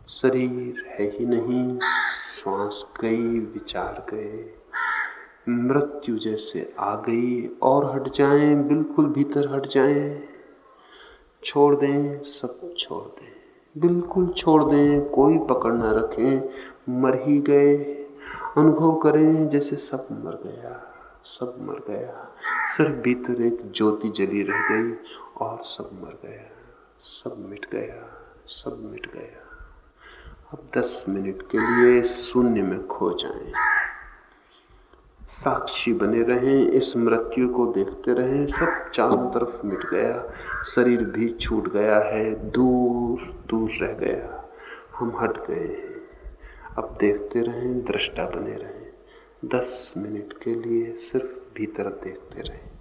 शरीर है ही नहीं श्वास गई, विचार गए। मृत्यु जैसे आ गई, और हट जाएँ, बिल्कुल भीतर हट जाएँ। छोड़ दें, सब छोड़ दें। बिल्कुल छोड़ दें, कोई पकड़ ना रखें, मर ही गए। अनुभव करें जैसे सब मर गया, सब मर गया। सिर्फ़ भीतर एक ज्योति जली रह गई और सब मर गया, सब मिट गया, सब मिट गया। अब दस मिनट के लिए शून्य में खो जाएँ। साक्षी बने रहें, इस मृत्यु को देखते रहें। सब चारों तरफ़ मिट गया, शरीर भी छूट गया है, दूर दूर रह गया। हम हट गए हैं। अब देखते रहें, दृष्टा बने रहें। दस मिनट के लिए सिर्फ़ भीतर देखते रहें।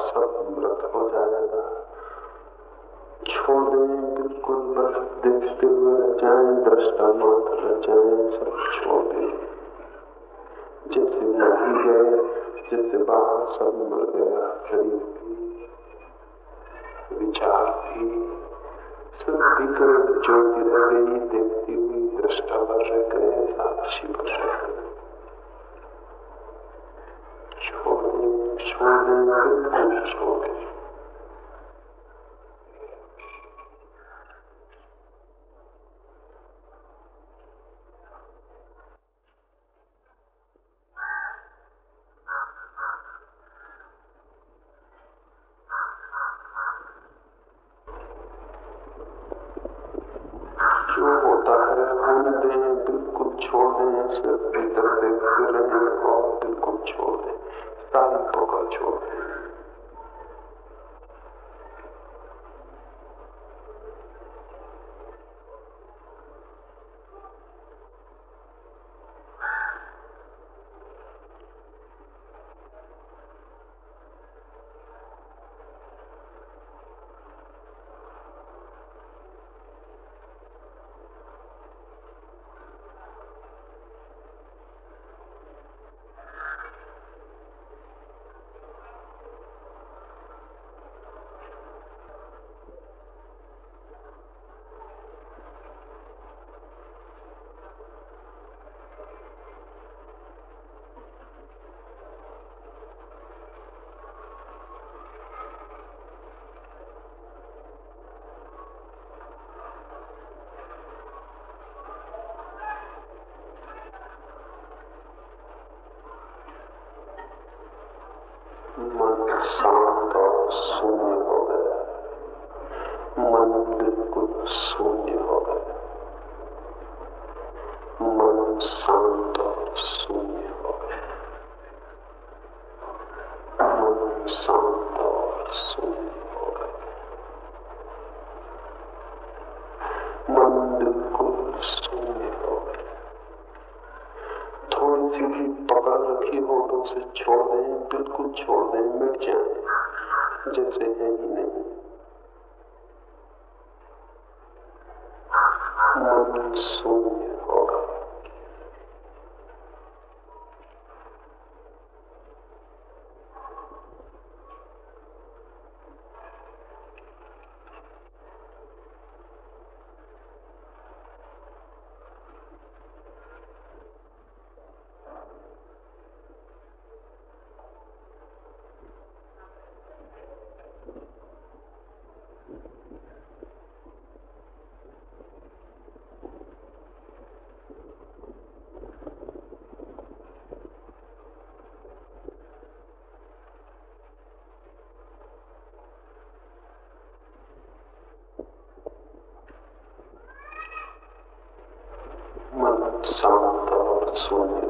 सब मृत हो जाएगा। छोड़ दें, बिल्कुल बस, देखते हुए रह जाए, दृष्टा मात्र रह जाए, सब छोड़ दें। जैसे नहीं गए जैसे बाहर सब मन शांत और शून्य हो गया। मन बिल्कुल सो this.